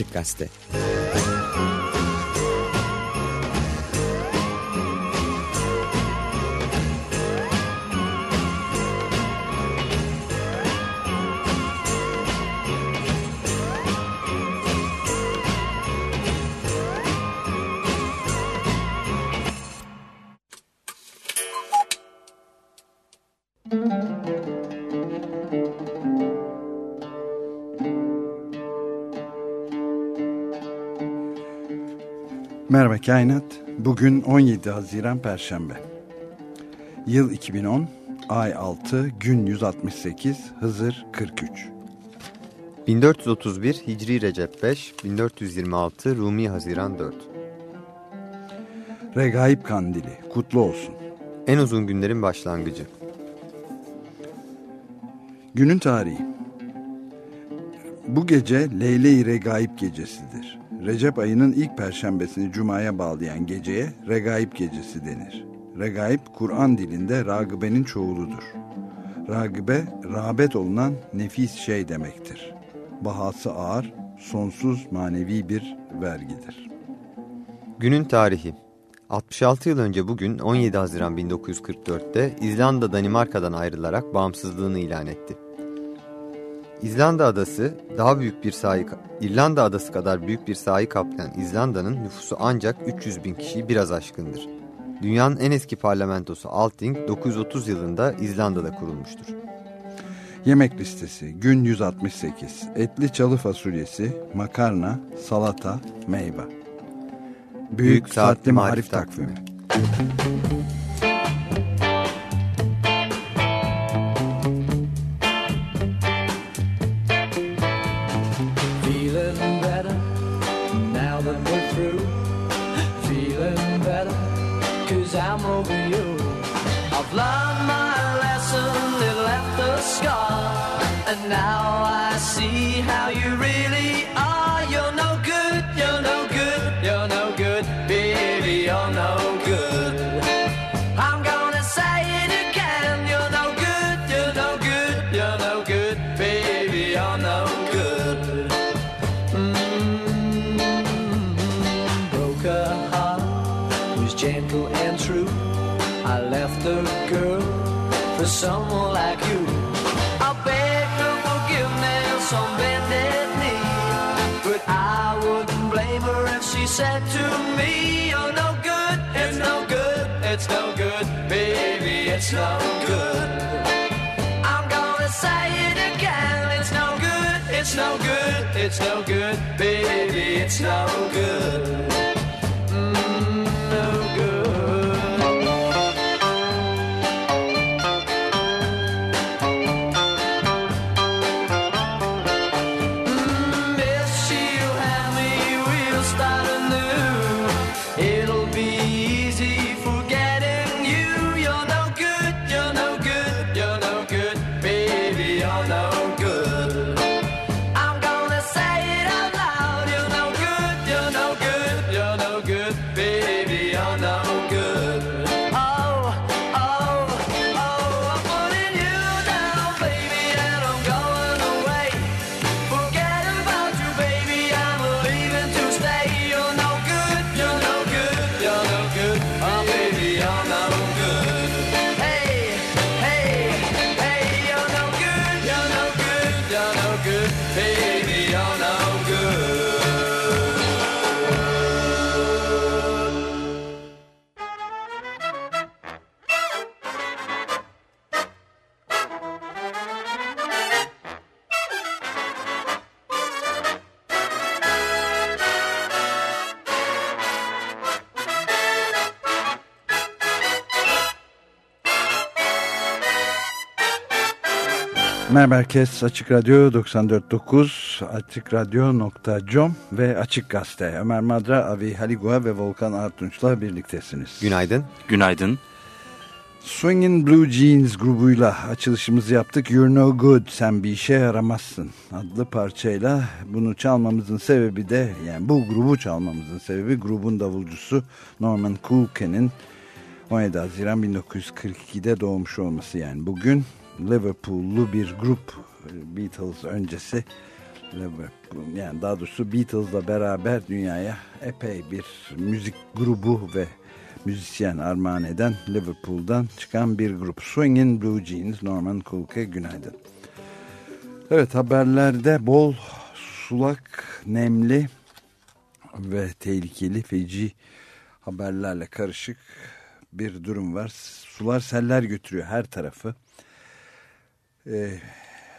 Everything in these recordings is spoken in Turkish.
Açık Gazete Merhaba Kainat. Bugün 17 Haziran Perşembe. Yıl 2010, ay 6, gün 168, Hızır 43. 1431 Hicri Recep 5, 1426 Rumi Haziran 4. Regaib Kandili, kutlu olsun. En uzun günlerin başlangıcı. Günün tarihi. Bu gece Leyle-i Regaib gecesidir. Recep ayının ilk perşembesini Cuma'ya bağlayan geceye Regaib gecesi denir. Regaib, Kur'an dilinde ragıbenin çoğuludur. Ragıbe, rağbet olunan nefis şey demektir. Bahası ağır, sonsuz manevi bir vergidir. Günün tarihi 66 yıl önce bugün 17 Haziran 1944'te İzlanda Danimarka'dan ayrılarak bağımsızlığını ilan etti. İzlanda adası daha büyük bir sahayı İrlanda adası kadar büyük bir sahayı kaplayan İzlanda'nın nüfusu ancak 300 bin kişiyi biraz aşkındır. Dünyanın en eski parlamentosu Alting 930 yılında İzlanda'da kurulmuştur. Yemek listesi gün 168 etli çalı fasulyesi, makarna, salata, meyve. Büyük, Büyük Saatli Marif Takvimi. takvimi. It's no good, I'm gonna say it again. It's no good, it's no good, it's no good, baby, it's no good. Herkes. Açık Radyo 94.9, açıkradyo.com ve Açık Gazete. Ömer Madra, Avi Haligua ve Volkan Artunç'la birliktesiniz. Günaydın. Günaydın. Swingin' Blue Jeans grubuyla açılışımızı yaptık. You're no good, sen bir işe yaramazsın adlı parçayla. Bunu çalmamızın sebebi de, yani bu grubu çalmamızın sebebi grubun davulcusu Norman Kulke'nin 17 Haziran 1942'de doğmuş olması yani bugün Liverpool'lu bir grup Beatles öncesi yani daha doğrusu Beatles'la beraber dünyaya epey bir müzik grubu ve müzisyen armağan eden Liverpool'dan çıkan bir grup. Swingin' Blue Jeans, Norman Cook'e günaydın. Evet haberlerde bol sulak, nemli ve tehlikeli, feci haberlerle karışık bir durum var. Sular seller götürüyor her tarafı. Ee,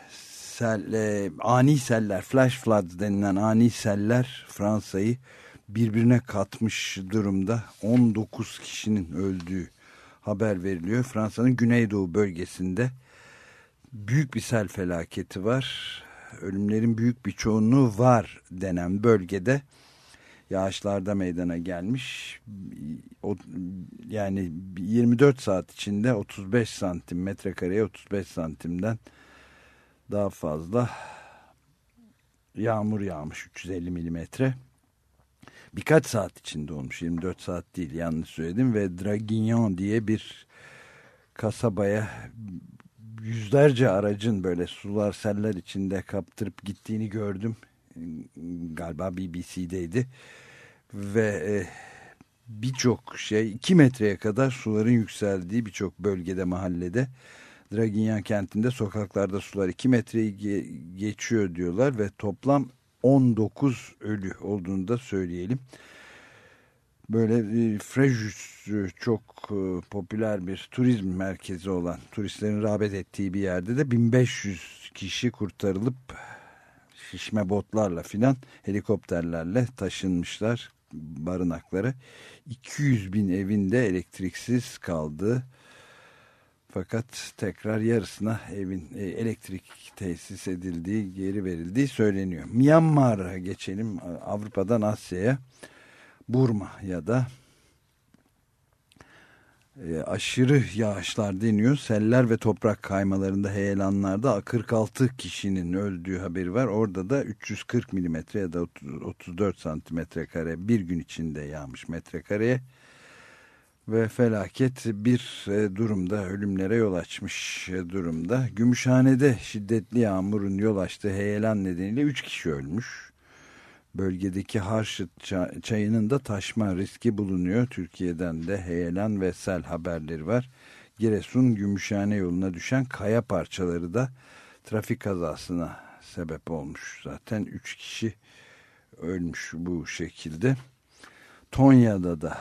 sel, e, ani seller, flash floods denilen ani seller Fransa'yı birbirine katmış durumda. 19 kişinin öldüğü haber veriliyor. Fransa'nın güneydoğu bölgesinde büyük bir sel felaketi var. Ölümlerin büyük bir çoğunluğu var denen bölgede yağışlarda meydana gelmiş. O, yani 24 saat içinde 35 santim metrekareye 35 santimden daha fazla yağmur yağmış 350 milimetre. Birkaç saat içinde olmuş 24 saat değil yanlış söyledim ve Draguignan diye bir kasabaya yüzlerce aracın böyle sular seller içinde kaptırıp gittiğini gördüm. Galiba BBC'deydi ve e, birçok şey 2 metreye kadar suların yükseldiği birçok bölgede mahallede Draginyan kentinde sokaklarda sular 2 metreyi ge geçiyor diyorlar ve toplam 19 ölü olduğunu da söyleyelim. Böyle e, Frejus e, çok e, popüler bir turizm merkezi olan turistlerin rağbet ettiği bir yerde de 1500 kişi kurtarılıp şişme botlarla filan helikopterlerle taşınmışlar barınakları. 200 bin evinde elektriksiz kaldı. Fakat tekrar yarısına evin e, elektrik tesis edildiği, geri verildiği söyleniyor. Myanmar'a geçelim. Avrupa'dan Asya'ya. Burma ya da e, aşırı yağışlar deniyor. Seller ve toprak kaymalarında heyelanlarda 46 kişinin öldüğü haberi var. Orada da 340 milimetre ya da 34 santimetre kare bir gün içinde yağmış metrekareye ve felaket bir e, durumda ölümlere yol açmış e, durumda. Gümüşhane'de şiddetli yağmurun yol açtığı heyelan nedeniyle 3 kişi ölmüş. Bölgedeki Harşıt çayının da taşma riski bulunuyor. Türkiye'den de heyelan ve sel haberleri var. Giresun Gümüşhane yoluna düşen kaya parçaları da trafik kazasına sebep olmuş. Zaten 3 kişi ölmüş bu şekilde. Tonya'da da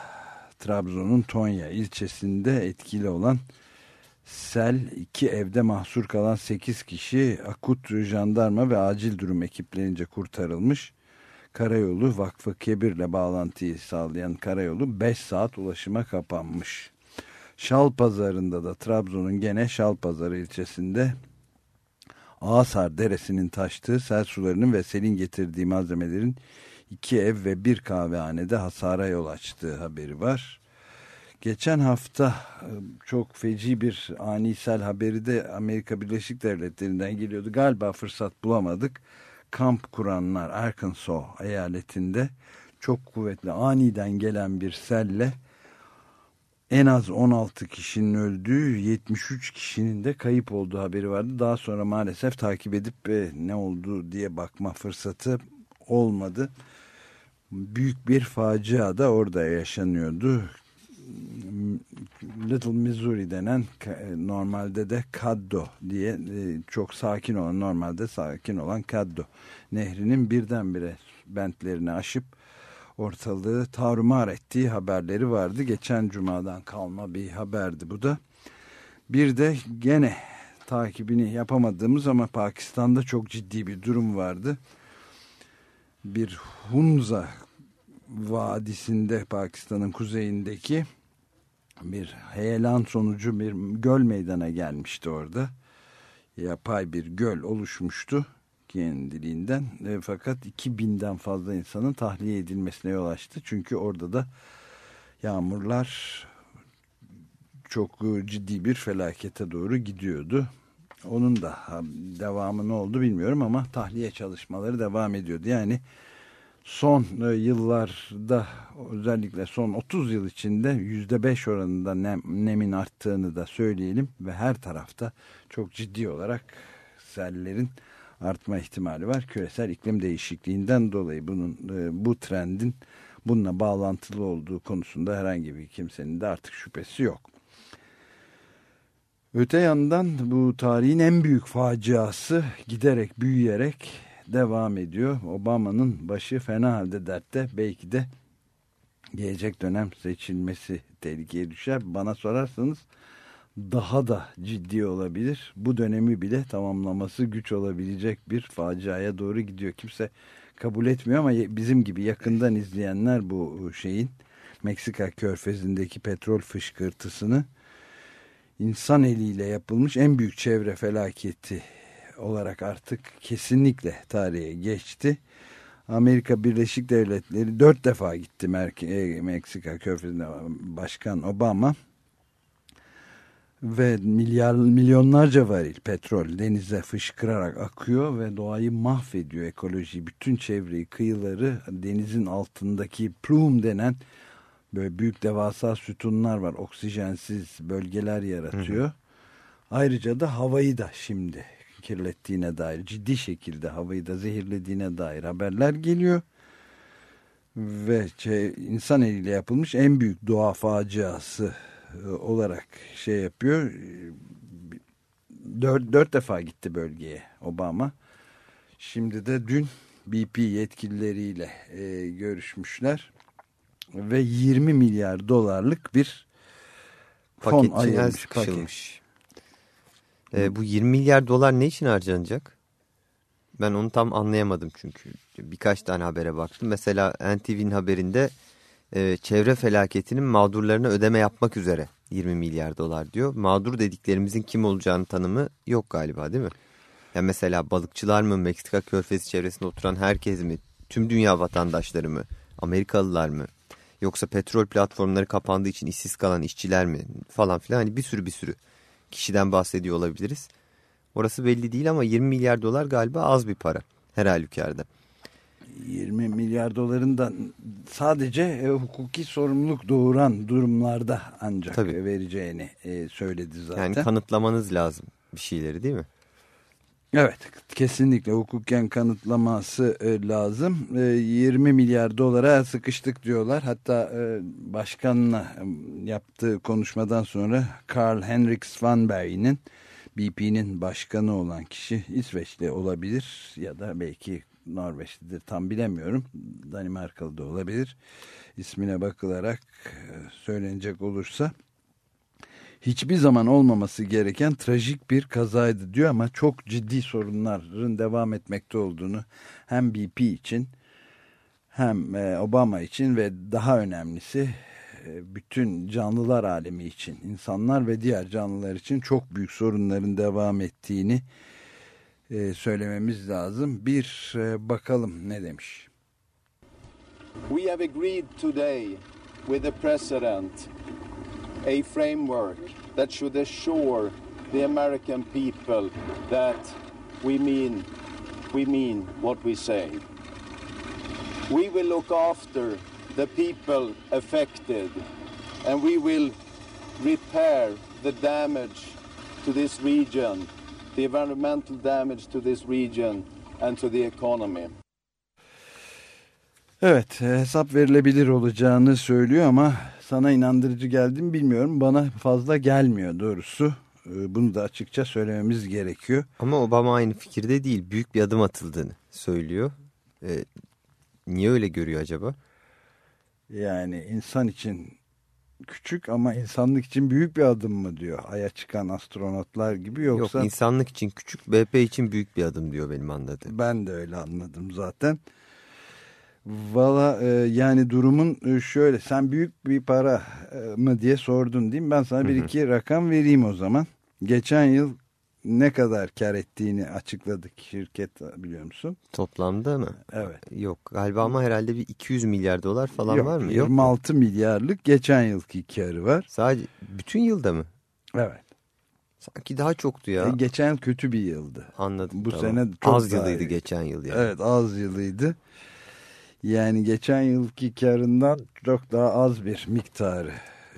Trabzon'un Tonya ilçesinde etkili olan sel iki evde mahsur kalan 8 kişi akut jandarma ve acil durum ekiplerince kurtarılmış. Karayolu Vakfı Kebir'le bağlantıyı sağlayan karayolu 5 saat ulaşıma kapanmış. Şal pazarında da Trabzon'un gene Şal pazarı ilçesinde Ağasar Deresi'nin taştığı sel sularının ve selin getirdiği malzemelerin iki ev ve bir kahvehanede hasara yol açtığı haberi var. Geçen hafta e, çok feci bir anisel haberi de Amerika Birleşik Devletleri'nden geliyordu. Galiba fırsat bulamadık. Kamp kuranlar Arkansas eyaletinde çok kuvvetli aniden gelen bir selle en az 16 kişinin öldüğü 73 kişinin de kayıp olduğu haberi vardı. Daha sonra maalesef takip edip e, ne oldu diye bakma fırsatı olmadı büyük bir facia da orada yaşanıyordu. Little Missouri denen normalde de Caddo diye e, çok sakin olan normalde sakin olan Caddo nehrinin birdenbire bentlerini aşıp ortalığı tarumar ettiği haberleri vardı. Geçen cumadan kalma bir haberdi bu da. Bir de gene takibini yapamadığımız ama Pakistan'da çok ciddi bir durum vardı bir Hunza vadisinde Pakistan'ın kuzeyindeki bir heyelan sonucu bir göl meydana gelmişti orada. Yapay bir göl oluşmuştu kendiliğinden. E, fakat 2000'den fazla insanın tahliye edilmesine yol açtı. Çünkü orada da yağmurlar çok ciddi bir felakete doğru gidiyordu. Onun da devamı ne oldu bilmiyorum ama tahliye çalışmaları devam ediyordu. Yani son e, yıllarda özellikle son 30 yıl içinde %5 oranında nem, nemin arttığını da söyleyelim ve her tarafta çok ciddi olarak sellerin artma ihtimali var. Küresel iklim değişikliğinden dolayı bunun e, bu trendin bununla bağlantılı olduğu konusunda herhangi bir kimsenin de artık şüphesi yok. Öte yandan bu tarihin en büyük faciası giderek büyüyerek devam ediyor. Obama'nın başı fena halde dertte belki de gelecek dönem seçilmesi tehlikeye düşer. Bana sorarsanız daha da ciddi olabilir. Bu dönemi bile tamamlaması güç olabilecek bir faciaya doğru gidiyor. Kimse kabul etmiyor ama bizim gibi yakından izleyenler bu şeyin Meksika körfezindeki petrol fışkırtısını insan eliyle yapılmış en büyük çevre felaketi olarak artık kesinlikle tarihe geçti. Amerika Birleşik Devletleri dört defa gitti e, Meksika körfezinde Başkan Obama ve milyar milyonlarca varil petrol denize fışkırarak akıyor ve doğayı mahvediyor ekoloji bütün çevreyi kıyıları denizin altındaki plume denen böyle büyük devasa sütunlar var oksijensiz bölgeler yaratıyor. Hı hı. Ayrıca da havayı da şimdi kirlettiğine dair ciddi şekilde havayı da zehirlediğine dair haberler geliyor. Ve şey, insan eliyle yapılmış en büyük doğa faciası e, olarak şey yapıyor. Dört, dört defa gitti bölgeye Obama. Şimdi de dün BP yetkilileriyle e, görüşmüşler ve 20 milyar dolarlık bir fon ayırmış. Paket. E, bu 20 milyar dolar ne için harcanacak? Ben onu tam anlayamadım çünkü. Birkaç tane habere baktım. Mesela NTV'nin haberinde e, çevre felaketinin mağdurlarına ödeme yapmak üzere 20 milyar dolar diyor. Mağdur dediklerimizin kim olacağını tanımı yok galiba değil mi? Ya mesela balıkçılar mı, Meksika körfezi çevresinde oturan herkes mi, tüm dünya vatandaşları mı, Amerikalılar mı? Yoksa petrol platformları kapandığı için işsiz kalan işçiler mi falan filan hani bir sürü bir sürü kişiden bahsediyor olabiliriz. Orası belli değil ama 20 milyar dolar galiba az bir para her halükarda. 20 milyar doların da sadece e, hukuki sorumluluk doğuran durumlarda ancak Tabii. vereceğini e, söyledi zaten. Yani kanıtlamanız lazım bir şeyleri değil mi? Evet kesinlikle hukuken kanıtlaması e, lazım. E, 20 milyar dolara sıkıştık diyorlar. Hatta e, başkanla e, yaptığı konuşmadan sonra Karl Henriks van Berg'in BP'nin başkanı olan kişi İsveçli olabilir ya da belki Norveçlidir tam bilemiyorum. Danimarkalı da olabilir. İsmine bakılarak e, söylenecek olursa hiçbir zaman olmaması gereken trajik bir kazaydı diyor ama çok ciddi sorunların devam etmekte olduğunu hem BP için hem e, Obama için ve daha önemlisi e, bütün canlılar alemi için insanlar ve diğer canlılar için çok büyük sorunların devam ettiğini e, söylememiz lazım. Bir bakalım ne demiş. We have agreed today with the president a framework that should assure the American people that we mean, we mean what we say. We will look after the people affected and we will repair the damage to this region, the environmental damage to this region and to the economy. Evet hesap verilebilir olacağını söylüyor ama sana inandırıcı geldi mi bilmiyorum. Bana fazla gelmiyor doğrusu. Ee, bunu da açıkça söylememiz gerekiyor. Ama Obama aynı fikirde değil. Büyük bir adım atıldığını söylüyor. Ee, niye öyle görüyor acaba? Yani insan için küçük ama insanlık için büyük bir adım mı diyor. Aya çıkan astronotlar gibi yoksa... Yok insanlık için küçük, BP için büyük bir adım diyor benim anladığım. Ben de öyle anladım zaten. Valla e, yani durumun e, şöyle sen büyük bir para e, mı diye sordun değil mi? Ben sana bir iki rakam vereyim o zaman. Geçen yıl ne kadar kar ettiğini açıkladık şirket biliyor musun? Toplamda mı? Evet. Yok galiba ama herhalde bir 200 milyar dolar falan Yok, var mı? Yok 26 milyarlık geçen yılki karı var. Sadece bütün yılda mı? Evet. Sanki daha çoktu ya. E, geçen kötü bir yıldı. Anladım. Bu tamam. sene çok Az yılıydı geçen yıl yani. Evet az yılıydı. Yani geçen yılki karından çok daha az bir miktarı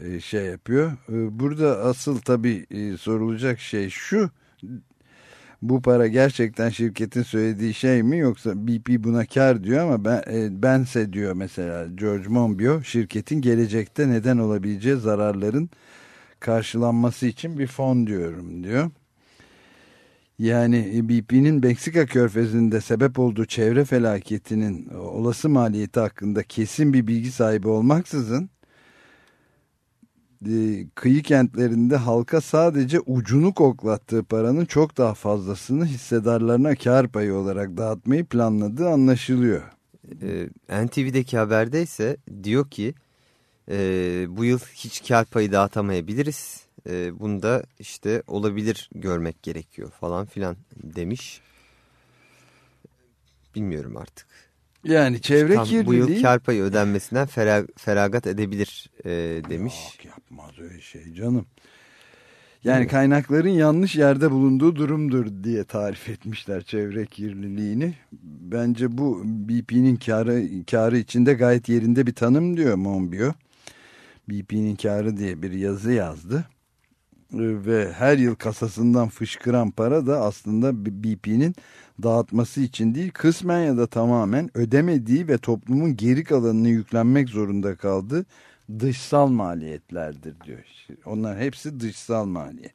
e, şey yapıyor. E, burada asıl tabii e, sorulacak şey şu. bu para gerçekten şirketin söylediği şey mi yoksa BP buna kar diyor ama ben bense diyor mesela George Monbiot şirketin gelecekte neden olabileceği zararların karşılanması için bir fon diyorum diyor. Yani BP'nin Meksika körfezinde sebep olduğu çevre felaketinin olası maliyeti hakkında kesin bir bilgi sahibi olmaksızın e, kıyı kentlerinde halka sadece ucunu koklattığı paranın çok daha fazlasını hissedarlarına kar payı olarak dağıtmayı planladığı anlaşılıyor. Ee, NTV'deki haberde ise diyor ki e, bu yıl hiç kar payı dağıtamayabiliriz. E, bunda işte olabilir görmek gerekiyor falan filan demiş. Bilmiyorum artık. Yani çevre Tam kirliliği... Bu yıl kar payı ödenmesinden ferag feragat edebilir e, demiş. Yok yapmaz öyle şey canım. Yani kaynakların yanlış yerde bulunduğu durumdur diye tarif etmişler çevre kirliliğini. Bence bu BP'nin karı, karı içinde gayet yerinde bir tanım diyor Monbiot. BP'nin karı diye bir yazı yazdı. Ve her yıl kasasından fışkıran para da aslında BP'nin dağıtması için değil kısmen ya da tamamen ödemediği ve toplumun geri kalanını yüklenmek zorunda kaldığı dışsal maliyetlerdir diyor. Onlar hepsi dışsal maliyet.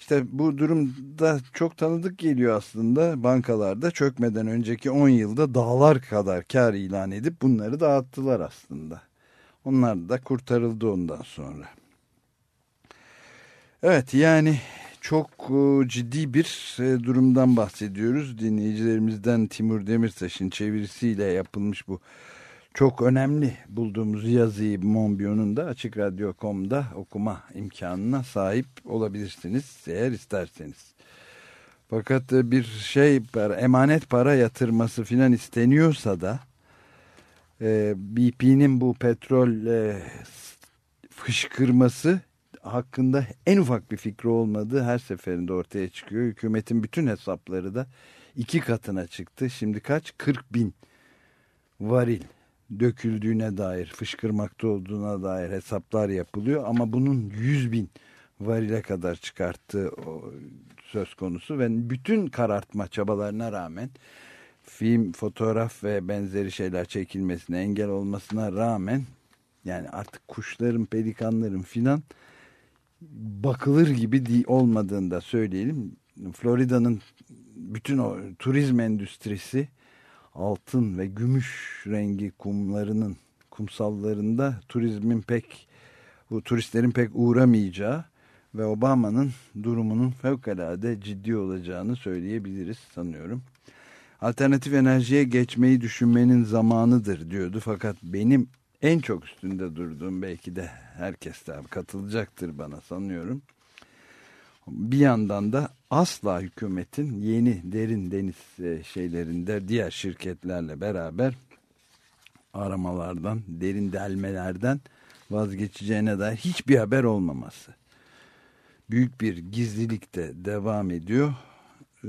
İşte bu durumda çok tanıdık geliyor aslında bankalarda çökmeden önceki 10 yılda dağlar kadar kar ilan edip bunları dağıttılar aslında. Onlar da kurtarıldı ondan sonra. Evet yani çok e, ciddi bir e, durumdan bahsediyoruz. Dinleyicilerimizden Timur Demirtaş'ın çevirisiyle yapılmış bu çok önemli bulduğumuz yazıyı Monbiot'un da Açık Radyo.com'da okuma imkanına sahip olabilirsiniz eğer isterseniz. Fakat e, bir şey emanet para yatırması filan isteniyorsa da BP'nin bu petrol fışkırması hakkında en ufak bir fikri olmadığı her seferinde ortaya çıkıyor. Hükümetin bütün hesapları da iki katına çıktı. Şimdi kaç? 40 bin varil döküldüğüne dair, fışkırmakta olduğuna dair hesaplar yapılıyor. Ama bunun 100 bin varile kadar çıkarttığı söz konusu ve bütün karartma çabalarına rağmen film, fotoğraf ve benzeri şeyler çekilmesine engel olmasına rağmen yani artık kuşların, pelikanların filan bakılır gibi olmadığını da söyleyelim. Florida'nın bütün o turizm endüstrisi altın ve gümüş rengi kumlarının kumsallarında turizmin pek bu turistlerin pek uğramayacağı ve Obama'nın durumunun fevkalade ciddi olacağını söyleyebiliriz sanıyorum. Alternatif enerjiye geçmeyi düşünmenin zamanıdır diyordu fakat benim en çok üstünde durduğum belki de herkes de katılacaktır bana sanıyorum. Bir yandan da asla hükümetin yeni derin deniz e, şeylerinde diğer şirketlerle beraber aramalardan, derin delmelerden vazgeçeceğine dair hiçbir haber olmaması. Büyük bir gizlilik de devam ediyor. Ee,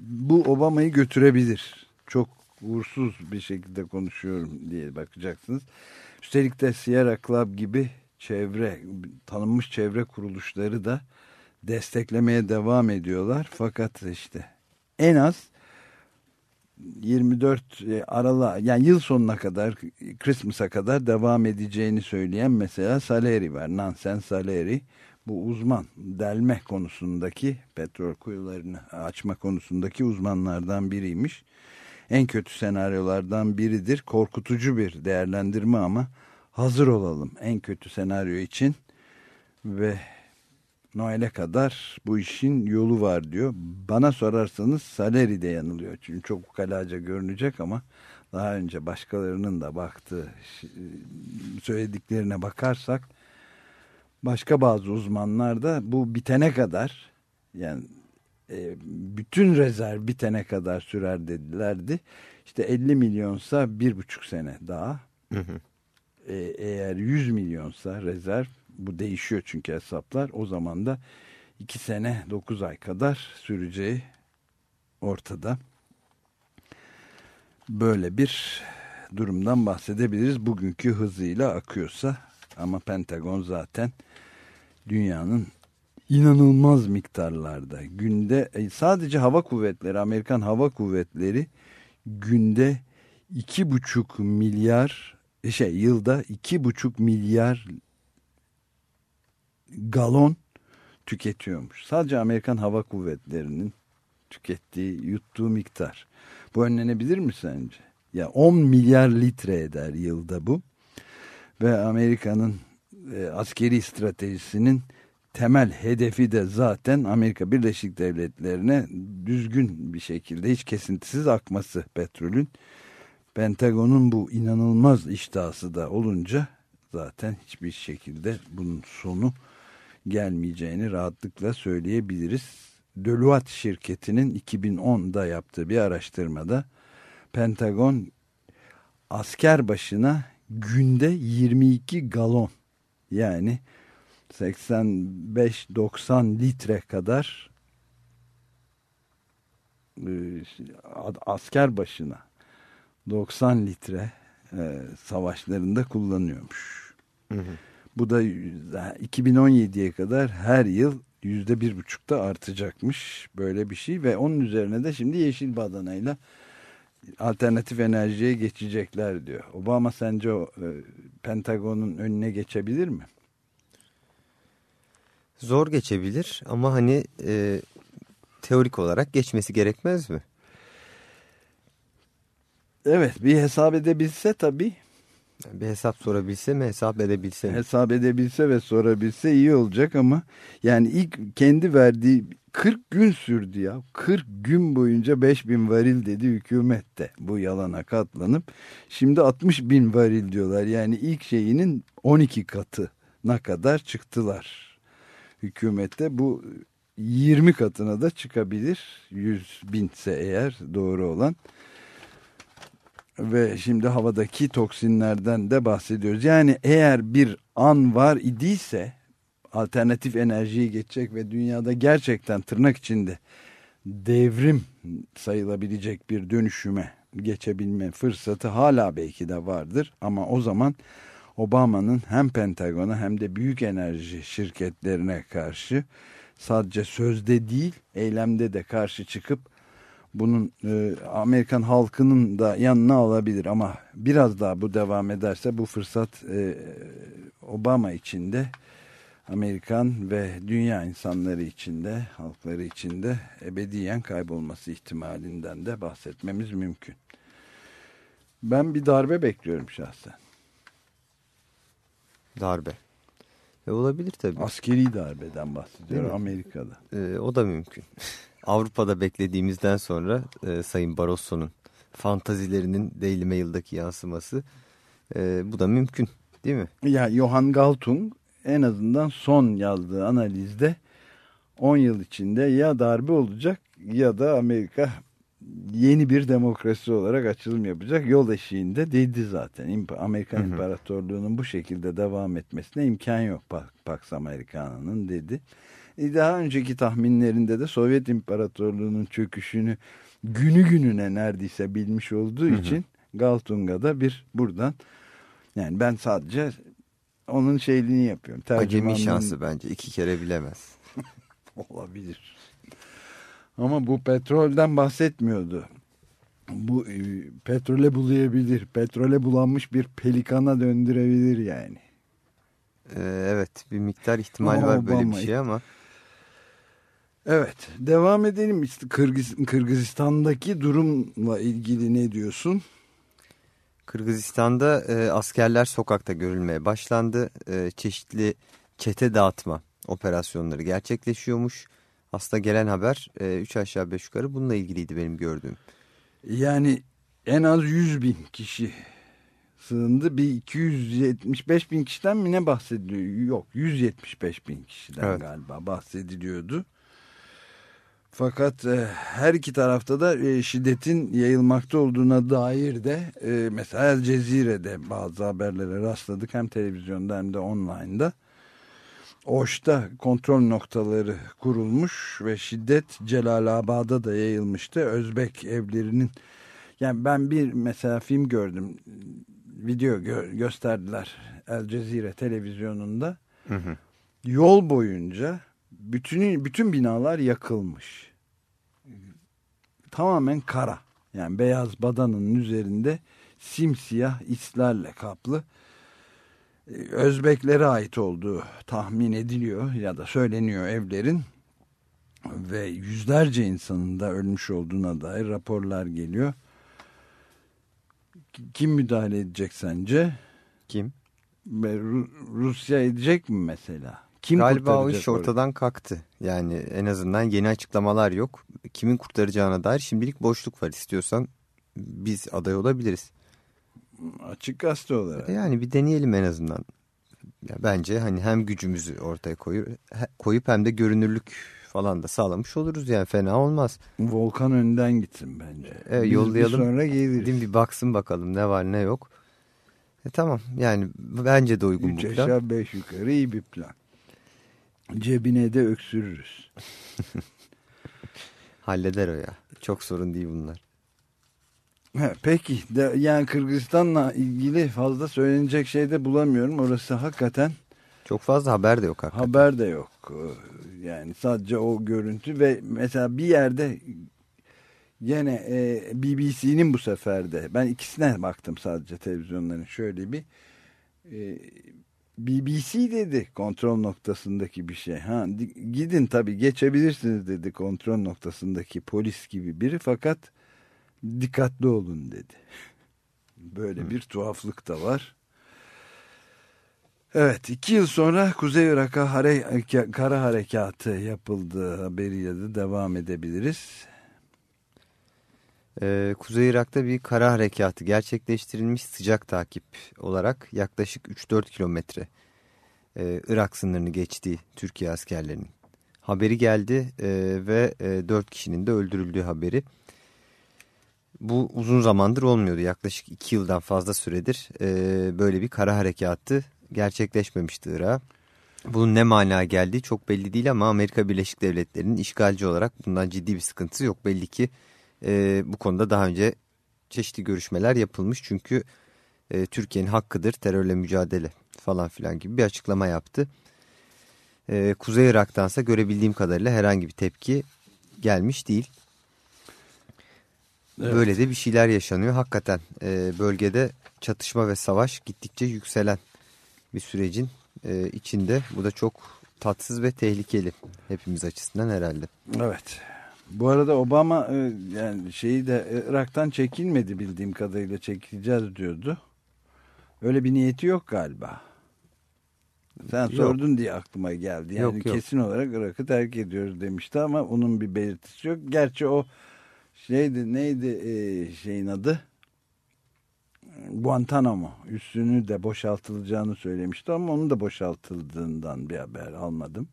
bu Obama'yı götürebilir. Çok uğursuz bir şekilde konuşuyorum diye bakacaksınız. Üstelik de Sierra Club gibi çevre, tanınmış çevre kuruluşları da desteklemeye devam ediyorlar. Fakat işte en az 24 e, Aralık yani yıl sonuna kadar Christmas'a kadar devam edeceğini söyleyen mesela Saleri var. Nansen Saleri bu uzman delme konusundaki petrol kuyularını açma konusundaki uzmanlardan biriymiş en kötü senaryolardan biridir. Korkutucu bir değerlendirme ama hazır olalım en kötü senaryo için ve Noel'e kadar bu işin yolu var diyor. Bana sorarsanız Saleri de yanılıyor. Çünkü çok ukalaca görünecek ama daha önce başkalarının da baktığı söylediklerine bakarsak başka bazı uzmanlar da bu bitene kadar yani e, bütün rezerv bitene kadar sürer dedilerdi. İşte 50 milyonsa bir buçuk sene daha. Hı hı. E, eğer 100 milyonsa rezerv bu değişiyor çünkü hesaplar o zaman da 2 sene 9 ay kadar süreceği ortada. Böyle bir durumdan bahsedebiliriz. Bugünkü hızıyla akıyorsa ama Pentagon zaten dünyanın inanılmaz miktarlarda günde e, sadece hava kuvvetleri Amerikan hava kuvvetleri günde iki buçuk milyar e, şey yılda iki buçuk milyar galon tüketiyormuş. Sadece Amerikan Hava Kuvvetleri'nin tükettiği, yuttuğu miktar. Bu önlenebilir mi sence? Ya 10 milyar litre eder yılda bu. Ve Amerika'nın e, askeri stratejisinin temel hedefi de zaten Amerika Birleşik Devletleri'ne düzgün bir şekilde hiç kesintisiz akması petrolün. Pentagon'un bu inanılmaz iştahı da olunca zaten hiçbir şekilde bunun sonu gelmeyeceğini rahatlıkla söyleyebiliriz. Deloitte şirketinin 2010'da yaptığı bir araştırmada Pentagon asker başına günde 22 galon yani 85-90 litre kadar e, asker başına 90 litre e, savaşlarında kullanıyormuş. Hı hı. Bu da 2017'ye kadar her yıl yüzde bir buçukta artacakmış böyle bir şey ve onun üzerine de şimdi yeşil badanayla alternatif enerjiye geçecekler diyor. Obama sence o e, Pentagon'un önüne geçebilir mi? Zor geçebilir ama hani e, teorik olarak geçmesi gerekmez mi? Evet bir hesap edebilse tabii. Bir hesap sorabilse mi hesap edebilse mi? Hesap edebilse ve sorabilse iyi olacak ama yani ilk kendi verdiği 40 gün sürdü ya. 40 gün boyunca 5 bin varil dedi hükümette bu yalana katlanıp. Şimdi 60 bin varil diyorlar. Yani ilk şeyinin 12 katına kadar çıktılar. Hükümette bu 20 katına da çıkabilir. 100 binse eğer doğru olan ve şimdi havadaki toksinlerden de bahsediyoruz. Yani eğer bir an var idiyse alternatif enerjiye geçecek ve dünyada gerçekten tırnak içinde devrim sayılabilecek bir dönüşüme geçebilme fırsatı hala belki de vardır. Ama o zaman Obama'nın hem Pentagon'a hem de büyük enerji şirketlerine karşı sadece sözde değil eylemde de karşı çıkıp bunun e, Amerikan halkının da yanına alabilir ama biraz daha bu devam ederse bu fırsat e, Obama için de Amerikan ve dünya insanları içinde, halkları içinde ebediyen kaybolması ihtimalinden de bahsetmemiz mümkün. Ben bir darbe bekliyorum şahsen. Darbe. E olabilir tabii. Askeri darbeden bahsediyorum Amerika'da. E, o da mümkün. Avrupa'da beklediğimizden sonra e, Sayın Barroso'nun fantazilerinin Daily Mail'daki yansıması e, bu da mümkün değil mi? Ya Johan Galtung en azından son yazdığı analizde 10 yıl içinde ya darbe olacak ya da Amerika yeni bir demokrasi olarak açılım yapacak yol eşiğinde dedi zaten. Amerikan hı hı. İmparatorluğu'nun bu şekilde devam etmesine imkan yok Pax Amerikana'nın dedi. E, daha önceki tahminlerinde de Sovyet İmparatorluğu'nun çöküşünü günü gününe neredeyse bilmiş olduğu hı hı. için Galtunga'da bir buradan yani ben sadece onun şeyliğini yapıyorum. Acemi şansı bence iki kere bilemez. Olabilir. Ama bu petrolden bahsetmiyordu. Bu e, petrole bulayabilir. Petrole bulanmış bir pelikana döndürebilir yani. Ee, evet bir miktar ihtimal var böyle bir şey ama. Evet devam edelim. İşte Kırgız, Kırgızistan'daki durumla ilgili ne diyorsun? Kırgızistan'da e, askerler sokakta görülmeye başlandı. E, çeşitli çete dağıtma operasyonları gerçekleşiyormuş. Aslında gelen haber 3 e, aşağı 5 yukarı bununla ilgiliydi benim gördüğüm. Yani en az 100 bin kişi sığındı. Bir 275 bin kişiden mi ne bahsediliyor? Yok 175 bin kişiden evet. galiba bahsediliyordu. Fakat e, her iki tarafta da e, şiddetin yayılmakta olduğuna dair de e, mesela El Cezire'de bazı haberlere rastladık hem televizyonda hem de online'da. Oş'ta kontrol noktaları kurulmuş ve şiddet Celalabad'a da yayılmıştı. Özbek evlerinin yani ben bir mesela film gördüm video gö gösterdiler El Cezire televizyonunda. Hı hı. Yol boyunca bütün bütün binalar yakılmış. Tamamen kara. Yani beyaz badanın üzerinde simsiyah islerle kaplı. Özbeklere ait olduğu tahmin ediliyor ya da söyleniyor evlerin ve yüzlerce insanın da ölmüş olduğuna dair raporlar geliyor. Kim müdahale edecek sence? Kim? Rusya edecek mi mesela? Kim Galiba o iş orayı? ortadan kalktı. Yani en azından yeni açıklamalar yok. Kimin kurtaracağına dair şimdilik boşluk var. İstiyorsan biz aday olabiliriz. Açık gazete olarak. E Yani bir deneyelim en azından. Ya bence hani hem gücümüzü ortaya koyup, koyup hem de görünürlük falan da sağlamış oluruz yani fena olmaz. Volkan önden gitsin bence. Evet, Biz yollayalım. Bir sonra geliriz. Mi? Bir baksın bakalım ne var ne yok. E tamam yani bence de uygun Üç bu plan. aşağı beş yukarı iyi bir plan. Cebine de öksürürüz. Halleder o ya. Çok sorun değil bunlar. Peki de, yani Kırgızistan'la ilgili fazla söylenecek şey de bulamıyorum. Orası hakikaten Çok fazla haber de yok hakikaten. haber de yok. Ee, Yani sadece o görüntü ve mesela bir yerde yine e, BBC'nin bu sefer de ben ikisine baktım sadece televizyonların şöyle bir e, BBC dedi kontrol noktasındaki bir şey. Ha di- gidin tabii geçebilirsiniz dedi kontrol noktasındaki polis gibi biri fakat dikkatli olun dedi. Böyle bir tuhaflık da var. Evet iki yıl sonra Kuzey Irak'a hare kara harekatı yapıldığı haberiyle de devam edebiliriz. Ee, Kuzey Irak'ta bir kara harekatı gerçekleştirilmiş sıcak takip olarak yaklaşık 3-4 kilometre e, Irak sınırını geçtiği Türkiye askerlerinin haberi geldi e, ve e, 4 kişinin de öldürüldüğü haberi. Bu uzun zamandır olmuyordu yaklaşık 2 yıldan fazla süredir e, böyle bir kara harekatı gerçekleşmemişti Irak'a. Bunun ne mana geldiği çok belli değil ama Amerika Birleşik Devletleri'nin işgalci olarak bundan ciddi bir sıkıntısı yok. Belli ki e, bu konuda daha önce çeşitli görüşmeler yapılmış. Çünkü e, Türkiye'nin hakkıdır terörle mücadele falan filan gibi bir açıklama yaptı. E, Kuzey Irak'tansa görebildiğim kadarıyla herhangi bir tepki gelmiş değil. Evet. Böyle de bir şeyler yaşanıyor. Hakikaten e, bölgede çatışma ve savaş gittikçe yükselen bir sürecin e, içinde. Bu da çok tatsız ve tehlikeli hepimiz açısından herhalde. Evet. Bu arada Obama e, yani şeyi de Irak'tan çekilmedi bildiğim kadarıyla çekileceğiz diyordu. Öyle bir niyeti yok galiba. Sen Yok. sordun diye aklıma geldi. Yani Yok, yok. kesin olarak Irak'ı terk ediyoruz demişti ama onun bir belirtisi yok. Gerçi o şeydi neydi e, şeyin adı? Guantanamo üssünü de boşaltılacağını söylemişti ama onun da boşaltıldığından bir haber almadım.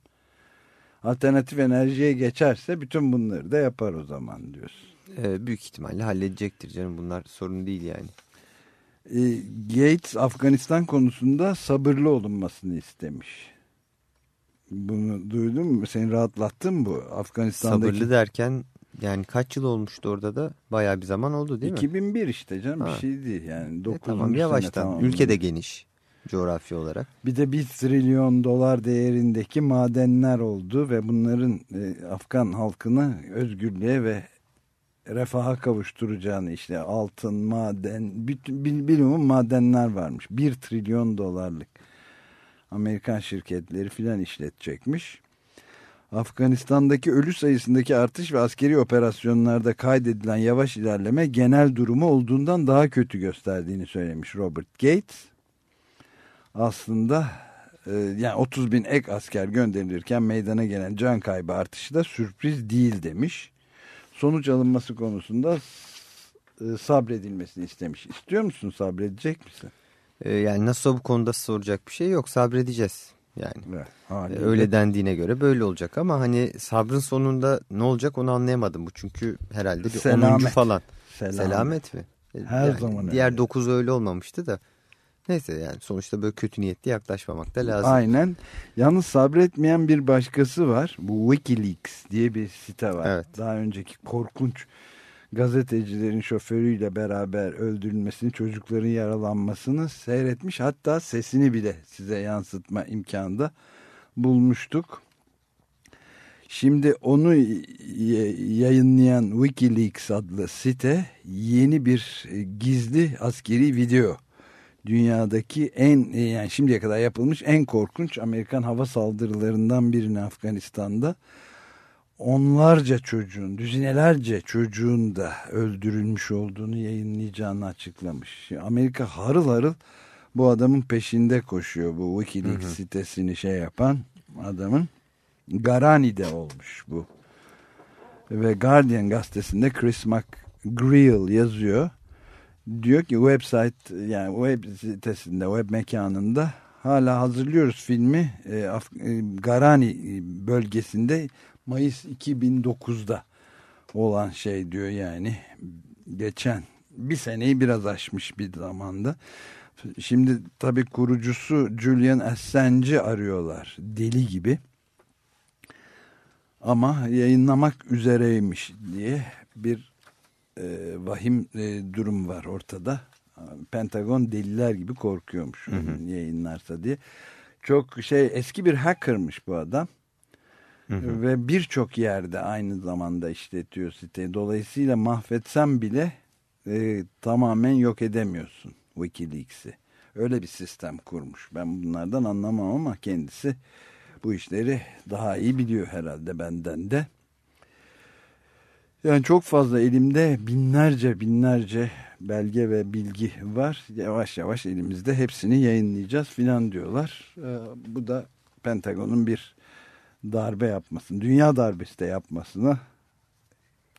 Alternatif enerjiye geçerse bütün bunları da yapar o zaman diyorsun. E, büyük ihtimalle halledecektir canım bunlar sorun değil yani. E, Gates Afganistan konusunda sabırlı olunmasını istemiş. Bunu duydun mu? Seni rahatlattı mı bu? Afganistan'daki Sabırlı derken yani kaç yıl olmuştu orada da bayağı bir zaman oldu değil mi? 2001 işte canım Ha. bir şey değil yani. E, 9. tamam sene yavaştan tamam. ülke de geniş coğrafya olarak. Bir de 1 trilyon dolar değerindeki madenler oldu ve bunların e, Afgan halkını özgürlüğe ve refaha kavuşturacağını işte altın, maden, bütün bil- bilimum madenler varmış. 1 trilyon dolarlık Amerikan şirketleri filan işletecekmiş. Afganistan'daki ölü sayısındaki artış ve askeri operasyonlarda kaydedilen yavaş ilerleme genel durumu olduğundan daha kötü gösterdiğini söylemiş Robert Gates aslında e, yani 30 bin ek asker gönderilirken meydana gelen can kaybı artışı da sürpriz değil demiş. Sonuç alınması konusunda e, sabredilmesini istemiş. İstiyor musun sabredecek misin? E, yani nasıl bu konuda soracak bir şey yok sabredeceğiz yani. Evet, E, haliyle. Öyle dendiğine göre böyle olacak ama hani sabrın sonunda ne olacak onu anlayamadım. Bu çünkü herhalde bir Selamet. 10. falan. Selamet. Selamet mi? E, Her yani zaman Diğer öyle. 9 öyle olmamıştı da. Neyse yani sonuçta böyle kötü niyetli yaklaşmamak da lazım. Aynen. Yalnız sabretmeyen bir başkası var. Bu Wikileaks diye bir site var. Evet. Daha önceki korkunç gazetecilerin şoförüyle beraber öldürülmesini, çocukların yaralanmasını seyretmiş. Hatta sesini bile size yansıtma imkanı da bulmuştuk. Şimdi onu yayınlayan Wikileaks adlı site yeni bir gizli askeri video. Dünyadaki en yani şimdiye kadar yapılmış en korkunç Amerikan hava saldırılarından birini Afganistan'da onlarca çocuğun, düzinelerce çocuğun da öldürülmüş olduğunu yayınlayacağını açıklamış. Amerika harıl harıl bu adamın peşinde koşuyor. Bu Wikileaks sitesini şey yapan adamın. Garani'de olmuş bu. Ve Guardian gazetesinde Chris McGreal yazıyor. Diyor ki website yani web sitesinde, web mekanında hala hazırlıyoruz filmi. E, Af- e, Garani bölgesinde Mayıs 2009'da olan şey diyor yani geçen bir seneyi biraz aşmış bir zamanda. Şimdi tabii kurucusu Julian Assange'i arıyorlar deli gibi. Ama yayınlamak üzereymiş diye bir e, vahim e, durum var ortada. Pentagon deliler gibi korkuyormuş yayınlarsa diye. Çok şey eski bir hackermış bu adam. Ve birçok yerde aynı zamanda işletiyor siteyi. Dolayısıyla mahvetsem bile e, tamamen yok edemiyorsun Wikileaks'i. Öyle bir sistem kurmuş. Ben bunlardan anlamam ama kendisi bu işleri daha iyi biliyor herhalde benden de. Yani çok fazla elimde binlerce binlerce belge ve bilgi var. Yavaş yavaş elimizde hepsini yayınlayacağız filan diyorlar. Ee, bu da Pentagon'un bir darbe yapmasını, dünya darbesi de yapmasına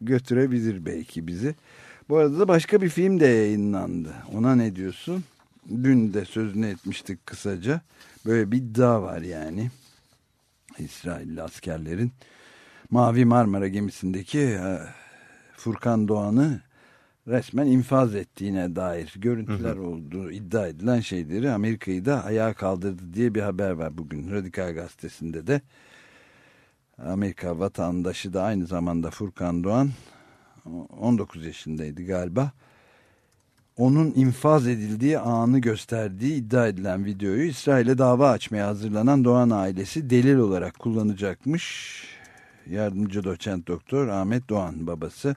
götürebilir belki bizi. Bu arada da başka bir film de yayınlandı. Ona ne diyorsun? Dün de sözünü etmiştik kısaca. Böyle bir iddia var yani. İsrailli askerlerin Mavi Marmara gemisindeki e, Furkan Doğan'ı resmen infaz ettiğine dair görüntüler olduğu iddia edilen şeyleri Amerika'yı da ayağa kaldırdı diye bir haber var bugün Radikal Gazetesi'nde de. Amerika vatandaşı da aynı zamanda Furkan Doğan 19 yaşındaydı galiba. Onun infaz edildiği anı gösterdiği iddia edilen videoyu İsrail'e dava açmaya hazırlanan Doğan ailesi delil olarak kullanacakmış. Yardımcı doçent doktor Ahmet Doğan babası.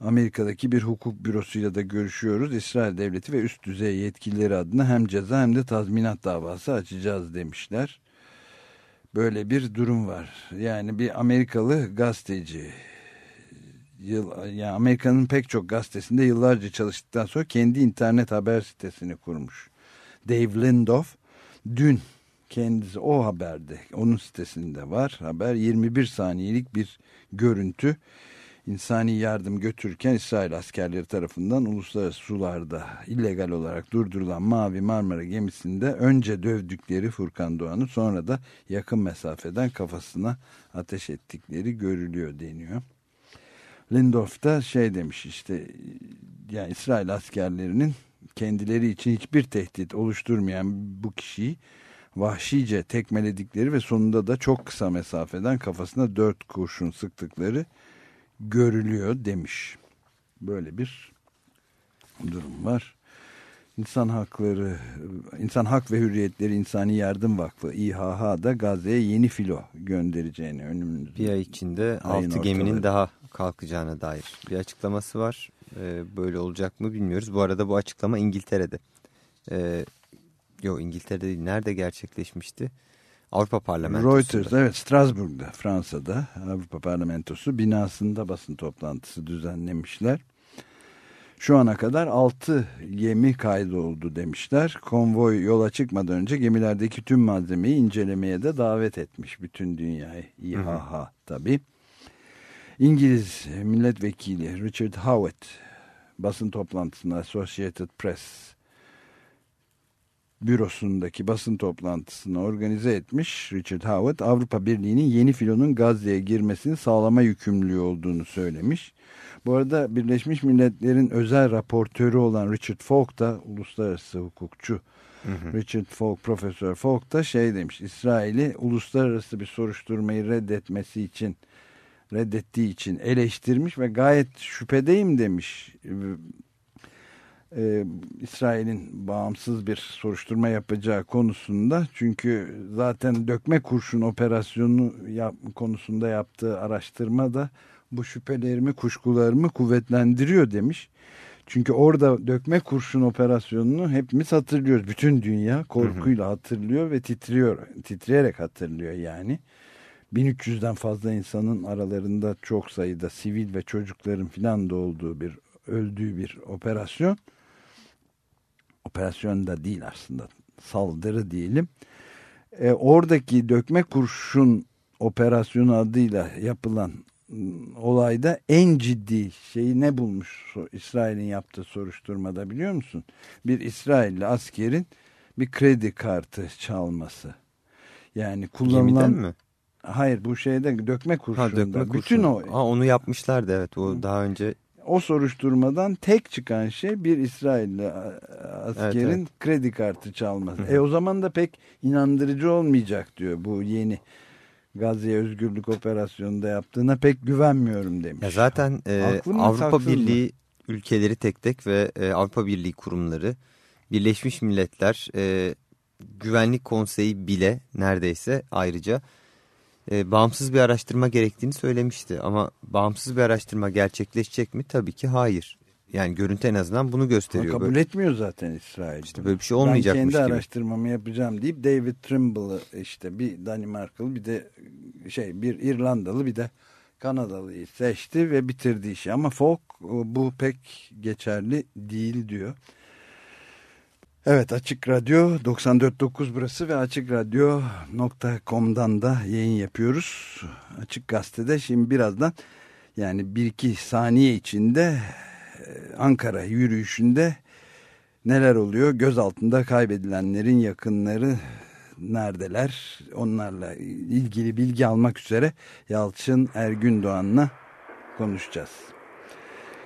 Amerika'daki bir hukuk bürosuyla da görüşüyoruz. İsrail devleti ve üst düzey yetkilileri adına hem ceza hem de tazminat davası açacağız demişler. Böyle bir durum var. Yani bir Amerikalı gazeteci yıl, yani Amerika'nın pek çok gazetesinde yıllarca çalıştıktan sonra kendi internet haber sitesini kurmuş. Dave Lindoff dün kendisi o haberde onun sitesinde var haber 21 saniyelik bir görüntü insani yardım götürürken İsrail askerleri tarafından uluslararası sularda illegal olarak durdurulan Mavi Marmara gemisinde önce dövdükleri Furkan Doğan'ı sonra da yakın mesafeden kafasına ateş ettikleri görülüyor deniyor. Lindorf da şey demiş işte yani İsrail askerlerinin kendileri için hiçbir tehdit oluşturmayan bu kişiyi vahşice tekmeledikleri ve sonunda da çok kısa mesafeden kafasına dört kurşun sıktıkları görülüyor demiş. Böyle bir durum var. İnsan Hakları, İnsan Hak ve Hürriyetleri İnsani Yardım Vakfı İHH da Gazze'ye yeni filo göndereceğini önümüzde. Bir ay içinde Ayın 6 geminin ortaları. daha kalkacağına dair bir açıklaması var. Ee, böyle olacak mı bilmiyoruz. Bu arada bu açıklama İngiltere'de. Ee, yok İngiltere'de değil. Nerede gerçekleşmişti? Avrupa Parlamentosu'nda. Reuters evet Strasbourg'da Fransa'da Avrupa Parlamentosu binasında basın toplantısı düzenlemişler. Şu ana kadar 6 gemi kaydoldu demişler. Konvoy yola çıkmadan önce gemilerdeki tüm malzemeyi incelemeye de davet etmiş bütün dünyayı. İHH tabi. İngiliz milletvekili Richard Howitt basın toplantısında Associated Press bürosundaki basın toplantısını organize etmiş Richard Howard Avrupa Birliği'nin yeni filonun Gazze'ye girmesini sağlama yükümlülüğü olduğunu söylemiş. Bu arada Birleşmiş Milletler'in özel raportörü olan Richard Falk da uluslararası hukukçu. Richard Falk, Profesör Falk da şey demiş İsrail'i uluslararası bir soruşturmayı reddetmesi için reddettiği için eleştirmiş ve gayet şüphedeyim demiş e, İsrail'in bağımsız bir soruşturma yapacağı konusunda çünkü zaten dökme kurşun operasyonu yap, konusunda yaptığı araştırma da bu şüphelerimi kuşkularımı kuvvetlendiriyor demiş. Çünkü orada dökme kurşun operasyonunu hepimiz hatırlıyoruz. Bütün dünya korkuyla hatırlıyor ve titriyor, titreyerek hatırlıyor yani. 1300'den fazla insanın aralarında çok sayıda sivil ve çocukların filan da olduğu bir öldüğü bir operasyon. Operasyon da değil aslında saldırı diyelim. E, oradaki dökme kurşun operasyonu adıyla yapılan ım, olayda en ciddi şeyi ne bulmuş İsrail'in yaptığı soruşturmada biliyor musun? Bir İsrailli askerin bir kredi kartı çalması. Yani kullanılan Gemiden mi? Hayır bu şeyde dökme Ha kurşunda. dökme Bütün kurşun. o Ha, onu yapmışlardı evet. O daha önce o soruşturmadan tek çıkan şey bir İsrailli a- askerin Evet, kredi kartı çalması. E o zaman da pek inandırıcı olmayacak diyor bu yeni Gazze Özgürlük Operasyonu'nda yaptığına pek güvenmiyorum demiş. Ya zaten e, Avrupa haksız mı? Birliği ülkeleri tek tek ve e, Avrupa Birliği kurumları, Birleşmiş Milletler e, Güvenlik Konseyi bile neredeyse ayrıca e, bağımsız bir araştırma gerektiğini söylemişti. Ama bağımsız bir araştırma gerçekleşecek mi? Tabii ki hayır. Yani görüntü en azından bunu Ama gösteriyor. kabul Böyle- etmiyor zaten İsrail. İşte böyle bir şey olmayacakmış Ben kendi gibi. araştırmamı yapacağım deyip David Trimble'ı işte bir Danimarkalı bir de şey bir İrlandalı bir de Kanadalıyı seçti ve bitirdi işi. Ama Folk bu pek geçerli değil diyor. Evet Açık Radyo 94.9 burası ve açıkradyo.com'dan da yayın yapıyoruz. Açık Gazete'de şimdi birazdan yani bir iki saniye içinde e, Ankara yürüyüşünde neler oluyor? Göz altında kaybedilenlerin yakınları neredeler? Onlarla ilgili bilgi almak üzere Yalçın Ergün Doğan'la konuşacağız.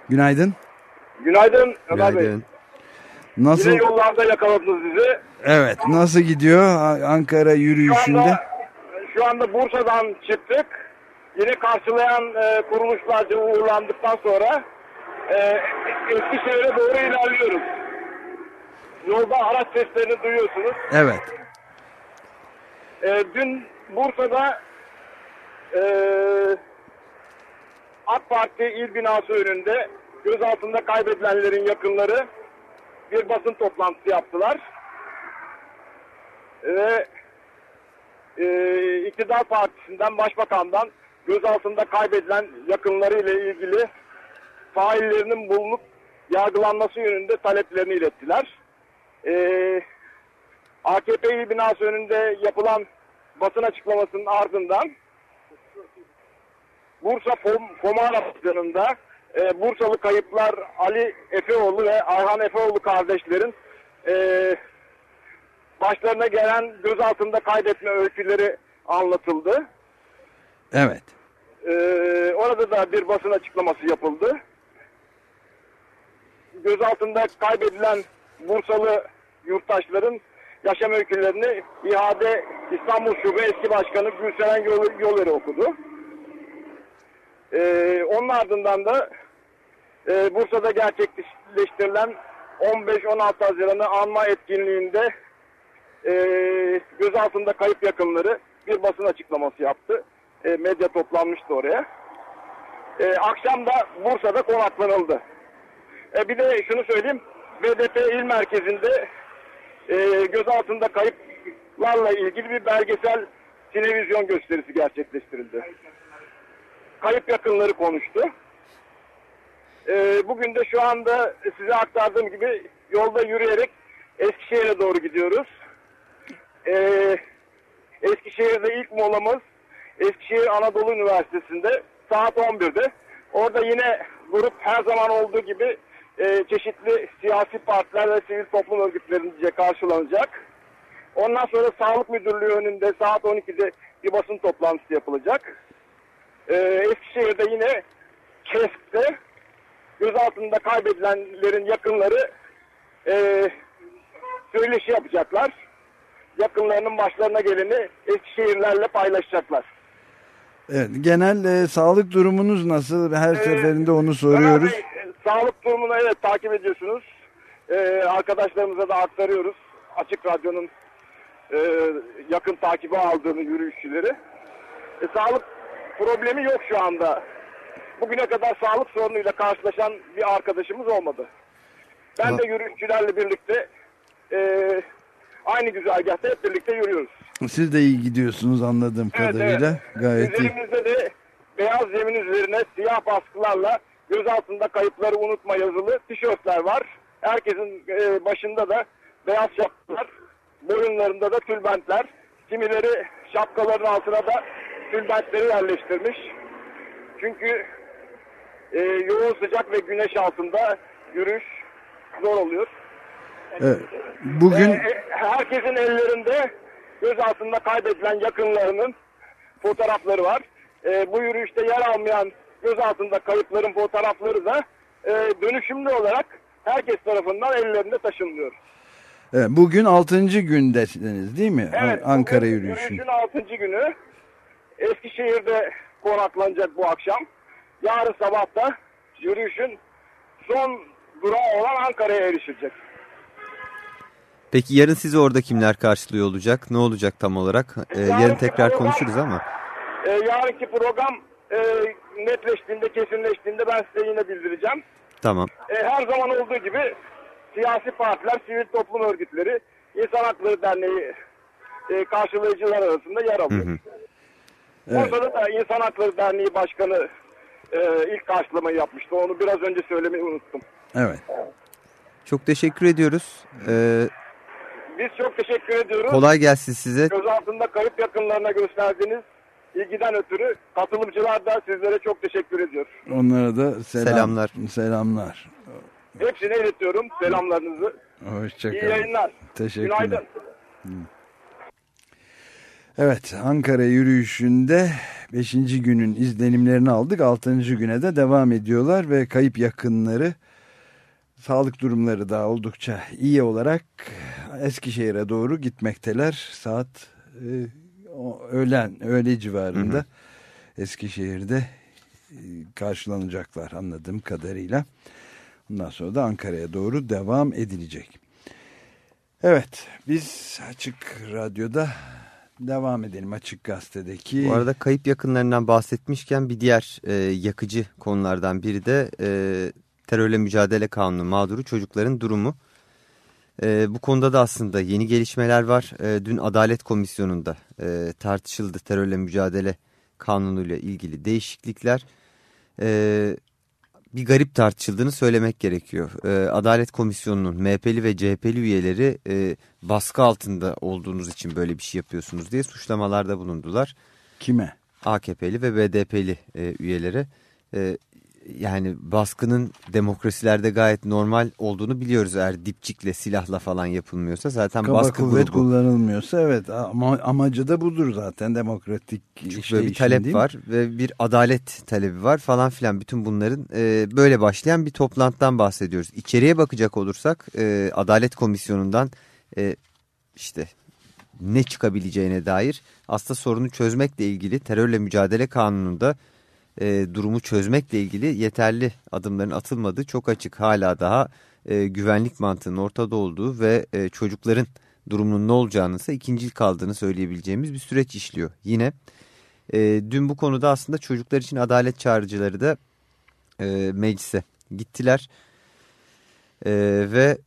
Günaydın. Günaydın Ömer Bey. Nasıl? Yine yollarda yakaladınız bizi. Evet, nasıl gidiyor Ankara Şu yürüyüşünde? anda, şu anda Bursa'dan çıktık. Yine karşılayan e, kuruluşlarca uğurlandıktan sonra e, Eskişehir'e doğru ilerliyoruz. Yolda araç seslerini duyuyorsunuz. Evet. E, dün Bursa'da e, AK Parti il binası önünde gözaltında kaybedilenlerin yakınları bir basın toplantısı yaptılar. Ve e, iktidar partisinden, başbakandan gözaltında kaybedilen yakınları ile ilgili faillerinin bulunup yargılanması yönünde taleplerini ilettiler. E, AKP il binası önünde yapılan basın açıklamasının ardından Bursa Fom, Fomara Başkanı'nda e, Bursalı kayıplar Ali Efeoğlu ve Ayhan Efeoğlu kardeşlerin e, başlarına gelen gözaltında kaybetme öyküleri anlatıldı. Evet. E, orada da bir basın açıklaması yapıldı. Gözaltında kaybedilen Bursalı yurttaşların yaşam öykülerini İHA'de İstanbul Şube eski başkanı Gülseren Yol, Yolları okudu. Ee, onun ardından da e, Bursa'da gerçekleştirilen 15-16 Haziran'ı anma etkinliğinde e, gözaltında kayıp yakınları bir basın açıklaması yaptı. E, medya toplanmıştı oraya. E, akşam da Bursa'da konaklanıldı. E, bir de şunu söyleyeyim. BDP il merkezinde e, gözaltında kayıplarla ilgili bir belgesel televizyon gösterisi gerçekleştirildi. Kayıp yakınları konuştu. E, bugün de şu anda size aktardığım gibi yolda yürüyerek Eskişehir'e doğru gidiyoruz. E, Eskişehir'de ilk molamız Eskişehir Anadolu Üniversitesi'nde saat 11'de. Orada yine grup her zaman olduğu gibi e, çeşitli siyasi partiler ve sivil toplum örgütlerince karşılanacak. Ondan sonra Sağlık Müdürlüğü önünde saat 12'de bir basın toplantısı yapılacak. E, Eskişehir'de yine KESK'te gözaltında kaybedilenlerin yakınları e, söyleşi yapacaklar. Yakınlarının başlarına geleni Eskişehirlerle paylaşacaklar. Evet, genel e, sağlık durumunuz nasıl? Her Ee, seferinde onu soruyoruz. Bey, e, sağlık durumunu evet takip ediyorsunuz. e, arkadaşlarımıza da aktarıyoruz. Açık Radyo'nun e, yakın takibi aldığını yürüyüşçüleri. E, sağlık problemi yok şu anda. Bugüne kadar sağlık sorunuyla karşılaşan bir arkadaşımız olmadı. Ben de yürüyüşçülerle birlikte e, aynı güzergahta hep birlikte yürüyoruz. Siz de iyi gidiyorsunuz anladığım Evet, kadarıyla. Gayet iyi. Üzerimizde de beyaz zemin üzerine siyah baskılarla göz altında kayıpları unutma yazılı tişörtler var. Herkesin e, başında da beyaz şapkalar, boyunlarında da tülbentler. Kimileri şapkaların altına da tülbentleri yerleştirmiş. Çünkü e, yoğun sıcak ve güneş altında yürüyüş zor oluyor. Evet. Bugün E, e, herkesin ellerinde göz altında kaybedilen yakınlarının fotoğrafları var. E, bu yürüyüşte yer almayan göz altında kayıpların fotoğrafları da e, dönüşümlü olarak herkes tarafından ellerinde taşınıyor. evet, bugün 6. gündesiniz değil mi? Evet, Ankara bugün yürüyüşü. Yürüyüşün 6. günü Eskişehir'de konaklanacak bu akşam. Yarın sabah da yürüyüşün son durağı olan Ankara'ya erişilecek. Peki yarın sizi orada kimler karşılıyor olacak? Ne olacak tam olarak? Ee, yarın tekrar program- konuşuruz ama. E, yarınki program e, netleştiğinde, kesinleştiğinde ben size yine bildireceğim. Tamam. E, her zaman olduğu gibi siyasi partiler, sivil toplum örgütleri, İnsan Hakları Derneği e, karşılayıcılar arasında yer alıyor. Hı hı. Evet. Orada da İnsan Hakları Derneği Başkanı e, ilk karşılamayı yapmıştı. Onu biraz önce söylemeyi unuttum. Evet. Çok teşekkür ediyoruz. Ee, Biz çok teşekkür ediyoruz. kolay gelsin size. Göz altında kayıp yakınlarına gösterdiğiniz ilgiden ötürü katılımcılar da sizlere çok teşekkür ediyor. Onlara da selam, Selamlar. Selamlar. Hepsine iletiyorum selamlarınızı. İyi Hoşçakalın. yayınlar. Teşekkürler. Günaydın. Evet Ankara yürüyüşünde 5. günün izlenimlerini aldık. 6. güne de devam ediyorlar ve kayıp yakınları sağlık durumları da oldukça iyi olarak Eskişehir'e doğru gitmekteler. Saat e, öğlen öğle civarında Eskişehir'de e, karşılanacaklar anladığım kadarıyla. Ondan sonra da Ankara'ya doğru devam edilecek. Evet biz Açık Radyo'da devam edelim Açık Gazete'deki. Bu arada kayıp yakınlarından bahsetmişken bir diğer e, yakıcı konulardan biri de e, terörle mücadele kanunu mağduru çocukların durumu. E, bu konuda da aslında yeni gelişmeler var. E, dün Adalet Komisyonu'nda e, tartışıldı terörle mücadele kanunuyla ilgili değişiklikler. E, bir garip tartışıldığını söylemek gerekiyor. E, Adalet Komisyonu'nun MHP'li ve CHP'li üyeleri e, baskı altında olduğunuz için böyle bir şey yapıyorsunuz diye suçlamalarda bulundular. Kime? AKP'li ve BDP'li e, üyelere. E, yani baskının demokrasilerde gayet normal olduğunu biliyoruz. Eğer dipçikle, silahla falan yapılmıyorsa zaten Kaba baskı kuvvet grubu. kullanılmıyorsa evet ama amacı da budur zaten demokratik işleyişin böyle bir talep değil var ve bir adalet talebi var falan filan. Bütün bunların e, böyle başlayan bir toplantıdan bahsediyoruz. İçeriye bakacak olursak e, Adalet Komisyonu'ndan e, işte ne çıkabileceğine dair aslında sorunu çözmekle ilgili terörle mücadele kanununda e, durumu çözmekle ilgili yeterli adımların atılmadığı çok açık. Hala daha e, güvenlik mantığının ortada olduğu ve e, çocukların durumunun ne olacağını ise ikincil kaldığını söyleyebileceğimiz bir süreç işliyor. Yine e, dün bu konuda aslında çocuklar için adalet çağrıcıları da e, meclise gittiler E, ve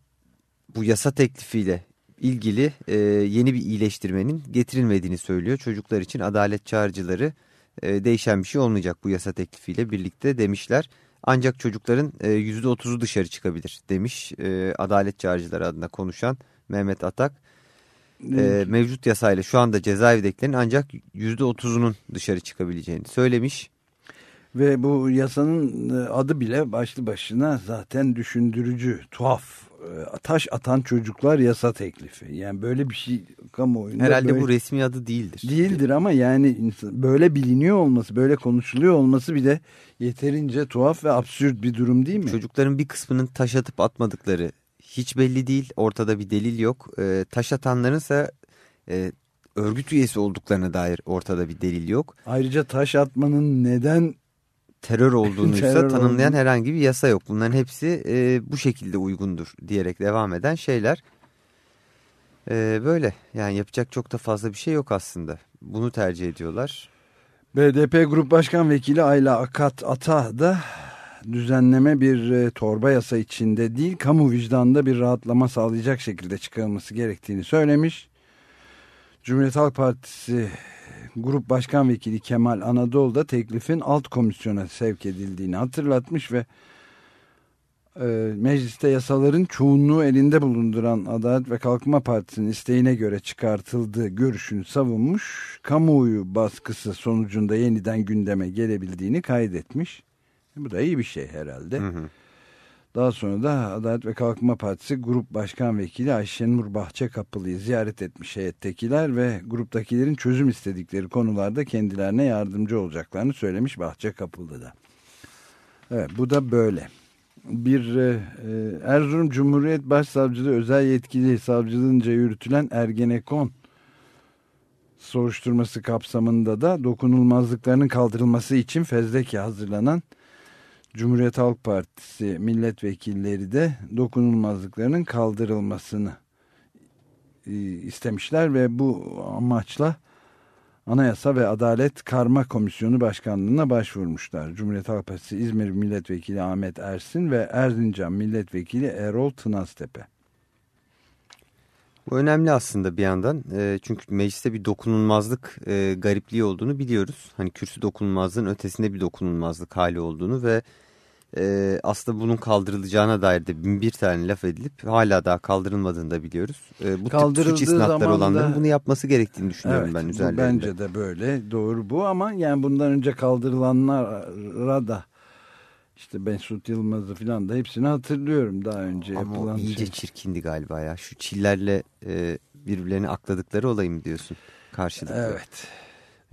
bu yasa teklifiyle ilgili e, yeni bir iyileştirmenin getirilmediğini söylüyor. Çocuklar için adalet çağrıcıları e, değişen bir şey olmayacak bu yasa teklifiyle birlikte demişler. Ancak çocukların e, %30'u dışarı çıkabilir demiş e, adalet çağrıcıları adına konuşan Mehmet Atak. E, mevcut yasayla şu anda cezaevindekilerin ancak %30'unun dışarı çıkabileceğini söylemiş. Ve bu yasanın e, adı bile başlı başına zaten düşündürücü, tuhaf. E, Taş atan çocuklar yasa teklifi. Yani böyle bir şey kamuoyunda Herhalde böyle bu resmi adı değildir. değildir ama yani insan- böyle biliniyor olması, böyle konuşuluyor olması bile yeterince tuhaf ve absürt bir durum değil mi? Çocukların bir kısmının taş atıp atmadıkları hiç belli değil. Ortada bir delil yok. E, taş atanların ise e, örgüt üyesi olduklarına dair ortada bir delil yok. Ayrıca taş atmanın neden terör olduğunuysa Terör tanımlayan olduğunu. herhangi bir yasa yok. Bunların hepsi e, bu şekilde uygundur diyerek devam eden şeyler. E, böyle yani yapacak çok da fazla bir şey yok aslında. Bunu tercih ediyorlar. BDP Grup Başkan Vekili Ayla Akat Ata da düzenleme bir e, torba yasa içinde değil kamu vicdanında bir rahatlama sağlayacak şekilde çıkarılması gerektiğini söylemiş. Cumhuriyet Halk Partisi Grup Başkan Vekili Kemal Anadolu da teklifin alt komisyona sevk edildiğini hatırlatmış ve mecliste yasaların çoğunluğu elinde bulunduran Adalet ve Kalkınma Partisi'nin isteğine göre çıkartıldığı görüşünü savunmuş. Kamuoyu baskısı sonucunda yeniden gündeme gelebildiğini kaydetmiş. Bu da iyi bir şey herhalde. Hı hı. Daha sonra da Adalet ve Kalkınma Partisi Grup Başkan Vekili Ayşenur Bahçekapılı'yı ziyaret etmiş heyettekiler ve gruptakilerin çözüm istedikleri konularda kendilerine yardımcı olacaklarını söylemiş Bahçekapılı da. Evet bu da böyle. Bir e, e, Erzurum Cumhuriyet Başsavcılığı özel yetkili savcılığınca yürütülen Ergenekon soruşturması kapsamında da dokunulmazlıklarının kaldırılması için fezleke hazırlanan Cumhuriyet Halk Partisi milletvekilleri de dokunulmazlıklarının kaldırılmasını e, istemişler ve bu amaçla Anayasa ve Adalet Karma Komisyonu Başkanlığı'na başvurmuşlar. Cumhuriyet Halk Partisi İzmir Milletvekili Ahmet Ersin ve Erzincan Milletvekili Erol Tınaztepe. Bu önemli aslında bir yandan. E, çünkü mecliste bir dokunulmazlık e, garipliği olduğunu biliyoruz. Hani kürsü dokunulmazlığın ötesinde bir dokunulmazlık hali olduğunu ve e, aslında bunun kaldırılacağına dair de bin bir tane laf edilip hala daha kaldırılmadığını da biliyorları. E, bu tip Kaldırıldığı suç isnatları olanların da- bunu yapması gerektiğini düşünüyorum ben bu üzerlerinde. bence de böyle doğru bu ama yani bundan önce kaldırılanlara da işte Mesut Yılmaz'ı falan da hepsini hatırlıyorum daha önce Ama yapılan iyice şey. çirkindi galiba ya. Şu çillerle e, birbirlerini akladıkları olayı mı diyorsun karşılıklı? Evet.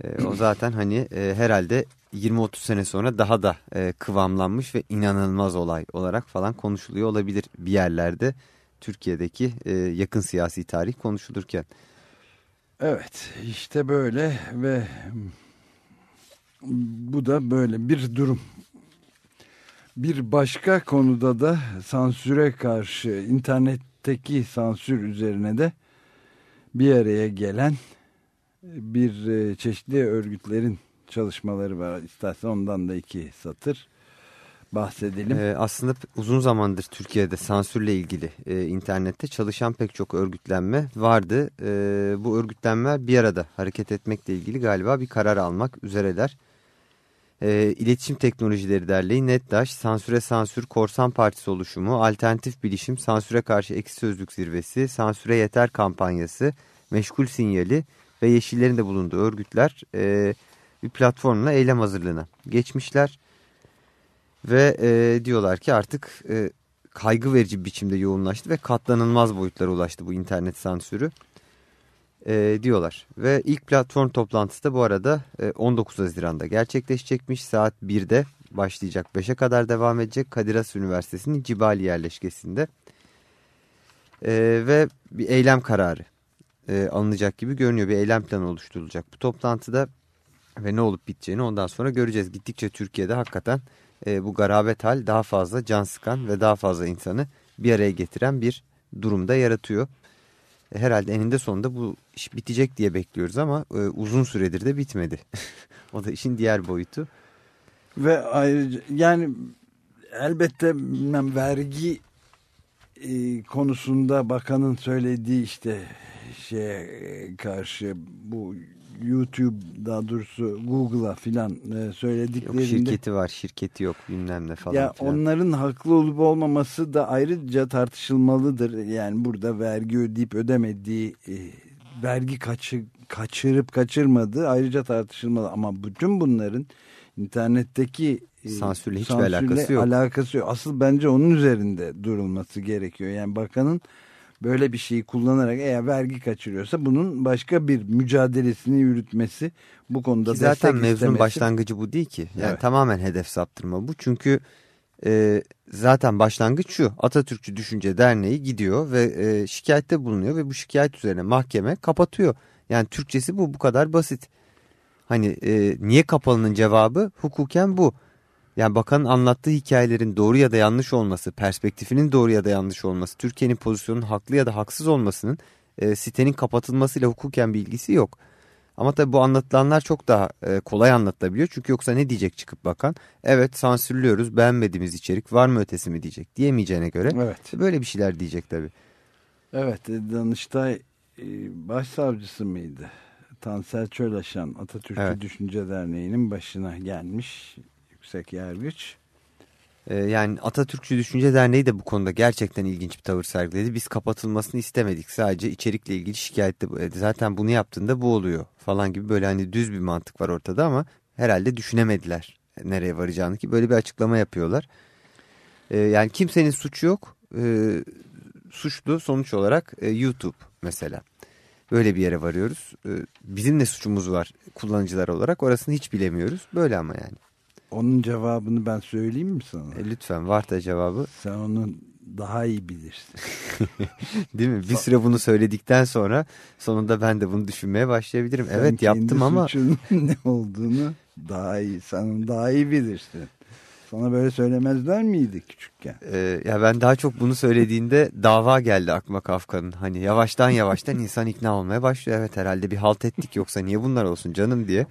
E, o zaten hani e, herhalde 20-30 sene sonra daha da e, kıvamlanmış ve inanılmaz olay olarak falan konuşuluyor olabilir bir yerlerde. Türkiye'deki e, yakın siyasi tarih konuşulurken. Evet işte böyle ve bu da böyle bir durum. Bir başka konuda da sansüre karşı internetteki sansür üzerine de bir araya gelen bir e, çeşitli örgütlerin çalışmaları var. İstersen ondan da iki satır bahsedelim. E, aslında uzun zamandır Türkiye'de sansürle ilgili e, internette çalışan pek çok örgütlenme vardı. E, bu örgütlenmeler bir arada hareket etmekle ilgili galiba bir karar almak üzereler. E, İletişim Teknolojileri Derneği, NETDAŞ, Sansüre Sansür, Korsan Partisi oluşumu, Alternatif Bilişim, Sansüre Karşı Eksi Sözlük Zirvesi, Sansüre Yeter kampanyası, Meşgul Sinyali ve Yeşillerin de bulunduğu örgütler e, bir platformla eylem hazırlığına geçmişler. Ve e, diyorlar ki artık e, kaygı verici biçimde yoğunlaştı ve katlanılmaz boyutlara ulaştı bu internet sansürü e, diyorlar. Ve ilk platform toplantısı da bu arada e, 19 Haziran'da gerçekleşecekmiş. Saat 1'de başlayacak 5'e kadar devam edecek Kadir Has Üniversitesi'nin Cibali yerleşkesinde. E, ve bir eylem kararı e, alınacak gibi görünüyor. Bir eylem planı oluşturulacak bu toplantıda. Ve ne olup biteceğini ondan sonra göreceğiz. Gittikçe Türkiye'de hakikaten e, bu garabet hal daha fazla can sıkan ve daha fazla insanı bir araya getiren bir durumda yaratıyor. E, herhalde eninde sonunda bu iş bitecek diye bekliyoruz ama e, uzun süredir de bitmedi. o da işin diğer boyutu. Ve ayrıca yani elbette vergi e, konusunda bakanın söylediği işte şeye karşı bu YouTube daha doğrusu Google'a filan e, Yok söylediklerinde şirketi var şirketi yok bilmem ne falan ya filan. onların haklı olup olmaması da ayrıca tartışılmalıdır. Yani burada vergi ödeyip ödemediği e, vergi kaçı, kaçırıp kaçırmadığı ayrıca tartışılmalı ama bütün bunların internetteki e, Sansürle hiçbir sansürle alakası yok. alakası yok. Asıl bence onun üzerinde durulması gerekiyor. Yani bakanın böyle bir şeyi kullanarak eğer vergi kaçırıyorsa bunun başka bir mücadelesini yürütmesi bu konuda Ki zaten mevzunun istemesi. başlangıcı bu değil ki. Yani Evet. tamamen hedef saptırma bu. Çünkü e, zaten başlangıç şu. Atatürkçü Düşünce Derneği gidiyor ve e, şikayette bulunuyor ve bu şikayet üzerine mahkeme kapatıyor. Yani Türkçesi bu bu kadar basit. Hani e, niye kapalının cevabı hukuken bu. Yani bakanın anlattığı hikayelerin doğru ya da yanlış olması, perspektifinin doğru ya da yanlış olması, Türkiye'nin pozisyonunun haklı ya da haksız olmasının e, sitenin kapatılmasıyla hukuken bir ilgisi yok. Ama tabii bu anlatılanlar çok daha e, kolay anlatılabiliyor. Çünkü yoksa ne diyecek çıkıp bakan? Evet sansürlüyoruz beğenmediğimiz içerik var mı ötesi mi diyecek diyemeyeceğine göre. Evet. Böyle bir şeyler diyecek tabii. Evet, e, Danıştay e, başsavcısı mıydı? Tansel Çölaşan Atatürkçü Evet. Düşünce Derneği'nin başına gelmiş yüksek yargıç. Ee, yani Atatürkçü Düşünce Derneği de bu konuda gerçekten ilginç bir tavır sergiledi. Biz kapatılmasını istemedik. Sadece içerikle ilgili şikayette e, zaten bunu yaptığında bu oluyor falan gibi böyle hani düz bir mantık var ortada ama herhalde düşünemediler nereye varacağını ki böyle bir açıklama yapıyorlar. Ee, yani kimsenin suçu yok. Ee, suçlu sonuç olarak e, YouTube mesela. Böyle bir yere varıyoruz. Bizim ne suçumuz var kullanıcılar olarak orasını hiç bilemiyoruz. Böyle ama yani. Onun cevabını ben söyleyeyim mi sana? E, lütfen var da cevabı. Sen onu daha iyi bilirsin. Değil mi? Bir süre bunu söyledikten sonra sonunda ben de bunu düşünmeye başlayabilirim. Sen evet yaptım ama ne olduğunu daha iyi, sen daha iyi bilirsin. Sana böyle söylemezler miydi küçükken? e, ya ben daha çok bunu söylediğinde dava geldi aklıma Kafka'nın. Hani yavaştan yavaştan insan ikna olmaya başlıyor. Evet herhalde bir halt ettik yoksa niye bunlar olsun canım diye.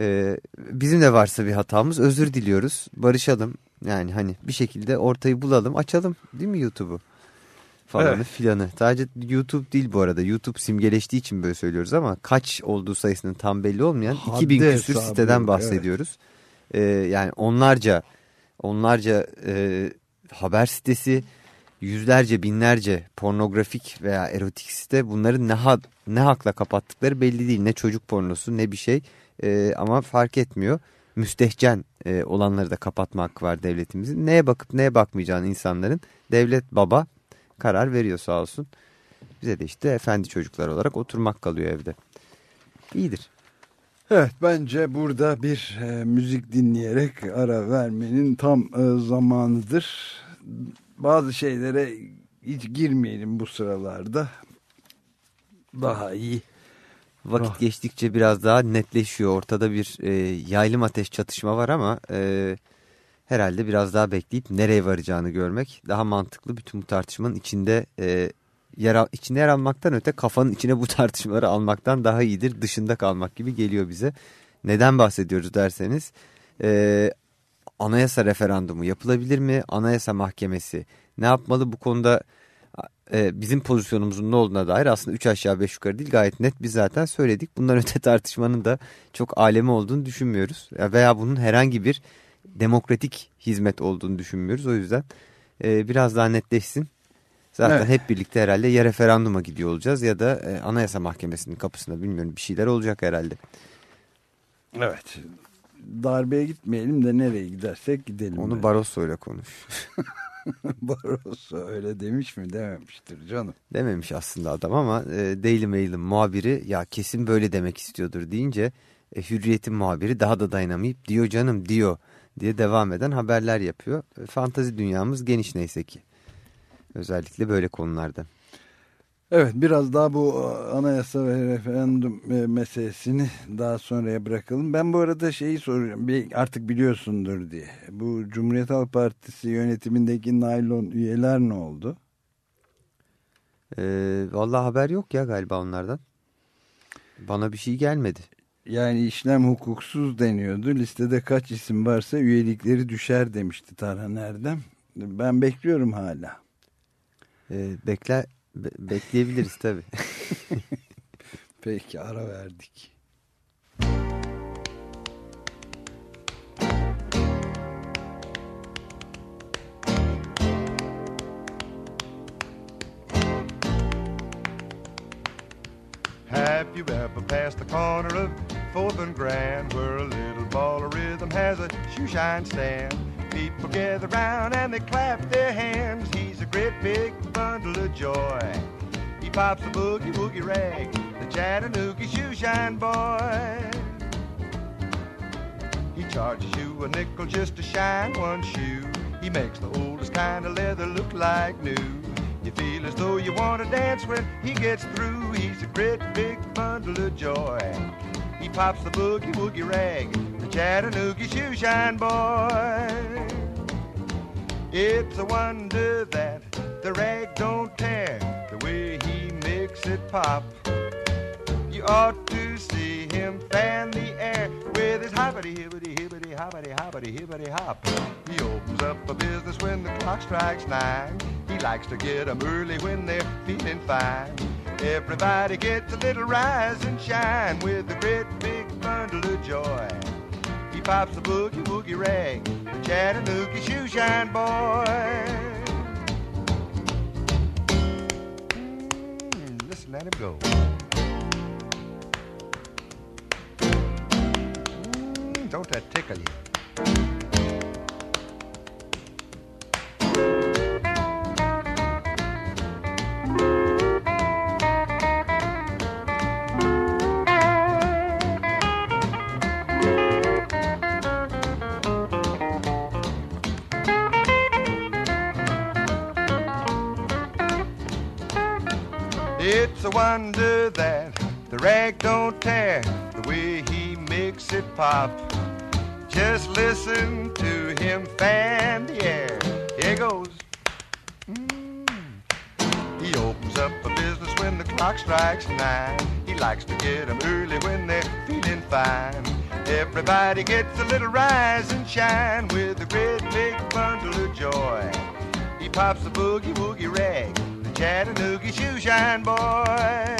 E, bizim de varsa bir hatamız özür diliyoruz. Barışalım. Yani hani bir şekilde ortayı bulalım açalım değil mi YouTube'u? Falanı Evet. filanı. Sadece YouTube değil bu arada. YouTube simgeleştiği için böyle söylüyoruz ama kaç olduğu sayısının tam belli olmayan Haddi 2000 küsür hesabı siteden bahsediyoruz. Ee, yani onlarca onlarca e, haber sitesi yüzlerce binlerce pornografik veya erotik site bunların ne, ha, ne hakla kapattıkları belli değil. Ne çocuk pornosu ne bir şey Ee, ama fark etmiyor. Müstehcen e, olanları da kapatma hakkı var devletimizin. Neye bakıp neye bakmayacağını insanların devlet baba karar veriyor sağ olsun. Bize de işte efendi çocuklar olarak oturmak kalıyor evde. İyidir. Evet bence burada bir e, müzik dinleyerek ara vermenin tam e, zamanıdır. Bazı şeylere hiç girmeyelim bu sıralarda. Daha iyi. Vakit Ah. geçtikçe biraz daha netleşiyor. Ortada bir e, yaylım ateş çatışma var ama e, herhalde biraz daha bekleyip nereye varacağını görmek daha mantıklı. Bütün bu tartışmanın içinde e, yer, içinde yer almaktan öte kafanın içine bu tartışmaları almaktan daha iyidir. Dışında kalmak gibi geliyor bize. Neden bahsediyoruz derseniz e, anayasa referandumu yapılabilir mi? Anayasa mahkemesi ne yapmalı bu konuda e, bizim pozisyonumuzun ne olduğuna dair aslında 3 aşağı 5 yukarı değil gayet net biz zaten söyledik. Bundan öte tartışmanın da çok alemi olduğunu düşünmüyoruz. Ya Veya bunun herhangi bir demokratik hizmet olduğunu düşünmüyoruz. O yüzden e, biraz daha netleşsin. Zaten Evet. hep birlikte herhalde ya referanduma gidiyor olacağız ya da e, anayasa mahkemesinin kapısında bilmiyorum bir şeyler olacak herhalde. Evet. Darbeye gitmeyelim de nereye gidersek gidelim. Onu be. Barroso'yla konuş. Barroso öyle demiş mi dememiştir canım. Dememiş aslında adam ama e, Daily Mail'in muhabiri ya kesin böyle demek istiyordur deyince e, Hürriyet'in muhabiri daha da dayanamayıp diyor canım diyor diye devam eden haberler yapıyor. E, fantazi dünyamız geniş neyse ki. Özellikle böyle konularda. Evet biraz daha bu e, anayasa ve referandum e, meselesini daha sonraya bırakalım. Ben bu arada şeyi soruyorum bir, artık biliyorsundur diye. Bu Cumhuriyet Halk Partisi yönetimindeki naylon üyeler ne oldu? E, vallahi haber yok ya galiba onlardan. Bana bir şey gelmedi. Yani işlem hukuksuz deniyordu. Listede kaç isim varsa üyelikleri düşer demişti Tarhan Erdem. Ben bekliyorum hala. E, bekle, be- bekleyebiliriz tabii. Peki ara verdik. Have you ever passed the corner of Fourth and Grand where a little ball of rhythm has a shoe shine stand? People gather round and they clap their hands. He's a great big bundle of joy. He pops the boogie woogie rag, the Chattanooga shoe shine boy. He charges you a nickel just to shine one shoe. He makes the oldest kind of leather look like new. You feel as though you want to dance when he gets through. He's a great big bundle of joy. He pops the boogie woogie rag, Chattanooga shoeshine boy. It's a wonder that the rag don't tear the way he makes it pop. You ought to see him fan the air with his hoppity hibbity hibbity hoppity hoppity hibbity hop. He opens up a business when the clock strikes nine. He likes to get 'em early when they're feeling fine. Everybody gets a little rise and shine with a great big bundle of joy. Pops the boogie woogie rag, the Chattanooga shoe shine boy. Mm, listen, let him go. Mm, don't that tickle you? Wonder that the rag don't tear the way he makes it pop. Just listen to him fan the air. Here goes. Mm. He opens up a business when the clock strikes nine. He likes to get 'em early when they're feeling fine. Everybody gets a little rise and shine with a great big bundle of joy. He pops the boogie woogie rag, Chattanooga shoe boy.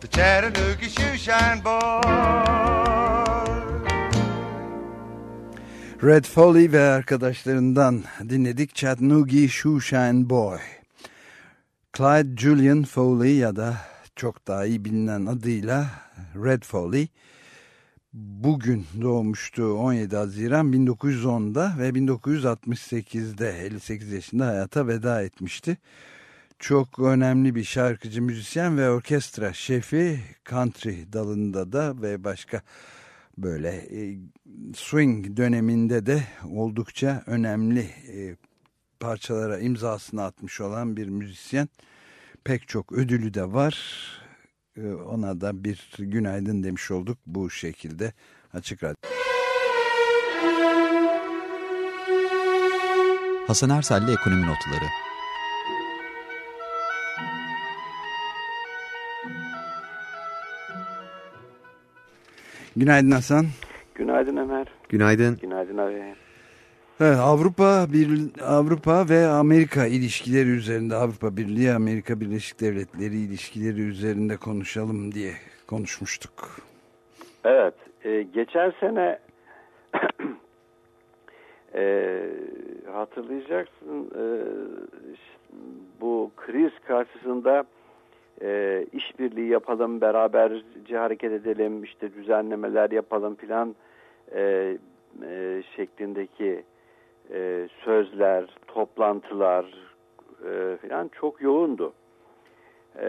The Chattanooga shoe boy. Red Foley ve arkadaşlarından dinledik Chattanooga Shoeshine Boy. Clyde Julian Foley ya da çok daha iyi bilinen adıyla Red Foley bugün doğmuştu 17 Haziran 1910'da ve 1968'de 58 yaşında hayata veda etmişti. Çok önemli bir şarkıcı, müzisyen ve orkestra şefi country dalında da ve başka böyle e, swing döneminde de oldukça önemli e, parçalara imzasını atmış olan bir müzisyen. Pek çok ödülü de var. E, ona da bir günaydın demiş olduk bu şekilde açık radyo. Hasan Ersel'le Ekonomi Notları Günaydın Hasan. Günaydın Ömer. Günaydın. Günaydın abi. Evet, Avrupa bir Avrupa ve Amerika ilişkileri üzerinde Avrupa Birliği Amerika Birleşik Devletleri ilişkileri üzerinde konuşalım diye konuşmuştuk. Evet, e, geçen sene e, hatırlayacaksın e, bu kriz karşısında e, işbirliği yapalım, beraberce hareket edelim, işte düzenlemeler yapalım filan e, e, şeklindeki e, sözler, toplantılar e, filan çok yoğundu. E,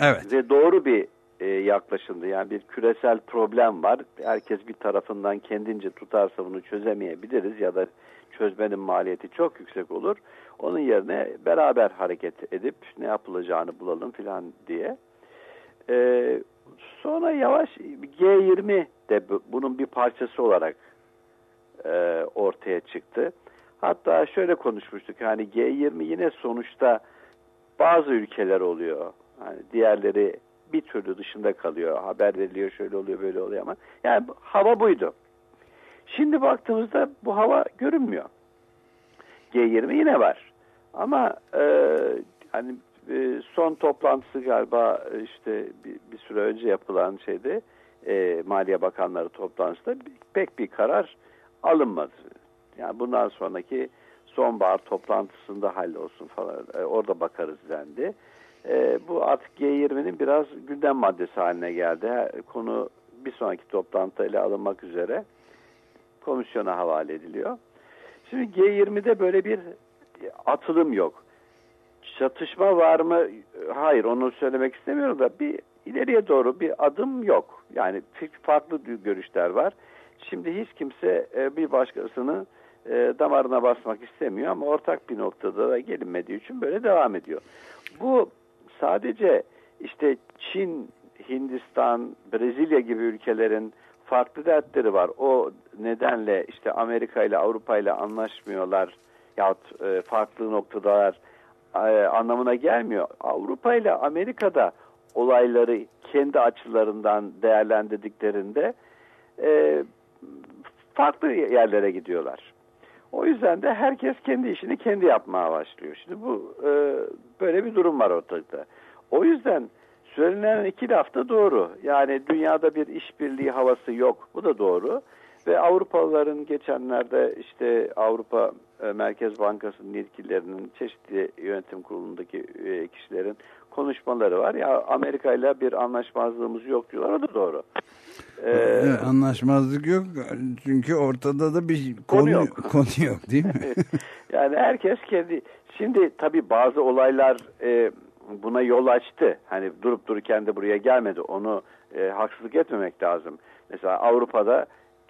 Evet. Ve doğru bir e, yaklaşımdı. Yani bir küresel problem var. Herkes bir tarafından kendince tutarsa bunu çözemeyebiliriz ya da çözmenin maliyeti çok yüksek olur. Onun yerine beraber hareket edip ne yapılacağını bulalım filan diye. E, sonra yavaş G20 de bu- bunun bir parçası olarak e, ortaya çıktı. Hatta şöyle konuşmuştuk hani G20 yine sonuçta bazı ülkeler oluyor. Hani diğerleri bir türlü dışında kalıyor. Haber veriliyor şöyle oluyor böyle oluyor ama yani hava buydu. Şimdi baktığımızda bu hava görünmüyor. G20 yine var. Ama e, hani e, son toplantısı galiba e, işte bir, bir süre önce yapılan şeyde e, Maliye Bakanları toplantısında pek bir karar alınmadı. Yani bundan sonraki sonbahar toplantısında hallolsun falan e, orada bakarız dendi. E, bu artık G20'nin biraz gündem maddesi haline geldi. Konu bir sonraki toplantıda alınmak üzere komisyona havale ediliyor. Şimdi G20'de böyle bir atılım yok. Çatışma var mı? Hayır onu söylemek istemiyorum da bir ileriye doğru bir adım yok. Yani farklı görüşler var. Şimdi hiç kimse e, bir başkasını e, damarına basmak istemiyor ama ortak bir noktada da gelinmediği için böyle devam ediyor. Bu sadece işte Çin, Hindistan, Brezilya gibi ülkelerin farklı dertleri var. O nedenle işte Amerika ile Avrupa ile anlaşmıyorlar yahut e, farklı noktalar e, anlamına gelmiyor. Avrupa ile Amerika'da olayları kendi açılarından değerlendirdiklerinde e, farklı yerlere gidiyorlar. O yüzden de herkes kendi işini kendi yapmaya başlıyor. Şimdi bu e, böyle bir durum var ortalıkta. O yüzden söylenen iki laf da doğru. Yani dünyada bir işbirliği havası yok. Bu da doğru. Ve Avrupalıların geçenlerde işte Avrupa e, Merkez Bankası'nın yetkililerinin çeşitli yönetim kurulundaki e, kişilerin konuşmaları var. Ya Amerika ile bir anlaşmazlığımız yok diyorlar. O da doğru. Ee, Evet, anlaşmazlık yok çünkü ortada da bir konu, Konu yok. konu yok değil mi? yani herkes kendi şimdi tabii bazı olaylar e, buna yol açtı. Hani durup dururken de buraya gelmedi. Onu e, haksızlık etmemek lazım. Mesela Avrupa'da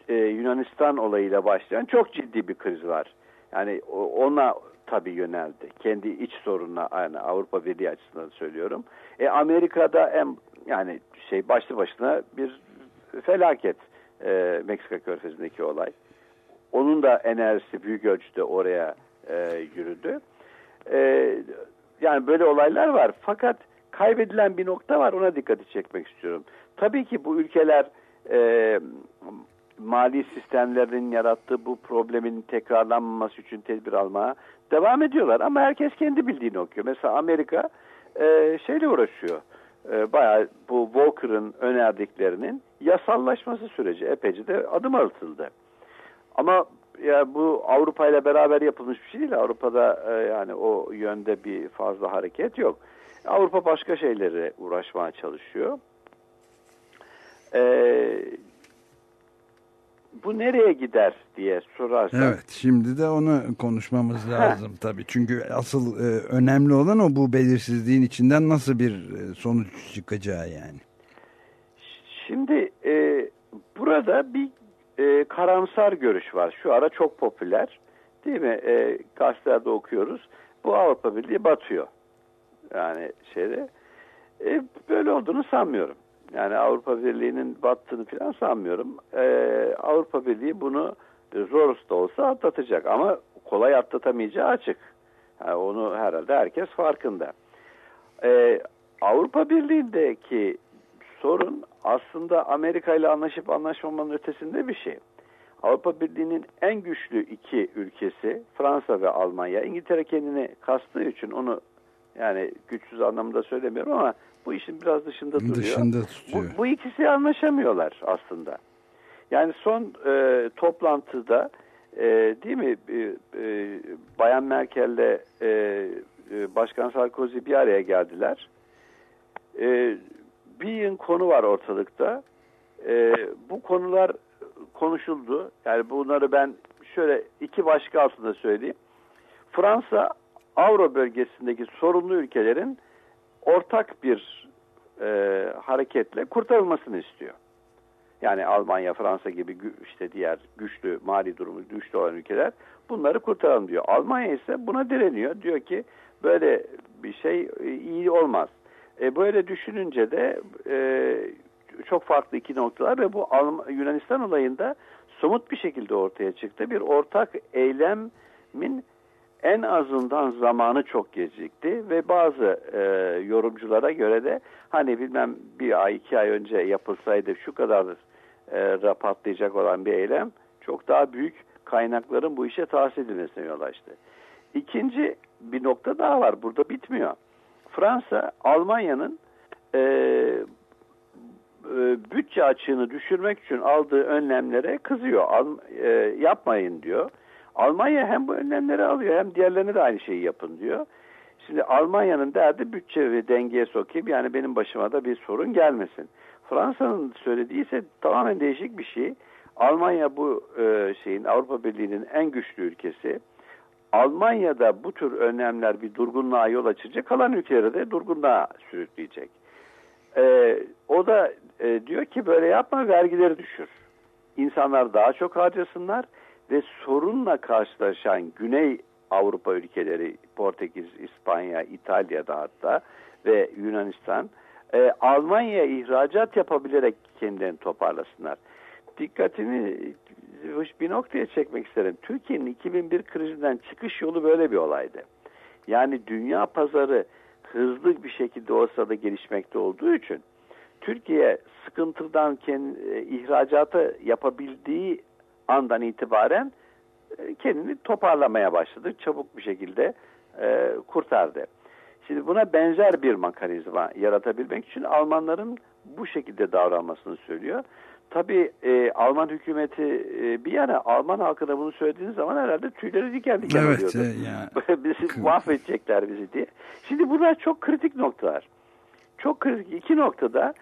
e, Yunanistan olayıyla başlayan çok ciddi bir kriz var. Yani ona tabii yöneldi. Kendi iç sorununa yani Avrupa Birliği açısından söylüyorum. E, Amerika'da en yani şey başlı başına bir felaket e, Meksika Körfezi'ndeki olay. Onun da enerjisi büyük ölçüde oraya e, yürüdü. E, yani böyle olaylar var. Fakat kaybedilen bir nokta var. Ona dikkati çekmek istiyorum. Tabii ki bu ülkeler e, mali sistemlerinin yarattığı bu problemin tekrarlanmaması için tedbir almaya devam ediyorlar. Ama herkes kendi bildiğini okuyor. Mesela Amerika e, şeyle uğraşıyor. E, bayağı bu Walker'ın önerdiklerinin yasallaşması süreci epeyce de adım atıldı. Ama ya bu Avrupa ile beraber yapılmış bir şey değil. Avrupa'da e, yani o yönde bir fazla hareket yok. Avrupa başka şeylere uğraşmaya çalışıyor. E, bu nereye gider diye sorarsan Evet şimdi de onu konuşmamız lazım tabii. Çünkü asıl e, önemli olan o bu belirsizliğin içinden nasıl bir e, sonuç çıkacağı yani. Şimdi e, burada bir e, karamsar görüş var. Şu ara çok popüler. Değil mi? E, gazetelerde okuyoruz. Bu Avrupa Birliği batıyor. Yani şeyde. E, böyle olduğunu sanmıyorum. Yani Avrupa Birliği'nin battığını falan sanmıyorum. E, Avrupa Birliği bunu zor da olsa atlatacak. Ama kolay atlatamayacağı açık. Yani onu herhalde herkes farkında. E, Avrupa Birliği'ndeki sorun aslında Amerika ile anlaşıp anlaşmamanın ötesinde bir şey. Avrupa Birliği'nin en güçlü iki ülkesi Fransa ve Almanya. İngiltere kendini kastığı için onu yani güçsüz anlamında söylemiyorum ama bu işin biraz dışında duruyor. Dışında Bu, tutuyor. bu ikisi anlaşamıyorlar aslında. Yani son e, toplantıda e, değil mi e, e, Bayan Merkel'le e, e, Başkan Sarkozy bir araya geldiler. E, bir yığın konu var ortalıkta. E, bu konular konuşuldu. Yani bunları ben şöyle iki başlık altında söyleyeyim. Fransa Avro bölgesindeki sorunlu ülkelerin ortak bir e, hareketle kurtarılmasını istiyor. Yani Almanya, Fransa gibi işte diğer güçlü mali durumu güçlü olan ülkeler bunları kurtaralım diyor. Almanya ise buna direniyor. Diyor ki böyle bir şey e, iyi olmaz. E, böyle düşününce de e, çok farklı iki noktalar ve bu Alm- Yunanistan olayında somut bir şekilde ortaya çıktı. Bir ortak eylemin en azından zamanı çok gecikti ve bazı e, yorumculara göre de hani bilmem bir ay iki ay önce yapılsaydı şu kadar e, rapatlayacak olan bir eylem çok daha büyük kaynakların bu işe tahsis edilmesine yol açtı. İkinci bir nokta daha var burada bitmiyor. Fransa Almanya'nın e, e, bütçe açığını düşürmek için aldığı önlemlere kızıyor. Al, e, yapmayın diyor. Almanya hem bu önlemleri alıyor hem diğerlerine de aynı şeyi yapın diyor. Şimdi Almanya'nın derdi bütçe ve dengeye sokayım yani benim başıma da bir sorun gelmesin. Fransa'nın söylediği ise tamamen değişik bir şey. Almanya bu e, şeyin Avrupa Birliği'nin en güçlü ülkesi. Almanya'da bu tür önlemler bir durgunluğa yol açacak, kalan ülkeleri de durgunluğa sürükleyecek. E, o da e, diyor ki böyle yapma vergileri düşür. İnsanlar daha çok harcasınlar ve sorunla karşılaşan Güney Avrupa ülkeleri Portekiz, İspanya, İtalya'da hatta ve Yunanistan e, Almanya'ya ihracat yapabilerek kendilerini toparlasınlar. Dikkatini bir noktaya çekmek isterim. Türkiye'nin 2001 krizinden çıkış yolu böyle bir olaydı. Yani dünya pazarı hızlı bir şekilde olsa da gelişmekte olduğu için Türkiye sıkıntıdan kendi, e, ihracatı yapabildiği andan itibaren e, kendini toparlamaya başladı. Çabuk bir şekilde e, kurtardı. Şimdi buna benzer bir mekanizma yaratabilmek için Almanların bu şekilde davranmasını söylüyor. Tabii e, Alman hükümeti e, bir yana Alman halkına bunu söylediğiniz zaman herhalde tüyleri diken diken Evet, oluyordu. e, yani. bizi mahvedecekler bizi diye. Şimdi bunlar çok kritik noktalar. Çok kritik iki noktada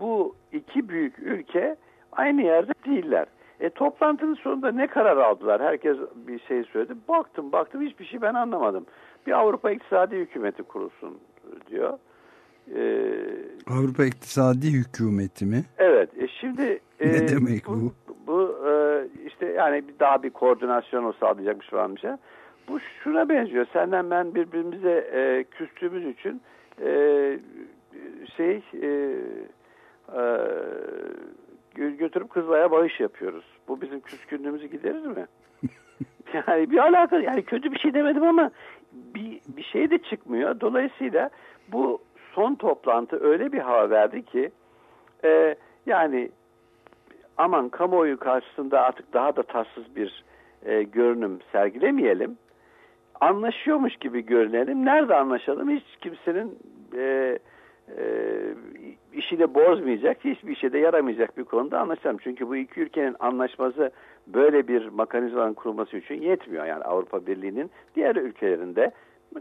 bu iki büyük ülke aynı yerde değiller. E, toplantının sonunda ne karar aldılar? Herkes bir şey söyledi. Baktım baktım hiçbir şey ben anlamadım. Bir Avrupa İktisadi Hükümeti kurulsun diyor. E, Avrupa İktisadi Hükümeti mi? evet e, şimdi e, Ne demek bu? Bu e, işte yani daha bir koordinasyon sağlayacakmış falan bir şey. Bu şuna benziyor. Senden ben birbirimize e, küstüğümüz için e, şey e, e, götürüp kızlaya bağış yapıyoruz. Bu bizim küskünlüğümüzü giderir mi? yani bir alaka yani kötü bir şey demedim ama bir, bir şey de çıkmıyor. Dolayısıyla bu son toplantı öyle bir hava verdi ki e, yani aman kamuoyu karşısında artık daha da tatsız bir e, görünüm sergilemeyelim. Anlaşıyormuş gibi görünelim. Nerede anlaşalım? Hiç kimsenin e, e, işi bozmayacak, hiçbir işe de yaramayacak bir konuda anlaşalım. Çünkü bu iki ülkenin anlaşması böyle bir mekanizmanın kurulması için yetmiyor. Yani Avrupa Birliği'nin diğer ülkelerinde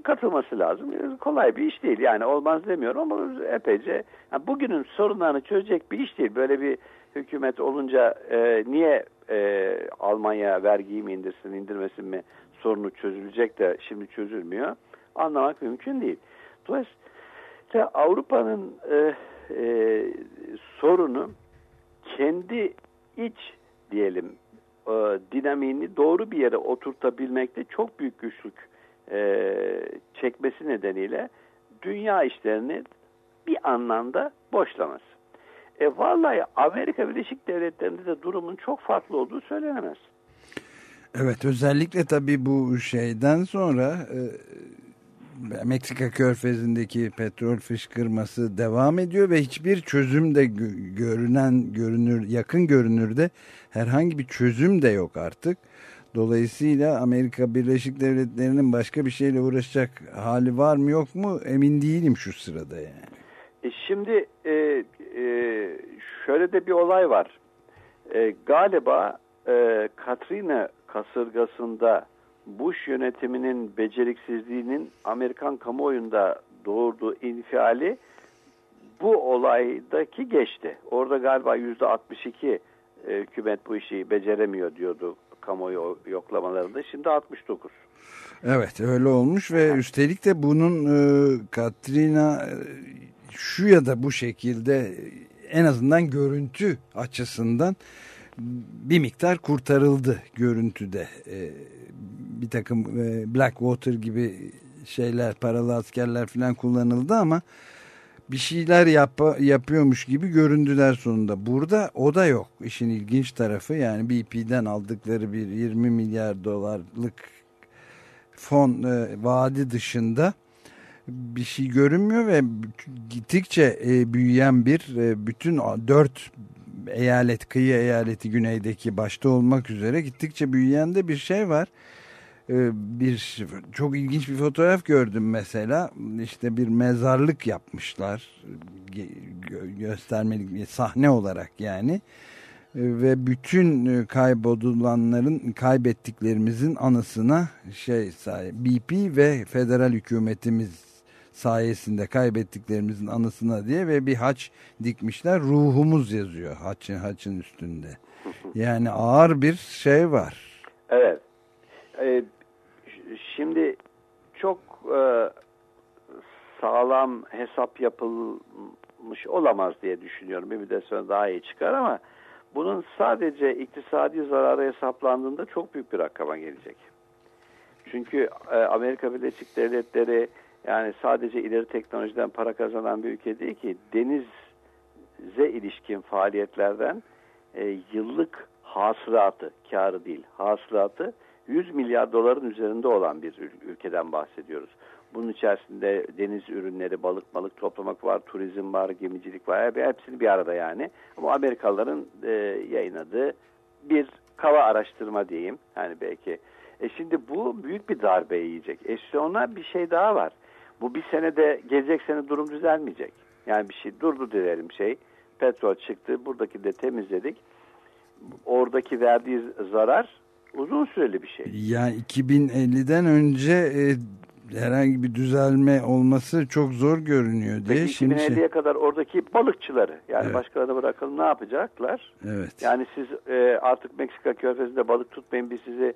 katılması lazım. Kolay bir iş değil. Yani olmaz demiyorum ama epeyce yani bugünün sorunlarını çözecek bir iş değil. Böyle bir hükümet olunca e, niye e, Almanya vergiyi mi indirsin indirmesin mi sorunu çözülecek de şimdi çözülmüyor. Anlamak mümkün değil. Dolayısıyla Avrupa'nın e, e, sorunu kendi iç diyelim e, dinamiğini doğru bir yere oturtabilmekte çok büyük güçlük e, çekmesi nedeniyle dünya işlerini bir anlamda boşlaması. E vallahi Amerika Birleşik Devletleri'nde de durumun çok farklı olduğu söylenemez. Evet özellikle tabii bu şeyden sonra e, Meksika körfezindeki petrol fışkırması devam ediyor ve hiçbir çözüm de gö- görünen görünür yakın görünürde herhangi bir çözüm de yok artık. Dolayısıyla Amerika Birleşik Devletleri'nin başka bir şeyle uğraşacak hali var mı yok mu emin değilim şu sırada yani. E şimdi e, e, şöyle de bir olay var. Galiba Katrina kasırgasında Bush yönetiminin beceriksizliğinin Amerikan kamuoyunda doğurduğu infiali bu olaydaki geçti. Orada galiba yüzde 62 e, hükümet bu işi beceremiyor diyordu kamuoyu yoklamalarında. Şimdi 69. Evet öyle olmuş ve üstelik de bunun e, Katrina e, şu ya da bu şekilde e, en azından görüntü açısından bir miktar kurtarıldı görüntüde. E, bir takım e, Blackwater gibi şeyler paralı askerler falan kullanıldı ama bir şeyler yap yapıyormuş gibi göründüler sonunda. Burada o da yok. İşin ilginç tarafı yani BP'den aldıkları bir 20 milyar dolarlık fon e, vaadi dışında bir şey görünmüyor ve gittikçe e, büyüyen bir e, bütün dört eyalet kıyı eyaleti güneydeki başta olmak üzere gittikçe büyüyen de bir şey var. E, bir çok ilginç bir fotoğraf gördüm mesela. İşte bir mezarlık yapmışlar. Gö göstermelik sahne olarak yani. Ve bütün kaybodulanların kaybettiklerimizin anısına şey BP ve federal hükümetimiz sayesinde kaybettiklerimizin anısına diye ve bir haç dikmişler. Ruhumuz yazıyor haçın haçın üstünde. Yani ağır bir şey var. Evet. Ee, şimdi çok e, sağlam hesap yapılmış olamaz diye düşünüyorum. Bir müddet sonra daha iyi çıkar ama bunun sadece iktisadi zararı hesaplandığında çok büyük bir rakama gelecek. Çünkü e, Amerika Birleşik Devletleri yani sadece ileri teknolojiden para kazanan bir ülke değil ki denize ilişkin faaliyetlerden e, yıllık hasılatı, karı değil, hasılatı 100 milyar doların üzerinde olan bir ül- ülkeden bahsediyoruz. Bunun içerisinde deniz ürünleri, balık balık toplamak var, turizm var, gemicilik var. Hep- Hepsini bir arada yani. Ama Amerikalıların e, yayınladığı bir kava araştırma diyeyim. Yani belki. E şimdi bu büyük bir darbe yiyecek. E sonra bir şey daha var. Bu bir senede gelecek sene durum düzelmeyecek. Yani bir şey durdu diyelim şey. Petrol çıktı. Buradaki de temizledik. Oradaki verdiği zarar uzun süreli bir şey. Yani 2050'den önce e, herhangi bir düzelme olması çok zor görünüyor diye. Peki Şimdi şey- 2050'ye kadar oradaki balıkçıları yani Evet. başkalarına bırakalım ne yapacaklar? evet. Yani siz e, artık Meksika körfezinde balık tutmayın biz sizi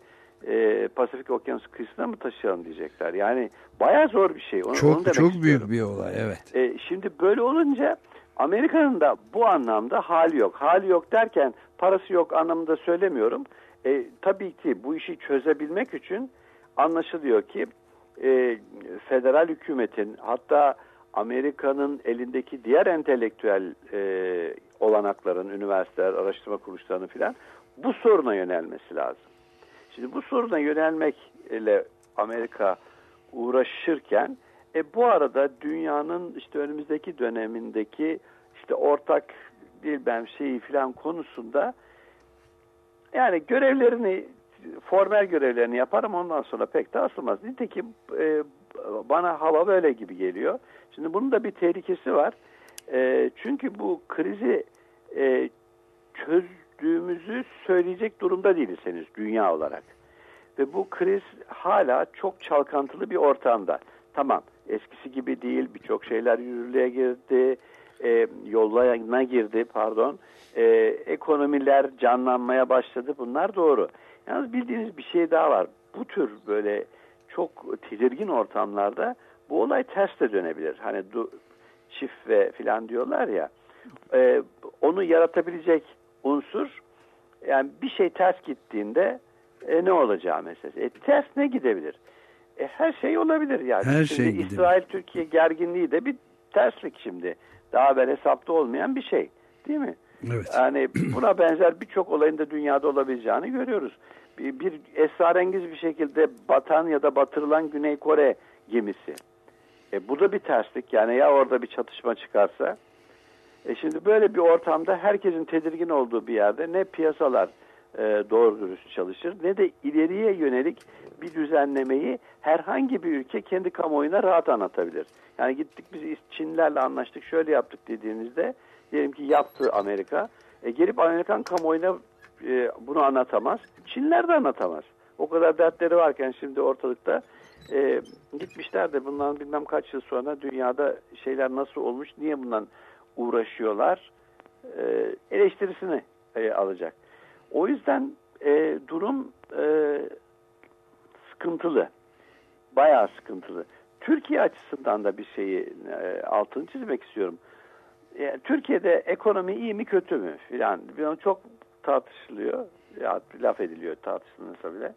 e, Pasifik Okyanusu kıyısına mı taşıyalım diyecekler. Yani bayağı zor bir şey. Onu, onu çok demek çok istiyorum. büyük bir olay evet. E, şimdi böyle olunca Amerika'nın da bu anlamda hali yok. Hali yok derken parası yok anlamında söylemiyorum. E, tabii ki bu işi çözebilmek için anlaşılıyor ki e, federal hükümetin hatta Amerika'nın elindeki diğer entelektüel e, olanakların, üniversiteler, araştırma kuruluşlarının filan bu soruna yönelmesi lazım. Şimdi bu soruna yönelmekle Amerika uğraşırken e, bu arada dünyanın işte önümüzdeki dönemindeki işte ortak bilmem şeyi filan konusunda yani görevlerini formel görevlerini yaparım ondan sonra pek de asılmaz. Nitekim e, bana hava böyle gibi geliyor. Şimdi bunun da bir tehlikesi var. E, çünkü bu krizi e, çözdüğümüzü söyleyecek durumda değiliz henüz dünya olarak. Ve bu kriz hala çok çalkantılı bir ortamda. Tamam eskisi gibi değil birçok şeyler yürürlüğe girdi, e, yollarına girdi pardon. E, ekonomiler canlanmaya başladı bunlar doğru. Yalnız bildiğiniz bir şey daha var. Bu tür böyle çok tedirgin ortamlarda bu olay ters de dönebilir. Hani du, çift ve filan diyorlar ya. E, onu yaratabilecek unsur yani bir şey ters gittiğinde e, ne olacağı meselesi. E, ters ne gidebilir? E, her şey olabilir yani. Her şimdi şey. İsrail-Türkiye gerginliği de bir terslik şimdi. Daha evvel hesapta olmayan bir şey. Değil mi? Evet. Yani buna benzer birçok olayın da dünyada olabileceğini görüyoruz. Bir, bir esrarengiz bir şekilde batan ya da batırılan Güney Kore gemisi. E, bu da bir terslik. Yani ya orada bir çatışma çıkarsa. E şimdi böyle bir ortamda herkesin tedirgin olduğu bir yerde ne piyasalar e, doğru dürüst çalışır ne de ileriye yönelik bir düzenlemeyi herhangi bir ülke kendi kamuoyuna rahat anlatabilir. Yani gittik biz Çinlerle anlaştık şöyle yaptık dediğinizde diyelim ki yaptı Amerika. E, gelip Amerikan kamuoyuna e, bunu anlatamaz. Çinler de anlatamaz. O kadar dertleri varken şimdi ortalıkta e, gitmişler de bundan bilmem kaç yıl sonra dünyada şeyler nasıl olmuş, niye bundan uğraşıyorlar e, eleştirisini e, alacak. O yüzden e, durum e, sıkıntılı. Bayağı sıkıntılı. Türkiye açısından da bir şeyi e, altını çizmek istiyorum. E, Türkiye'de ekonomi iyi mi kötü mü filan çok tartışılıyor. Ya, laf ediliyor tartışılırsa bile.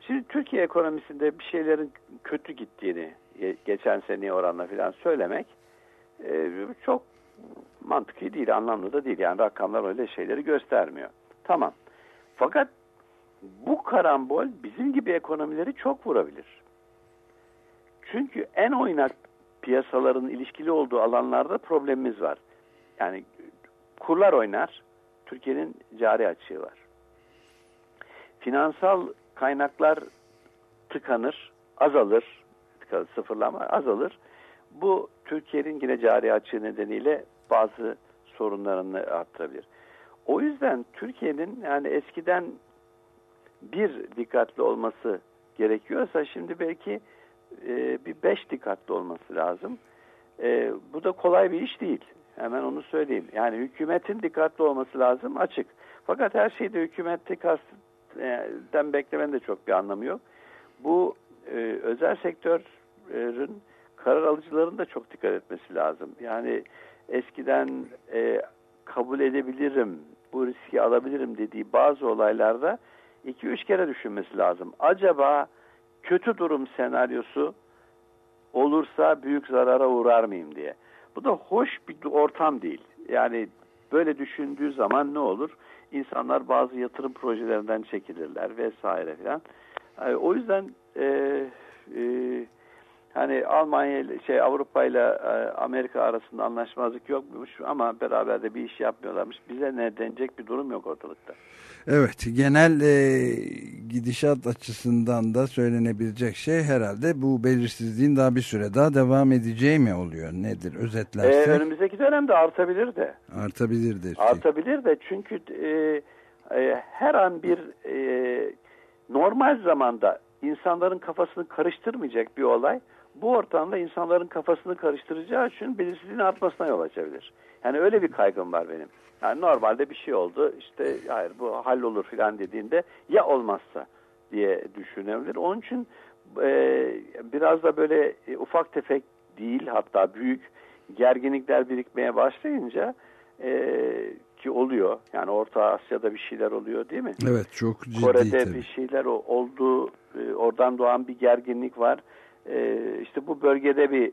Şimdi Türkiye ekonomisinde bir şeylerin kötü gittiğini e, geçen seneye oranla filan söylemek e, çok mantıklı değil, anlamlı da değil. Yani rakamlar öyle şeyleri göstermiyor. Tamam. Fakat bu karambol bizim gibi ekonomileri çok vurabilir. Çünkü en oynak piyasaların ilişkili olduğu alanlarda problemimiz var. Yani kurlar oynar, Türkiye'nin cari açığı var. Finansal kaynaklar tıkanır, azalır, sıfırlama azalır. Bu Türkiye'nin yine cari açığı nedeniyle bazı sorunlarını arttırabilir. O yüzden Türkiye'nin yani eskiden bir dikkatli olması gerekiyorsa şimdi belki e, bir beş dikkatli olması lazım. E, bu da kolay bir iş değil. Hemen onu söyleyeyim. Yani hükümetin dikkatli olması lazım açık. Fakat her şeyde hükümette kastten beklemenin de çok bir anlamı yok. Bu e, özel sektörün karar alıcıların da çok dikkat etmesi lazım. Yani eskiden e, kabul edebilirim bu riski alabilirim dediği bazı olaylarda 2-3 kere düşünmesi lazım. Acaba kötü durum senaryosu olursa büyük zarara uğrar mıyım diye. Bu da hoş bir ortam değil. Yani böyle düşündüğü zaman ne olur? İnsanlar bazı yatırım projelerinden çekilirler vesaire filan. Yani o yüzden e, e, hani Almanya şey Avrupa ile e, Amerika arasında anlaşmazlık yokmuş ama beraber de bir iş yapmıyorlarmış. Bize ne denecek bir durum yok ortalıkta. Evet genel e, gidişat açısından da söylenebilecek şey herhalde bu belirsizliğin daha bir süre daha devam edeceği mi oluyor? Nedir özetlersek? Ee, önümüzdeki dönemde artabilir de. Artabilir de. Artabilir de çünkü e, e, her an bir e, normal zamanda insanların kafasını karıştırmayacak bir olay bu ortamda insanların kafasını karıştıracağı için belirsizliğin artmasına yol açabilir. Yani öyle bir kaygım var benim. Yani normalde bir şey oldu işte hayır bu hallolur filan dediğinde ya olmazsa diye düşünebilir. Onun için e, biraz da böyle e, ufak tefek değil hatta büyük gerginlikler birikmeye başlayınca e, ki oluyor. Yani Orta Asya'da bir şeyler oluyor değil mi? Evet çok ciddi Kore'de tabii. bir şeyler oldu. E, oradan doğan bir gerginlik var. E, işte bu bölgede bir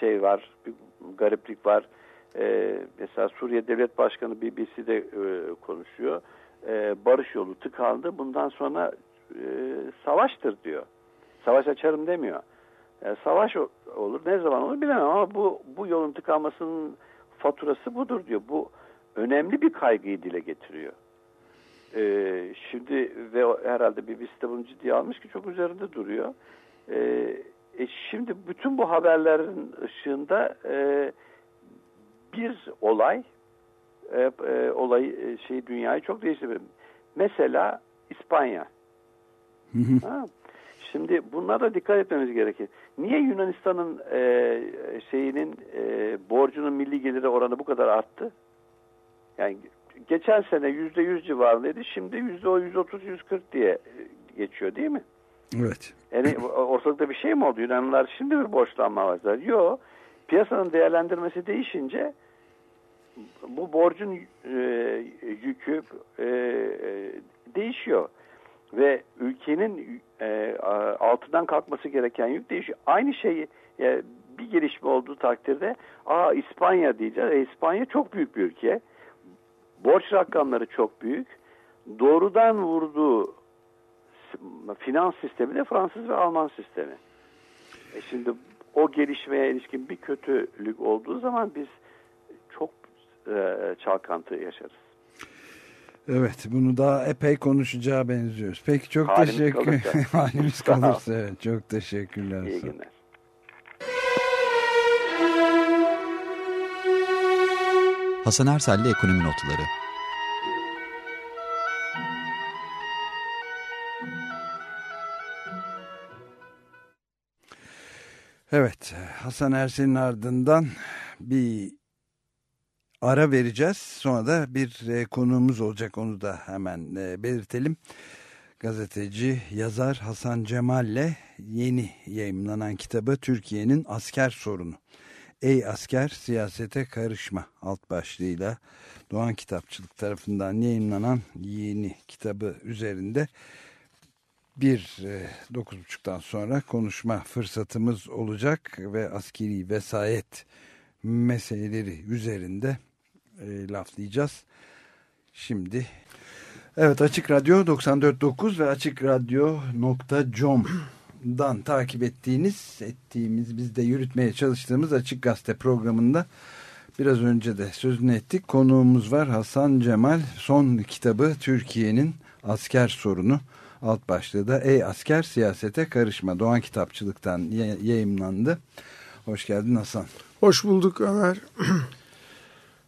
şey var. Bir gariplik var. E, mesela Suriye Devlet Başkanı BBC'de e, konuşuyor. E, barış yolu tıkandı. Bundan sonra e, savaştır diyor. Savaş açarım demiyor. E, savaş olur. Ne zaman olur bilemem ama bu bu yolun tıkanmasının faturası budur diyor. Bu önemli bir kaygıyı dile getiriyor. Ee, şimdi ve herhalde BBC de bunu ciddiye almış ki çok üzerinde duruyor. Ee, e, şimdi bütün bu haberlerin ışığında e, bir olay e, e, olay e, şey dünyayı çok değiştirdi. Mesela İspanya. Ha, Şimdi bunlara dikkat etmemiz gerekir. Niye Yunanistan'ın e, şeyinin e, borcunun milli geliri oranı bu kadar arttı? Yani geçen sene yüzde yüz civarındaydı. Şimdi yüzde o yüzde otuz, yüz kırk diye e, geçiyor değil mi? Evet. Yani ortalıkta bir şey mi oldu? Yunanlılar şimdi bir borçlanma başlar. Yok. Piyasanın değerlendirmesi değişince bu borcun e, yükü e, e, değişiyor. Ve ülkenin e, altından kalkması gereken yük değişiyor. Aynı şeyi e, bir gelişme olduğu takdirde aa İspanya diyeceğiz. E, İspanya çok büyük bir ülke. Borç rakamları çok büyük. Doğrudan vurduğu finans sistemi de Fransız ve Alman sistemi. E şimdi o gelişmeye ilişkin bir kötülük olduğu zaman biz çok e, çalkantı yaşarız. Evet bunu daha epey konuşacağı benziyoruz. Peki çok Halimiz teşekkür kalırsa. Halimiz kalırsa evet, çok teşekkürler. İyi günler. Hasan Ersel'le Ekonomi Notları Evet Hasan Ersel'in ardından bir ara vereceğiz. Sonra da bir e, konuğumuz olacak onu da hemen e, belirtelim. Gazeteci, yazar Hasan Cemal'le yeni yayımlanan kitabı Türkiye'nin Asker Sorunu. Ey asker siyasete karışma alt başlığıyla Doğan Kitapçılık tarafından yayınlanan yeni kitabı üzerinde bir e, dokuz buçuktan sonra konuşma fırsatımız olacak ve askeri vesayet meseleleri üzerinde e, laflayacağız. Şimdi evet Açık Radyo 94.9 ve Açık Radyo.com'dan takip ettiğiniz ettiğimiz biz de yürütmeye çalıştığımız Açık Gazete programında biraz önce de sözünü ettik. Konuğumuz var Hasan Cemal son kitabı Türkiye'nin asker sorunu alt başlığı da Ey asker siyasete karışma Doğan Kitapçılık'tan ya- yayımlandı. Hoş geldin Hasan. Hoş bulduk Ömer.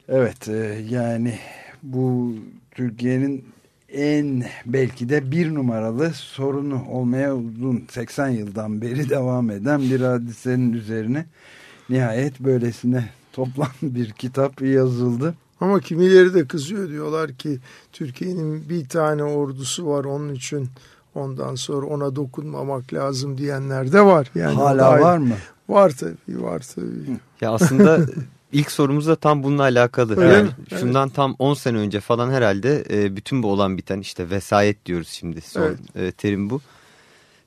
Evet e, yani bu Türkiye'nin en belki de bir numaralı sorunu olmaya uzun 80 yıldan beri devam eden bir hadisenin üzerine nihayet böylesine toplam bir kitap yazıldı. Ama kimileri de kızıyor diyorlar ki Türkiye'nin bir tane ordusu var onun için ondan sonra ona dokunmamak lazım diyenler de var. Yani Hala var mı? Var tabii var tabii. Ya aslında İlk sorumuz da tam bununla alakalı. Öyle yani mi? Evet. Şundan tam 10 sene önce falan herhalde e, bütün bu olan biten işte vesayet diyoruz şimdi son Evet. e, terim bu.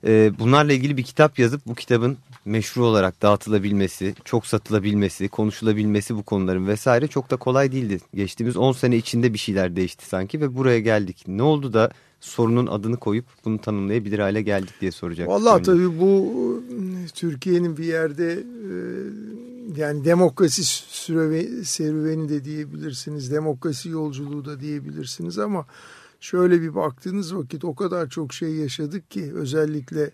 E, bunlarla ilgili bir kitap yazıp bu kitabın meşru olarak dağıtılabilmesi, çok satılabilmesi, konuşulabilmesi bu konuların vesaire çok da kolay değildi. Geçtiğimiz 10 sene içinde bir şeyler değişti sanki ve buraya geldik. Ne oldu da sorunun adını koyup bunu tanımlayabilir hale geldik diye soracak. Vallahi tabii bu Türkiye'nin bir yerde e, yani demokrasi serüveni de diyebilirsiniz. Demokrasi yolculuğu da diyebilirsiniz ama şöyle bir baktığınız vakit o kadar çok şey yaşadık ki özellikle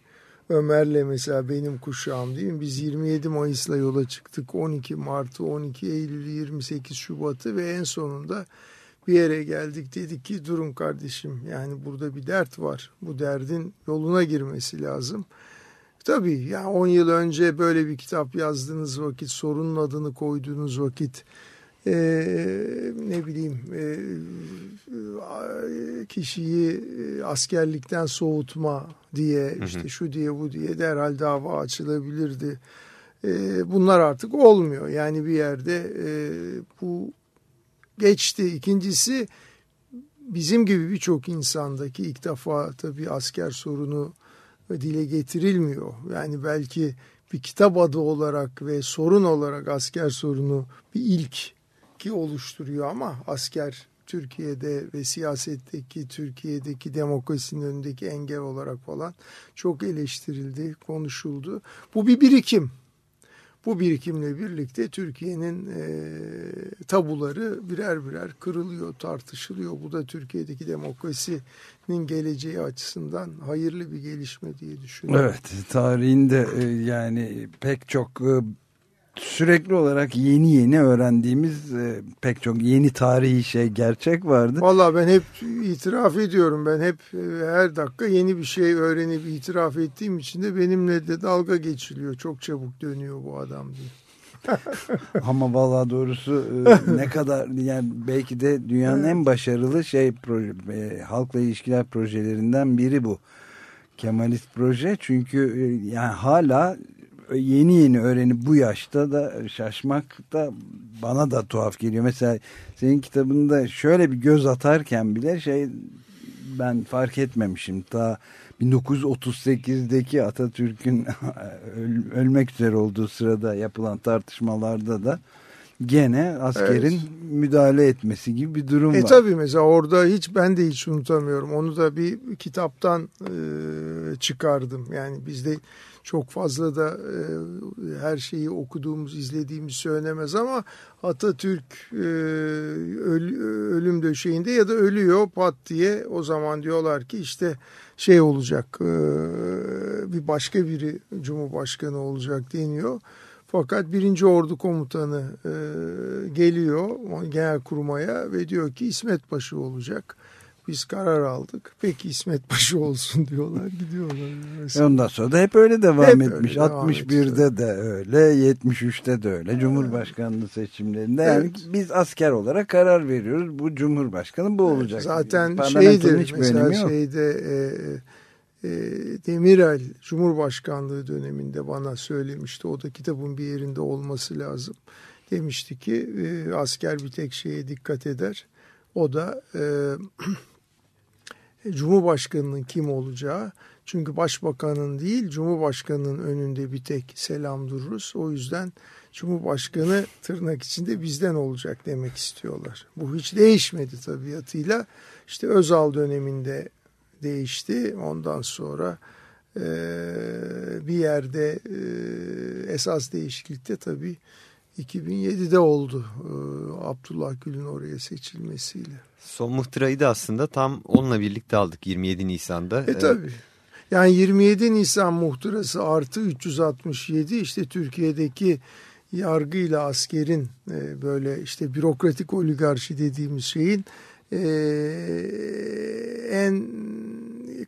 Ömer'le mesela benim kuşağım değil mi? Biz 27 Mayıs'la yola çıktık. 12 Mart'ı, 12 Eylül'ü, 28 Şubat'ı ve en sonunda bir yere geldik dedik ki durun kardeşim yani burada bir dert var. Bu derdin yoluna girmesi lazım. Tabii yani 10 yıl önce böyle bir kitap yazdığınız vakit sorunun adını koyduğunuz vakit eee, ne bileyim eee, kişiyi e, askerlikten soğutma diye işte şu diye bu diye derhal dava açılabilirdi. Eee, bunlar artık olmuyor. Yani bir yerde eee, bu geçti. İkincisi bizim gibi birçok insandaki ilk defa tabii asker sorunu dile getirilmiyor. Yani belki bir kitap adı olarak ve sorun olarak asker sorunu bir ilk ki oluşturuyor ama asker Türkiye'de ve siyasetteki Türkiye'deki demokrasinin önündeki engel olarak falan çok eleştirildi, konuşuldu. Bu bir birikim. Bu birikimle birlikte Türkiye'nin e, tabuları birer birer kırılıyor, tartışılıyor. Bu da Türkiye'deki demokrasinin geleceği açısından hayırlı bir gelişme diye düşünüyorum. Evet tarihinde e, yani pek çok e, sürekli olarak yeni yeni öğrendiğimiz e, pek çok yeni tarihi şey gerçek vardı. Vallahi ben hep itiraf ediyorum. Ben hep e, her dakika yeni bir şey öğrenip itiraf ettiğim için de benimle de dalga geçiliyor. Çok çabuk dönüyor bu adam diye. Ama vallahi doğrusu e, ne kadar yani belki de dünyanın en başarılı şey proje, e, halkla ilişkiler projelerinden biri bu. Kemalist proje çünkü e, yani hala yeni yeni öğrenip bu yaşta da şaşmak da bana da tuhaf geliyor. Mesela senin kitabında şöyle bir göz atarken bile şey ben fark etmemişim. Ta 1938'deki Atatürk'ün öl- ölmek üzere olduğu sırada yapılan tartışmalarda da gene askerin Evet. müdahale etmesi gibi bir durum E var. tabii mesela orada hiç ben de hiç unutamıyorum. Onu da bir kitaptan e, çıkardım. Yani bizde çok fazla da e, her şeyi okuduğumuz, izlediğimiz söylemez ama Atatürk e, öl- ölüm döşeğinde ya da ölüyor pat diye o zaman diyorlar ki işte şey olacak e, bir başka biri Cumhurbaşkanı olacak deniyor. Fakat birinci ordu komutanı e, geliyor genelkurmaya ve diyor ki İsmet Paşa olacak. Biz karar aldık. Peki İsmet Paşa olsun diyorlar gidiyorlar. E Ondan sonra da hep öyle devam Hep öyle etmiş. devam 61'de de öyle, 73'te de öyle. Cumhurbaşkanlığı seçimlerinde yani Evet. biz asker olarak karar veriyoruz. Bu Cumhurbaşkanı bu olacak. Zaten Parlamentonun şeydir mesela şeyde e, Demirel Cumhurbaşkanlığı döneminde bana söylemişti. O da kitabın bir yerinde olması lazım. Demişti ki e, asker bir tek şeye dikkat eder. O da e, Cumhurbaşkanının kim olacağı. Çünkü başbakanın değil Cumhurbaşkanının önünde bir tek selam dururuz. O yüzden Cumhurbaşkanı tırnak içinde bizden olacak demek istiyorlar. Bu hiç değişmedi tabiatıyla. İşte Özal döneminde değişti. Ondan sonra e, bir yerde e, esas değişiklikte tabii 2007'de oldu e, Abdullah Gül'ün oraya seçilmesiyle. Son muhtırayı da aslında tam onunla birlikte aldık 27 Nisan'da. E tabii. Yani 27 Nisan muhtırası artı 367 işte Türkiye'deki yargıyla askerin e, böyle işte bürokratik oligarşi dediğimiz şeyin e, en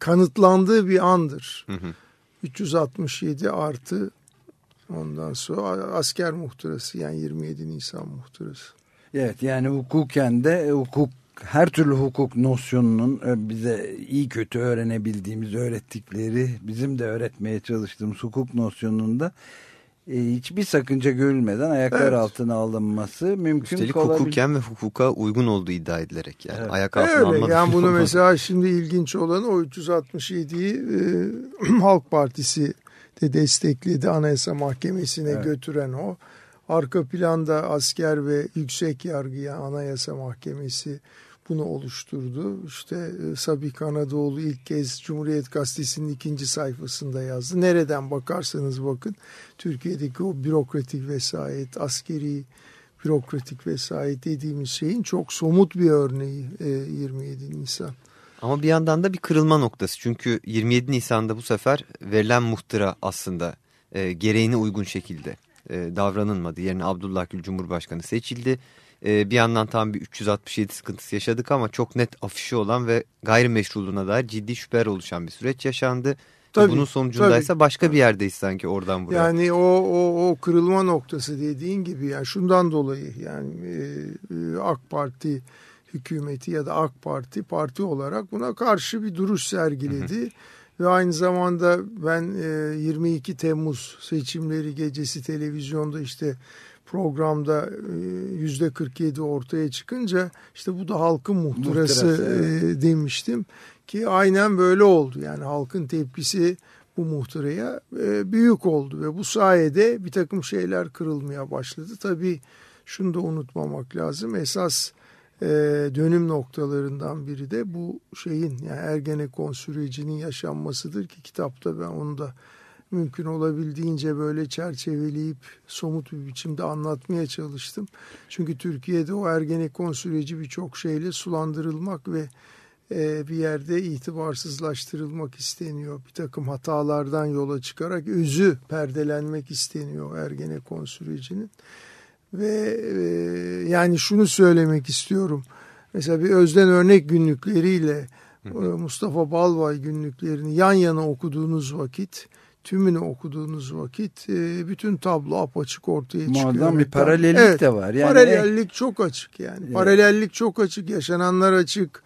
kanıtlandığı bir andır. Hı hı. 367 artı ondan sonra asker muhtırası yani 27 Nisan muhtırası. Evet yani hukuken de hukuk her türlü hukuk nosyonunun e, bize iyi kötü öğrenebildiğimiz öğrettikleri bizim de öğretmeye çalıştığımız hukuk nosyonunda e, hiçbir sakınca görülmeden ayaklar Evet. altına alınması mümkün Üstelik olabilir. hukuken ve hukuka uygun olduğu iddia edilerek yani Evet. ayak altına Öyle alma yani bunu mesela şimdi ilginç olan o 367'yi e, Halk Partisi de destekledi Anayasa Mahkemesi'ne Evet. götüren o. Arka planda asker ve yüksek yargıya Anayasa Mahkemesi bunu oluşturdu. İşte e, Sabih Kanadoğlu ilk kez Cumhuriyet Gazetesi'nin ikinci sayfasında yazdı. Nereden bakarsanız bakın Türkiye'deki o bürokratik vesayet, askeri bürokratik vesayet dediğimiz şeyin çok somut bir örneği e, 27 Nisan. Ama bir yandan da bir kırılma noktası. Çünkü 27 Nisan'da bu sefer verilen muhtıra aslında e, gereğine uygun şekilde e, davranılmadı. Yerine Abdullah Gül Cumhurbaşkanı seçildi. E, bir yandan tam bir 367 sıkıntısı yaşadık ama çok net afişi olan ve gayrimeşruluğuna dair ciddi şüpheler oluşan bir süreç yaşandı. Tabii, bunun sonucundaysa tabii. başka bir yerdeyiz sanki oradan buraya. Yani o, o, o kırılma noktası dediğin gibi yani şundan dolayı yani e, e, AK Parti hükümeti ya da AK Parti parti olarak buna karşı bir duruş sergiledi. Ve aynı zamanda ben e, 22 Temmuz seçimleri gecesi televizyonda işte programda e, yüzde 47 ortaya çıkınca işte bu da halkın muhtırası, Muhtırası, e, demiştim ki aynen böyle oldu. Yani halkın tepkisi bu muhtıraya e, büyük oldu ve bu sayede bir takım şeyler kırılmaya başladı. Tabii şunu da unutmamak lazım. Esas dönüm noktalarından biri de bu şeyin yani Ergenekon sürecinin yaşanmasıdır ki kitapta ben onu da mümkün olabildiğince böyle çerçeveleyip somut bir biçimde anlatmaya çalıştım. Çünkü Türkiye'de o Ergenekon süreci birçok şeyle sulandırılmak ve e, bir yerde itibarsızlaştırılmak isteniyor. Bir takım hatalardan yola çıkarak özü perdelenmek isteniyor Ergenekon sürecinin. Ve e, yani şunu söylemek istiyorum. Mesela bir özden örnek günlükleriyle e, Mustafa Balvay günlüklerini yan yana okuduğunuz vakit tümünü okuduğunuz vakit e, bütün tablo apaçık ortaya çıkıyor. Muazzam bir paralellik Evet, de var. Yani paralellik çok açık yani. Evet. Paralellik çok açık. Yaşananlar açık.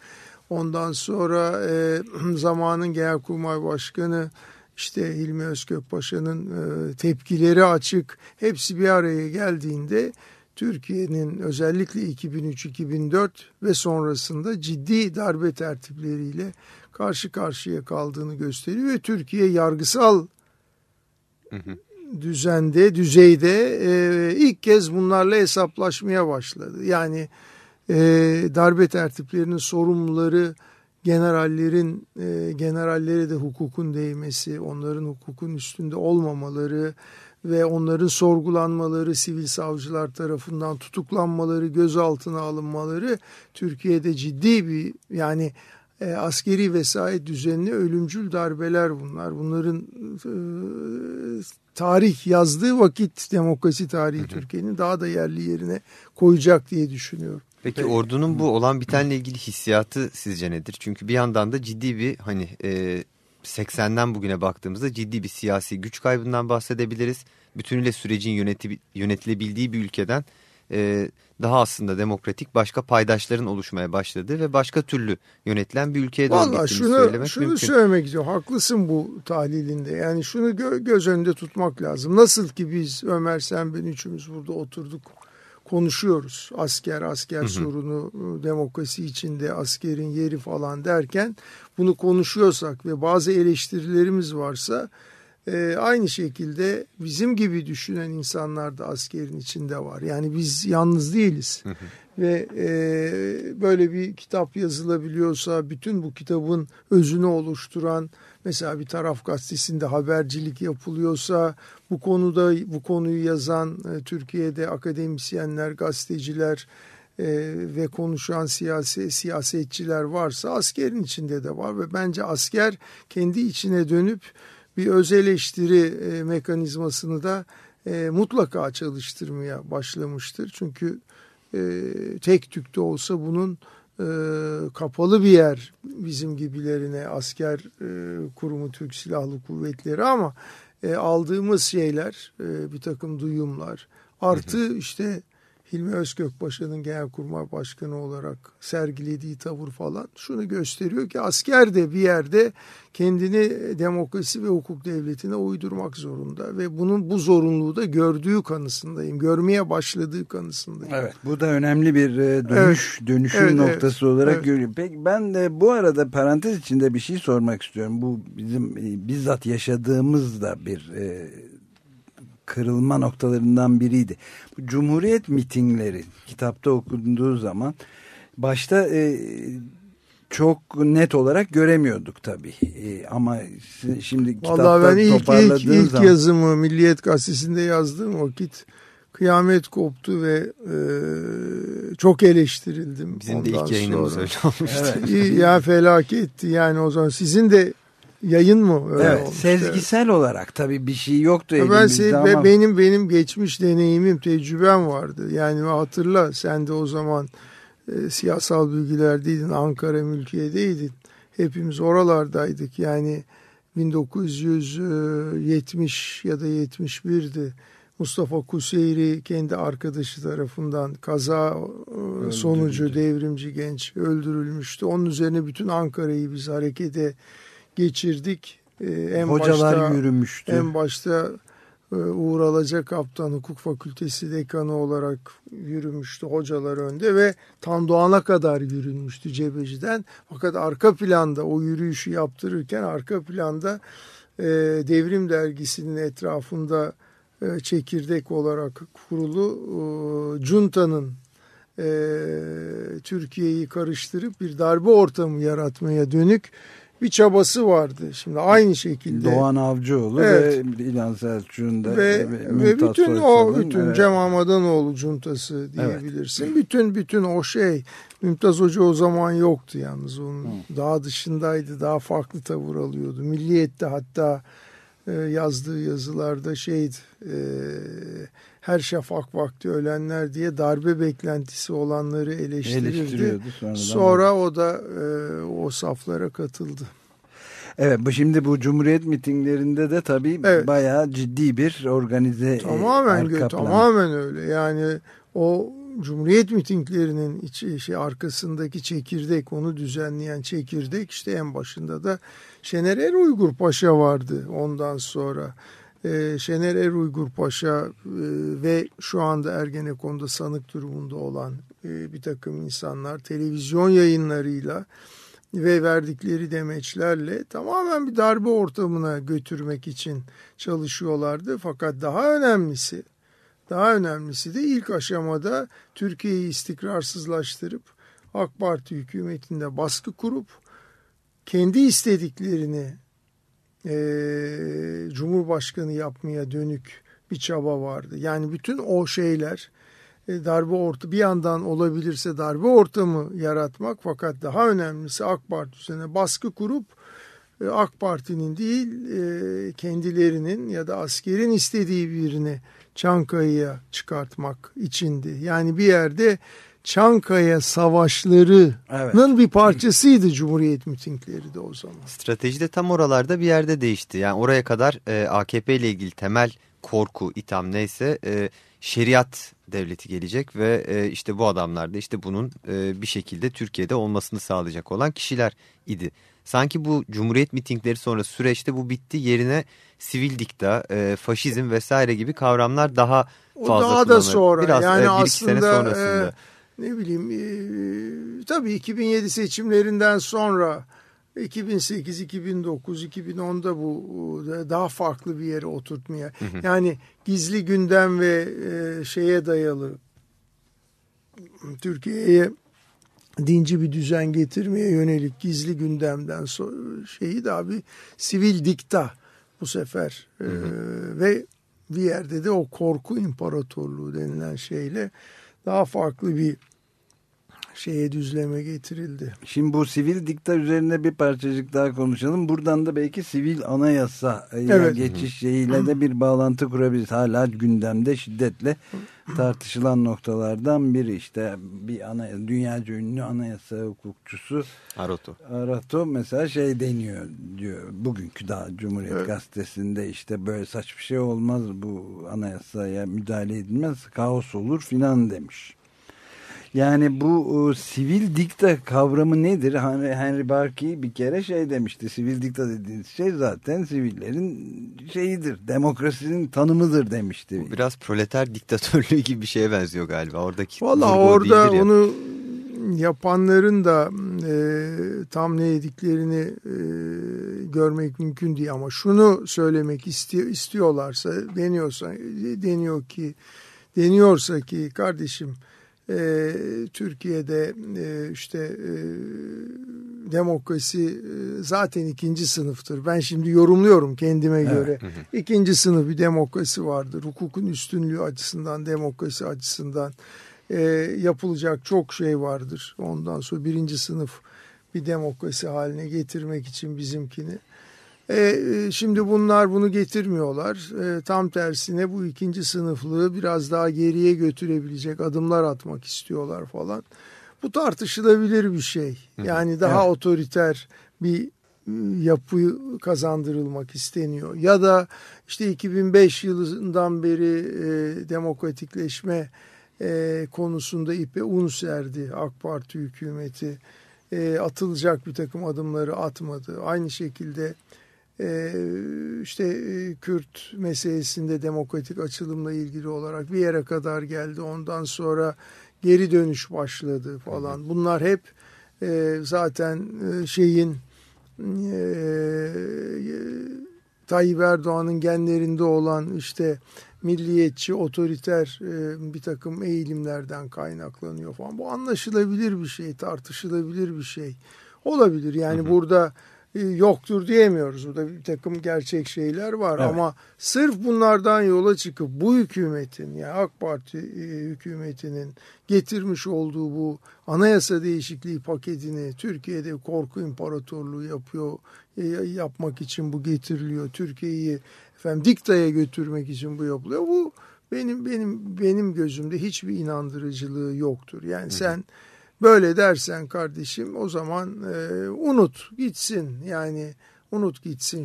Ondan sonra e, zamanın Genelkurmay Başkanı işte Hilmi Özkök Paşa'nın e, tepkileri açık. Hepsi bir araya geldiğinde Türkiye'nin özellikle 2003-2004 ve sonrasında ciddi darbe tertipleriyle karşı karşıya kaldığını gösteriyor ve Türkiye yargısal düzende, düzeyde e, ilk kez bunlarla hesaplaşmaya başladı. Yani e, darbe tertiplerinin sorumluları generallerin e, generallere de hukukun değmesi, onların hukukun üstünde olmamaları ve onların sorgulanmaları, sivil savcılar tarafından tutuklanmaları, gözaltına alınmaları Türkiye'de ciddi bir yani e, askeri vesayet düzenine ölümcül darbeler bunlar. Bunların e, tarih yazdığı vakit demokrasi tarihi Türkiye'nin daha da yerli yerine koyacak diye düşünüyorum. Peki ordunun bu olan bitenle ilgili hissiyatı sizce nedir? Çünkü bir yandan da ciddi bir hani e, 80'den bugüne baktığımızda ciddi bir siyasi güç kaybından bahsedebiliriz. Bütünüyle sürecin yöneti, yönetilebildiği bir ülkeden e, daha aslında demokratik başka paydaşların oluşmaya başladığı ve başka türlü yönetilen bir ülkeye doğru gittiğini şunu, söylemek şunu mümkün. söylemek istiyorum. Haklısın bu tahlilinde. Yani şunu gö- göz önünde tutmak lazım. Nasıl ki biz Ömer sen ben üçümüz burada oturduk konuşuyoruz. Asker, asker sorunu, demokrasi içinde askerin yeri falan derken bunu konuşuyorsak ve bazı eleştirilerimiz varsa e, aynı şekilde bizim gibi düşünen insanlar da askerin içinde var. Yani biz yalnız değiliz. Ve e, böyle bir kitap yazılabiliyorsa bütün bu kitabın özünü oluşturan mesela bir taraf gazetesinde habercilik yapılıyorsa bu konuda bu konuyu yazan e, Türkiye'de akademisyenler, gazeteciler e, ve konuşan siyasi siyasetçiler varsa askerin içinde de var ve bence asker kendi içine dönüp bir öz eleştiri e, mekanizmasını da e, mutlaka çalıştırmaya başlamıştır. Çünkü e, tek tük de olsa bunun e, kapalı bir yer bizim gibilerine asker e, kurumu Türk Silahlı Kuvvetleri ama e, aldığımız şeyler e, bir takım duyumlar artı işte Hilmi Özkökpaşa'nın Genelkurmay Başkanı olarak sergilediği tavır falan şunu gösteriyor ki asker de bir yerde kendini demokrasi ve hukuk devletine uydurmak zorunda ve bunun bu zorunluluğu da gördüğü kanısındayım. Görmeye başladığı kanısındayım. Evet bu da önemli bir e, dönüş dönüşüm Evet, noktası evet, olarak evet. görüyorum. Peki ben de bu arada parantez içinde bir şey sormak istiyorum. Bu bizim e, bizzat yaşadığımız da bir e, kırılma noktalarından biriydi. Bu Cumhuriyet mitingleri kitapta okunduğu zaman başta e, çok net olarak göremiyorduk tabii. E, ama şimdi kitapta Vallahi ben ilk, ilk, toparladığın ilk zaman yazımı Milliyet Gazetesi'nde yazdığım vakit kıyamet koptu ve e, çok eleştirildim. Bizim de ilk yayınımız sonra. öyle olmuştu. İyi, ya felaketti yani o zaman sizin de yayın mı öyle evet, olmuştu? sezgisel olarak tabii bir şey yoktu Ya Ben elimizde se- ama be- benim benim geçmiş deneyimim, tecrübem vardı. Yani hatırla sen de o zaman e, siyasal bilgilerdeydin, Ankara mülkiyedeydin. Hepimiz oralardaydık. Yani 1970 ya da 71'di. Mustafa Kuseyri kendi arkadaşı tarafından kaza e, sonucu devrimci genç öldürülmüştü. Onun üzerine bütün Ankara'yı biz harekete geçirdik. E, en hocalar başta, yürümüştü. en başta e, Uğur Alaca Kaptan Hukuk Fakültesi dekanı olarak yürümüştü hocalar önde ve Tan Doğan'a kadar yürünmüştü Cebeci'den. Fakat arka planda o yürüyüşü yaptırırken arka planda e, Devrim Dergisi'nin etrafında e, çekirdek olarak kurulu e, Cunta'nın e, Türkiye'yi karıştırıp bir darbe ortamı yaratmaya dönük bir çabası vardı. Şimdi aynı şekilde Doğan Avcıoğlu Evet. ve İlhan Selçuk'un da ve, ve ve bütün o Soysal'ın, bütün evet. Cem Hamadanoğlu cuntası diyebilirsin. Bütün bütün o şey Mümtaz Hoca o zaman yoktu yalnız onun daha dışındaydı. Daha farklı tavır alıyordu. Milliyet'te hatta e, yazdığı yazılarda şeydi e, her şafak vakti ölenler diye darbe beklentisi olanları eleştirirdi. Sonra o da e, o saflara katıldı. Evet bu şimdi bu Cumhuriyet mitinglerinde de tabii Evet. bayağı ciddi bir organize e, Tamamen arka tamamen öyle. Yani o Cumhuriyet mitinglerinin içi, şey arkasındaki çekirdek, onu düzenleyen çekirdek işte en başında da Şener Er Uygur Paşa vardı ondan sonra. Ee, Şener Er Uygur Paşa e, ve şu anda Ergenekon'da sanık durumunda olan e, bir takım insanlar televizyon yayınlarıyla ve verdikleri demeçlerle tamamen bir darbe ortamına götürmek için çalışıyorlardı. Fakat daha önemlisi, daha önemlisi de ilk aşamada Türkiye'yi istikrarsızlaştırıp AK Parti hükümetinde baskı kurup kendi istediklerini eee, Cumhurbaşkanı yapmaya dönük bir çaba vardı. Yani bütün o şeyler e, darbe orta bir yandan olabilirse darbe ortamı yaratmak fakat daha önemlisi AK Parti üzerine baskı kurup e, AK Parti'nin değil e, kendilerinin ya da askerin istediği birini Çankaya'ya çıkartmak içindi. Yani bir yerde Çankaya savaşlarının Evet. bir parçasıydı Cumhuriyet mitingleri de o zaman. Strateji de tam oralarda bir yerde değişti. Yani oraya kadar e, AKP ile ilgili temel korku, itham neyse e, şeriat devleti gelecek ve e, işte bu adamlar da işte bunun e, bir şekilde Türkiye'de olmasını sağlayacak olan kişiler idi. Sanki bu Cumhuriyet mitingleri sonra süreçte bu bitti yerine sivil dikta, e, faşizm vesaire gibi kavramlar daha O fazla daha da sonra Biraz yani e, bir iki sene aslında sonrasında. e, ne bileyim e, tabii 2007 seçimlerinden sonra 2008, 2009, 2010'da bu daha farklı bir yere oturtmaya yani gizli gündem ve e, şeye dayalı Türkiye'ye dinci bir düzen getirmeye yönelik gizli gündemden so- şeyi daha bir sivil dikta bu sefer E, ve bir yerde de o korku imparatorluğu denilen şeyle daha farklı bir şeye düzleme getirildi. Şimdi bu sivil dikta üzerine bir parçacık daha konuşalım. Buradan da belki sivil anayasa e, Evet. geçiş şeyiyle de bir bağlantı kurabiliriz. Hala gündemde şiddetle tartışılan noktalardan biri işte bir ana, dünyaca ünlü anayasa hukukçusu Aroto. Arato mesela şey deniyor diyor bugünkü daha Cumhuriyet Evet. Gazetesi'nde işte böyle saç bir şey olmaz bu anayasaya müdahale edilmez kaos olur filan demiş. Yani bu e, sivil dikta kavramı nedir? Henry, Henry Barkey bir kere şey demişti. Sivil dikta dediğiniz şey zaten sivillerin şeyidir. Demokrasinin tanımıdır demişti. Bu biraz proleter diktatörlüğü gibi bir şeye benziyor galiba. Oradaki Valla orada ya. onu yapanların da e, tam ne dediklerini e, görmek mümkün değil ama şunu söylemek istiyor, istiyorlarsa deniyorsa deniyor ki deniyorsa ki kardeşim e, Türkiye'de e, işte e, demokrasi e, zaten ikinci sınıftır. Ben şimdi yorumluyorum kendime göre. İkinci sınıf bir demokrasi vardır. Hukukun üstünlüğü açısından, demokrasi açısından e, yapılacak çok şey vardır. Ondan sonra birinci sınıf bir demokrasi haline getirmek için bizimkini. E, e, şimdi bunlar bunu getirmiyorlar. E, tam tersine bu ikinci sınıflığı biraz daha geriye götürebilecek adımlar atmak istiyorlar falan. Bu tartışılabilir bir şey. Yani daha otoriter bir e, yapı kazandırılmak isteniyor. Ya da işte 2005 yılından beri e, demokratikleşme e, konusunda ipe un serdi AK Parti hükümeti. E, atılacak bir takım adımları atmadı. Aynı şekilde e, işte e, Kürt meselesinde demokratik açılımla ilgili olarak bir yere kadar geldi. Ondan sonra geri dönüş başladı falan. Bunlar hep e, zaten e, şeyin e, Tayyip Erdoğan'ın genlerinde olan işte milliyetçi, otoriter e, bir takım eğilimlerden kaynaklanıyor falan. Bu anlaşılabilir bir şey, tartışılabilir bir şey. Olabilir yani burada e, yoktur diyemiyoruz. Burada bir takım gerçek şeyler var Evet. ama sırf bunlardan yola çıkıp bu hükümetin yani AK Parti e, hükümetinin getirmiş olduğu bu anayasa değişikliği paketini Türkiye'de korku imparatorluğu yapıyor e, yapmak için bu getiriliyor. Türkiye'yi efendim diktaya götürmek için bu yapılıyor. Bu benim benim benim gözümde hiçbir inandırıcılığı yoktur. Yani sen böyle dersen kardeşim o zaman e, unut gitsin. Yani unut gitsin.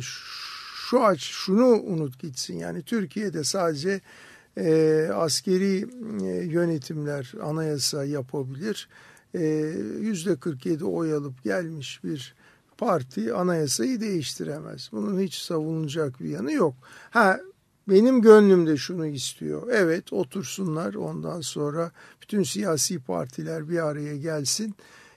Şu aç şunu unut gitsin. Yani Türkiye'de sadece e, askeri e, yönetimler anayasa yapabilir. E, Yüzde 47 oy alıp gelmiş bir parti anayasayı değiştiremez. Bunun hiç savunulacak bir yanı yok. Ha benim gönlümde şunu istiyor. Evet otursunlar ondan sonra bütün siyasi partiler bir araya gelsin.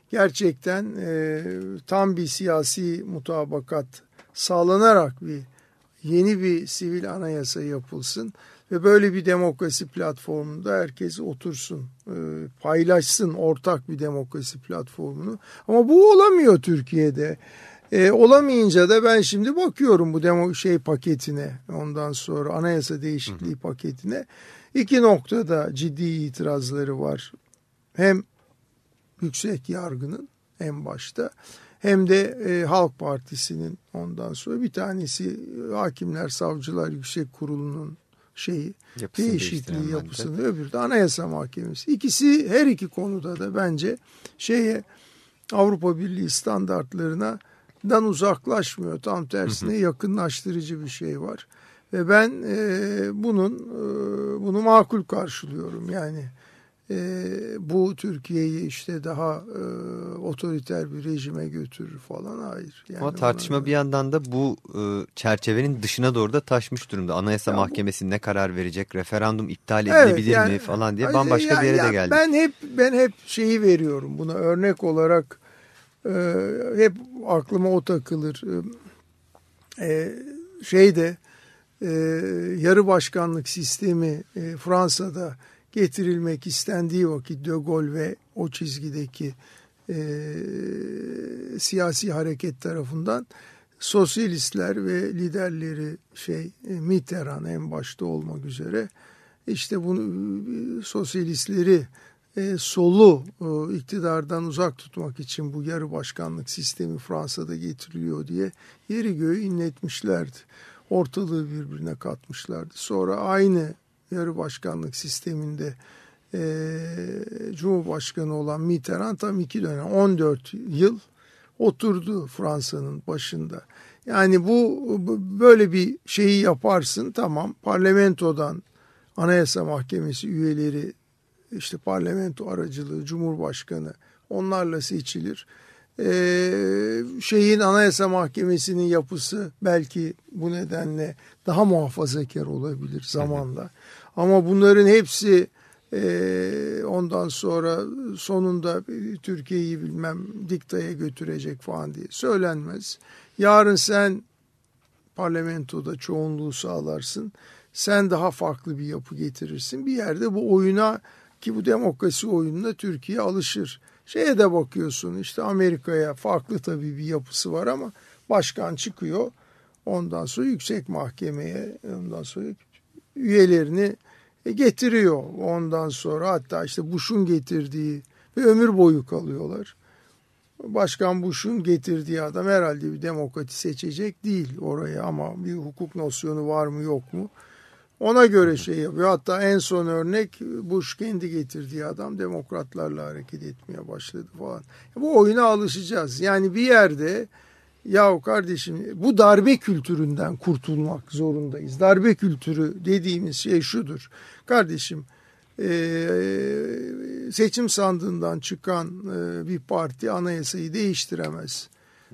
Gerçekten e, tam bir siyasi mutabakat sağlanarak bir yeni bir sivil anayasa yapılsın ve böyle bir demokrasi platformunda herkes otursun, e, paylaşsın ortak bir demokrasi platformunu. Ama bu olamıyor Türkiye'de. E, olamayınca da ben şimdi bakıyorum bu demo şey paketine ondan sonra anayasa değişikliği paketine iki noktada ciddi itirazları var. Hem yüksek yargının en başta hem de e, Halk Partisi'nin ondan sonra bir tanesi Hakimler Savcılar Yüksek Kurulu'nun şeyi Yapısını değişikliği yapısını öbürü de Anayasa Mahkemesi. İkisi her iki konuda da bence şeye Avrupa Birliği standartlarına dan uzaklaşmıyor. Tam tersine yakınlaştırıcı bir şey var. Ve ben e, bunun e, bunu makul karşılıyorum. Yani e, bu Türkiye'yi işte daha e, otoriter bir rejime götürür falan hayır. Yani Ama tartışma ona- bir yandan da bu e, çerçevenin dışına doğru da taşmış durumda. Anayasa Ya bu- Mahkemesi ne karar verecek? Referandum iptal Evet, edilebilir yani- mi falan diye bambaşka ya- bir yere ya de geldi. Ben hep ben hep şeyi veriyorum buna örnek olarak e, hep aklıma o takılır. E, e, şeyde e, yarı başkanlık sistemi e, Fransa'da getirilmek istendiği vakit De Gaulle ve o çizgideki e, siyasi hareket tarafından sosyalistler ve liderleri şey e, Mitterrand en başta olmak üzere işte bunu e, sosyalistleri e, solu e, iktidardan uzak tutmak için bu yarı başkanlık sistemi Fransa'da getiriliyor diye yeri göğü inletmişlerdi. Ortalığı birbirine katmışlardı. Sonra aynı yarı başkanlık sisteminde e, Cumhurbaşkanı olan Mitterrand tam iki dönem 14 yıl oturdu Fransa'nın başında. Yani bu böyle bir şeyi yaparsın tamam parlamentodan Anayasa Mahkemesi üyeleri işte parlamento aracılığı Cumhurbaşkanı onlarla seçilir. Ee, şeyin Anayasa Mahkemesi'nin yapısı belki bu nedenle daha muhafazakar olabilir zamanla. Ama bunların hepsi e, ondan sonra sonunda Türkiye'yi bilmem diktaya götürecek falan diye söylenmez. Yarın sen parlamentoda çoğunluğu sağlarsın. Sen daha farklı bir yapı getirirsin. Bir yerde bu oyuna ki bu demokrasi oyununa Türkiye alışır. Şeye de bakıyorsun işte Amerika'ya farklı tabii bir yapısı var ama başkan çıkıyor. Ondan sonra yüksek mahkemeye ondan sonra üyelerini e, getiriyor. Ondan sonra hatta işte Bush'un getirdiği ve ömür boyu kalıyorlar. Başkan Bush'un getirdiği adam herhalde bir demokrati seçecek değil oraya ama bir hukuk nosyonu var mı yok mu? Ona göre şey yapıyor. Hatta en son örnek Bush kendi getirdiği adam demokratlarla hareket etmeye başladı falan. Bu oyuna alışacağız. Yani bir yerde yahu kardeşim bu darbe kültüründen kurtulmak zorundayız. Darbe kültürü dediğimiz şey şudur. Kardeşim seçim sandığından çıkan bir parti anayasayı değiştiremez.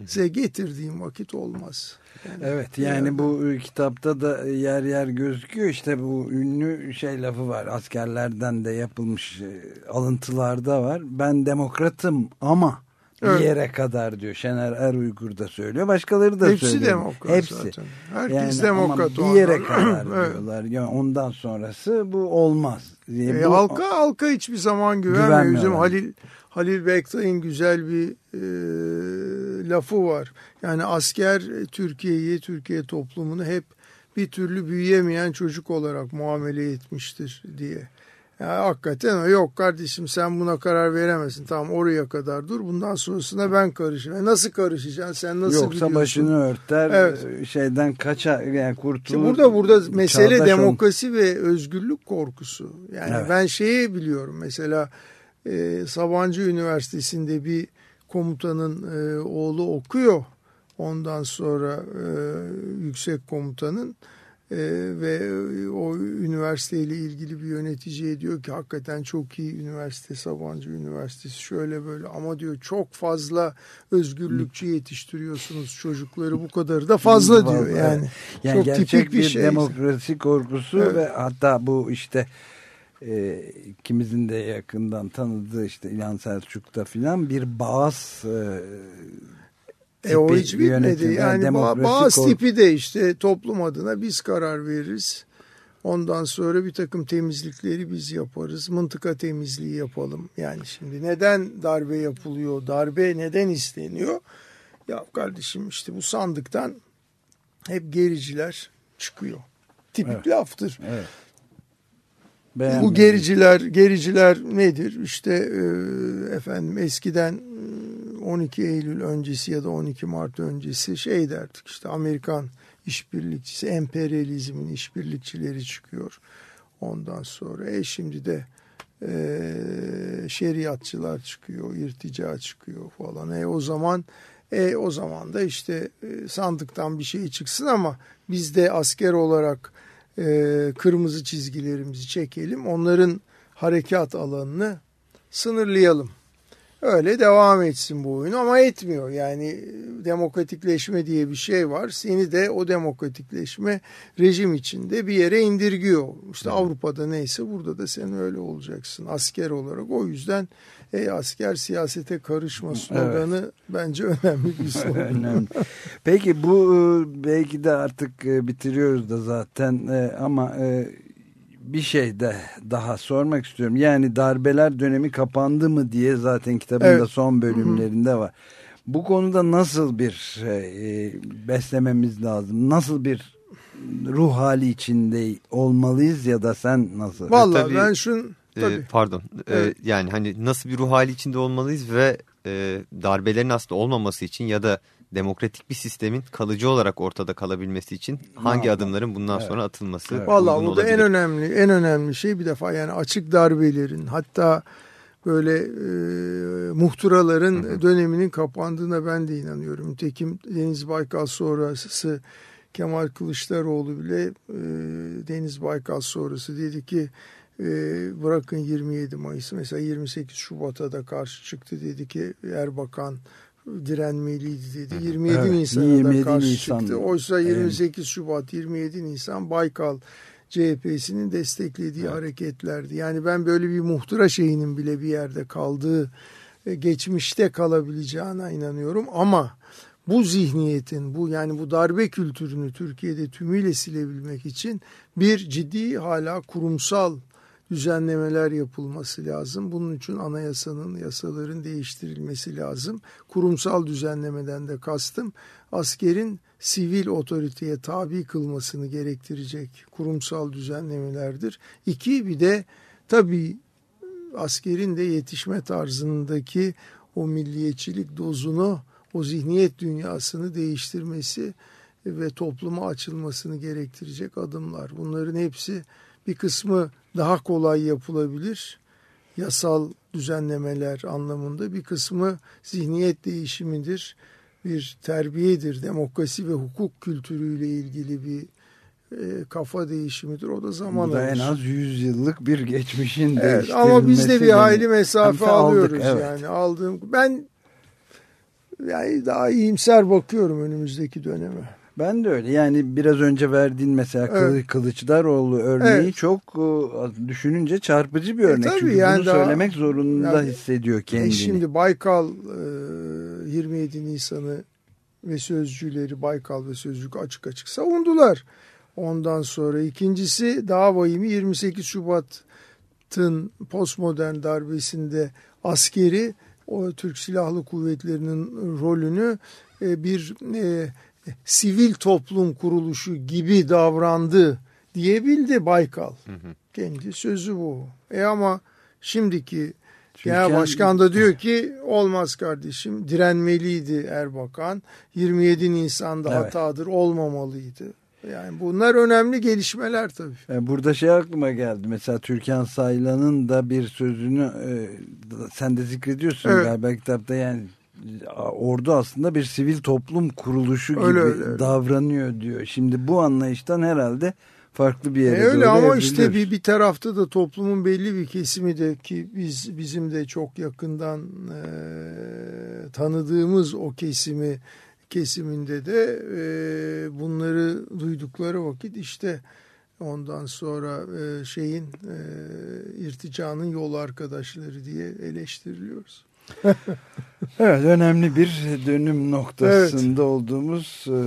Size getirdiğim vakit olmaz. Evet yani bu e, kitapta da yer yer gözüküyor işte bu ünlü şey lafı var askerlerden de yapılmış e, alıntılarda var ben demokratım ama bir yere kadar diyor Şener Eruygur da söylüyor başkaları da Hepsi söylüyor. demokrat Hepsi. zaten. Herkes Yani demokrat ama bir yere kadar Evet. diyorlar yani ondan sonrası bu olmaz. diye. E, Bu- halka halka hiçbir zaman güvenmiyor. Bizim Halil Halil Bektay'ın güzel bir e, lafı var. Yani asker Türkiye'yi, Türkiye toplumunu hep bir türlü büyüyemeyen çocuk olarak muamele etmiştir diye. Ya hakikaten yok kardeşim sen buna karar veremezsin. Tamam oraya kadar dur. Bundan sonrasına ben karışırım. E, nasıl karışacaksın? Sen nasıl Yoksa biliyorsun? başını örter Evet. şeyden kaçar yani kurtulur. İşte burada burada mesele Çağdaş demokrasi ve özgürlük korkusu. Yani Evet. ben şeyi biliyorum mesela e, Sabancı Üniversitesi'nde bir komutanın e, oğlu okuyor. Ondan sonra e, yüksek komutanın e, ve o üniversiteyle ilgili bir yöneticiye diyor ki hakikaten çok iyi üniversite Sabancı Üniversitesi şöyle böyle ama diyor çok fazla özgürlükçü yetiştiriyorsunuz çocukları bu kadarı da fazla diyor yani. Yani çok gerçek tipik bir bir, şey. demokrasi korkusu Evet. ve hatta bu işte e, ikimizin de yakından tanıdığı işte İlhan Selçuk'ta filan bir bağız e, E o tipi hiç bitmedi. yönetim, Yani demokrasi ba- bazı kork- tipi de işte toplum adına biz karar veririz. Ondan sonra bir takım temizlikleri biz yaparız. Mıntıka temizliği yapalım. Yani şimdi neden darbe yapılıyor? Darbe neden isteniyor? Ya kardeşim işte bu sandıktan hep gericiler çıkıyor. Tipik Evet. laftır. Evet. Bu gericiler gericiler nedir? İşte e, efendim eskiden e, 12 Eylül öncesi ya da 12 Mart öncesi şey derdik işte Amerikan işbirlikçisi, emperyalizmin işbirlikçileri çıkıyor. Ondan sonra e şimdi de e, şeriatçılar çıkıyor, irtica çıkıyor falan. E o zaman e o zaman da işte e, sandıktan bir şey çıksın ama biz de asker olarak e, kırmızı çizgilerimizi çekelim. Onların harekat alanını sınırlayalım. Öyle devam etsin bu oyun ama etmiyor. Yani e, demokratikleşme diye bir şey var. Seni de o demokratikleşme rejim içinde bir yere indirgiyor. İşte Avrupa'da neyse burada da sen öyle olacaksın asker olarak. O yüzden ey asker siyasete karışma sloganı bence önemli bir slogan. Önemli. Peki bu e, belki de artık e, bitiriyoruz da zaten ama bir şey de daha sormak istiyorum. Yani darbeler dönemi kapandı mı diye zaten kitabın Evet. da son bölümlerinde var. Bu konuda nasıl bir şey, e, beslememiz lazım? Nasıl bir ruh hali içinde olmalıyız ya da sen nasıl? Vallahi Tabii- ben şun e, pardon e, Evet. yani hani nasıl bir ruh hali içinde olmalıyız ve e, darbelerin aslında olmaması için ya da demokratik bir sistemin kalıcı olarak ortada kalabilmesi için hangi adımların bundan sonra atılması Vallahi uygun burada en önemli en önemli şey bir defa yani açık darbelerin hatta böyle e, muhturaların döneminin kapandığına ben de inanıyorum. Nitekim Deniz Baykal sonrası Kemal Kılıçdaroğlu bile e, Deniz Baykal sonrası dedi ki e, bırakın 27 Mayıs mesela 28 Şubat'a da karşı çıktı dedi ki Erbakan direnmeliydi dedi. 27 Evet, Nisan'a 27 da karşı Nisan. çıktı. Oysa Evet. 28 Şubat 27 Nisan Baykal CHP'sinin desteklediği hareketlerdi. Yani ben böyle bir muhtıra şeyinin bile bir yerde kaldığı e, geçmişte kalabileceğine inanıyorum ama bu zihniyetin bu yani bu darbe kültürünü Türkiye'de tümüyle silebilmek için bir ciddi hala kurumsal düzenlemeler yapılması lazım. Bunun için anayasanın, yasaların değiştirilmesi lazım. Kurumsal düzenlemeden de kastım askerin sivil otoriteye tabi kılmasını gerektirecek kurumsal düzenlemelerdir. İki bir de tabii askerin de yetişme tarzındaki o milliyetçilik dozunu, o zihniyet dünyasını değiştirmesi ve topluma açılmasını gerektirecek adımlar. Bunların hepsi bir kısmı daha kolay yapılabilir. Yasal düzenlemeler anlamında bir kısmı zihniyet değişimidir. Bir terbiyedir. Demokrasi ve hukuk kültürüyle ilgili bir e, kafa değişimidir. O da zaman Bu da en az 100 yıllık bir geçmişin Evet, ama biz de bir hayli mesafe de aldık, alıyoruz evet. yani aldığım ben yani daha iyimser bakıyorum önümüzdeki döneme. Ben de öyle. Yani biraz önce verdiğin mesela Evet. Kılıçdaroğlu örneği Evet. çok e, düşününce çarpıcı bir E, örnek. tabii Çünkü yani bunu daha- söylemek zorunda Yani- hissediyor E kendini. şimdi Baykal e, 27 Nisan'ı ve sözcüleri Baykal ve Sözcük açık açık savundular. Ondan sonra ikincisi daha vahimi 28 Şubat'ın postmodern darbesinde askeri o Türk Silahlı Kuvvetleri'nin rolünü e, bir e, sivil toplum kuruluşu gibi davrandı diyebildi Baykal. Kendi sözü bu. E ama şimdiki Genel Türkan- Başkan da diyor ki olmaz kardeşim direnmeliydi Erbakan. 27 Nisan'da Evet. hatadır olmamalıydı. Yani bunlar önemli gelişmeler tabii. E, Burada şey aklıma geldi. Mesela Türkan Saylan'ın da bir sözünü e, sen de zikrediyorsun Evet. galiba kitapta yani ordu aslında bir sivil toplum kuruluşu gibi Öyle, öyle, öyle. davranıyor diyor. Şimdi bu anlayıştan herhalde farklı bir yere E öyle ama işte evriliyoruz. bir, bir tarafta da toplumun belli bir kesimi de ki biz bizim de çok yakından e, tanıdığımız o kesimi kesiminde de e, bunları duydukları vakit işte ondan sonra e, şeyin e, irticanın yol arkadaşları diye eleştiriliyoruz. Evet önemli bir dönüm noktasında olduğumuz e,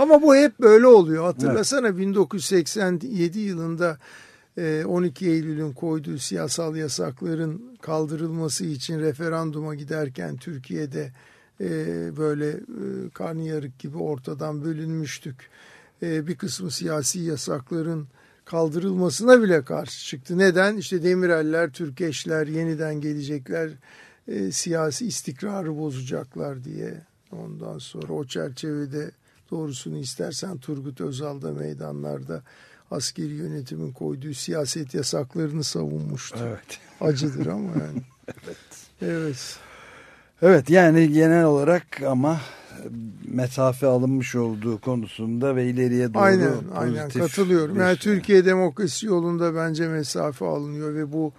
Ama bu hep böyle oluyor. Hatırlasana 1987 yılında e, 12 Eylül'ün koyduğu siyasal yasakların kaldırılması için referanduma giderken Türkiye'de e, böyle e, karnıyarık gibi ortadan bölünmüştük. E, bir kısmı siyasi yasakların kaldırılmasına bile karşı çıktı. Neden? İşte Demireller, Türkeşler yeniden gelecekler, e, siyasi istikrarı bozacaklar diye. Ondan sonra o çerçevede doğrusunu istersen Turgut Özal da meydanlarda askeri yönetimin koyduğu siyaset yasaklarını savunmuştu. evet. Acıdır ama yani. evet. Evet. Evet yani genel olarak ama mesafe alınmış olduğu konusunda ve ileriye doğru Aynen, pozitif aynen katılıyorum. Yani Türkiye demokrasi yolunda bence mesafe alınıyor ve bu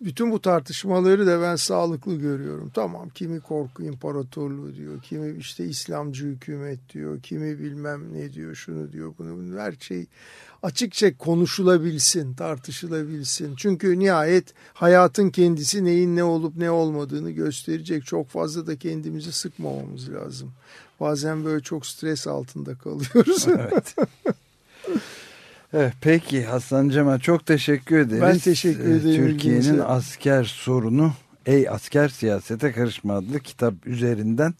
bütün bu tartışmaları da ben sağlıklı görüyorum. Tamam kimi korku imparatorluğu diyor, kimi işte İslamcı hükümet diyor, kimi bilmem ne diyor, şunu diyor, bunu, bunu her şey açıkça konuşulabilsin, tartışılabilsin. Çünkü nihayet hayatın kendisi neyin ne olup ne olmadığını gösterecek. Çok fazla da kendimizi sıkmamamız lazım. Bazen böyle çok stres altında kalıyoruz. Evet. Evet, peki Hasan Cemal çok teşekkür ederiz. Ben teşekkür Ee, ederim Türkiye'nin asker sorunu Ey Asker Siyasete Karışma adlı kitap üzerinden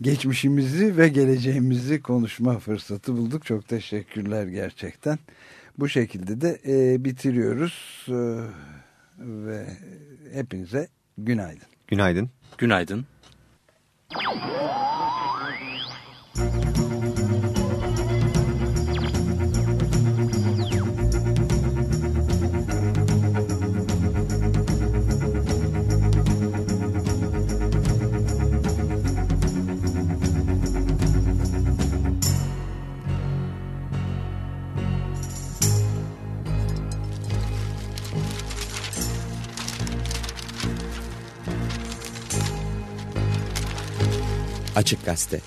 geçmişimizi ve geleceğimizi konuşma fırsatı bulduk. Çok teşekkürler gerçekten. Bu şekilde de e, bitiriyoruz. E, ve hepinize günaydın. Günaydın. Günaydın. Açık Gazete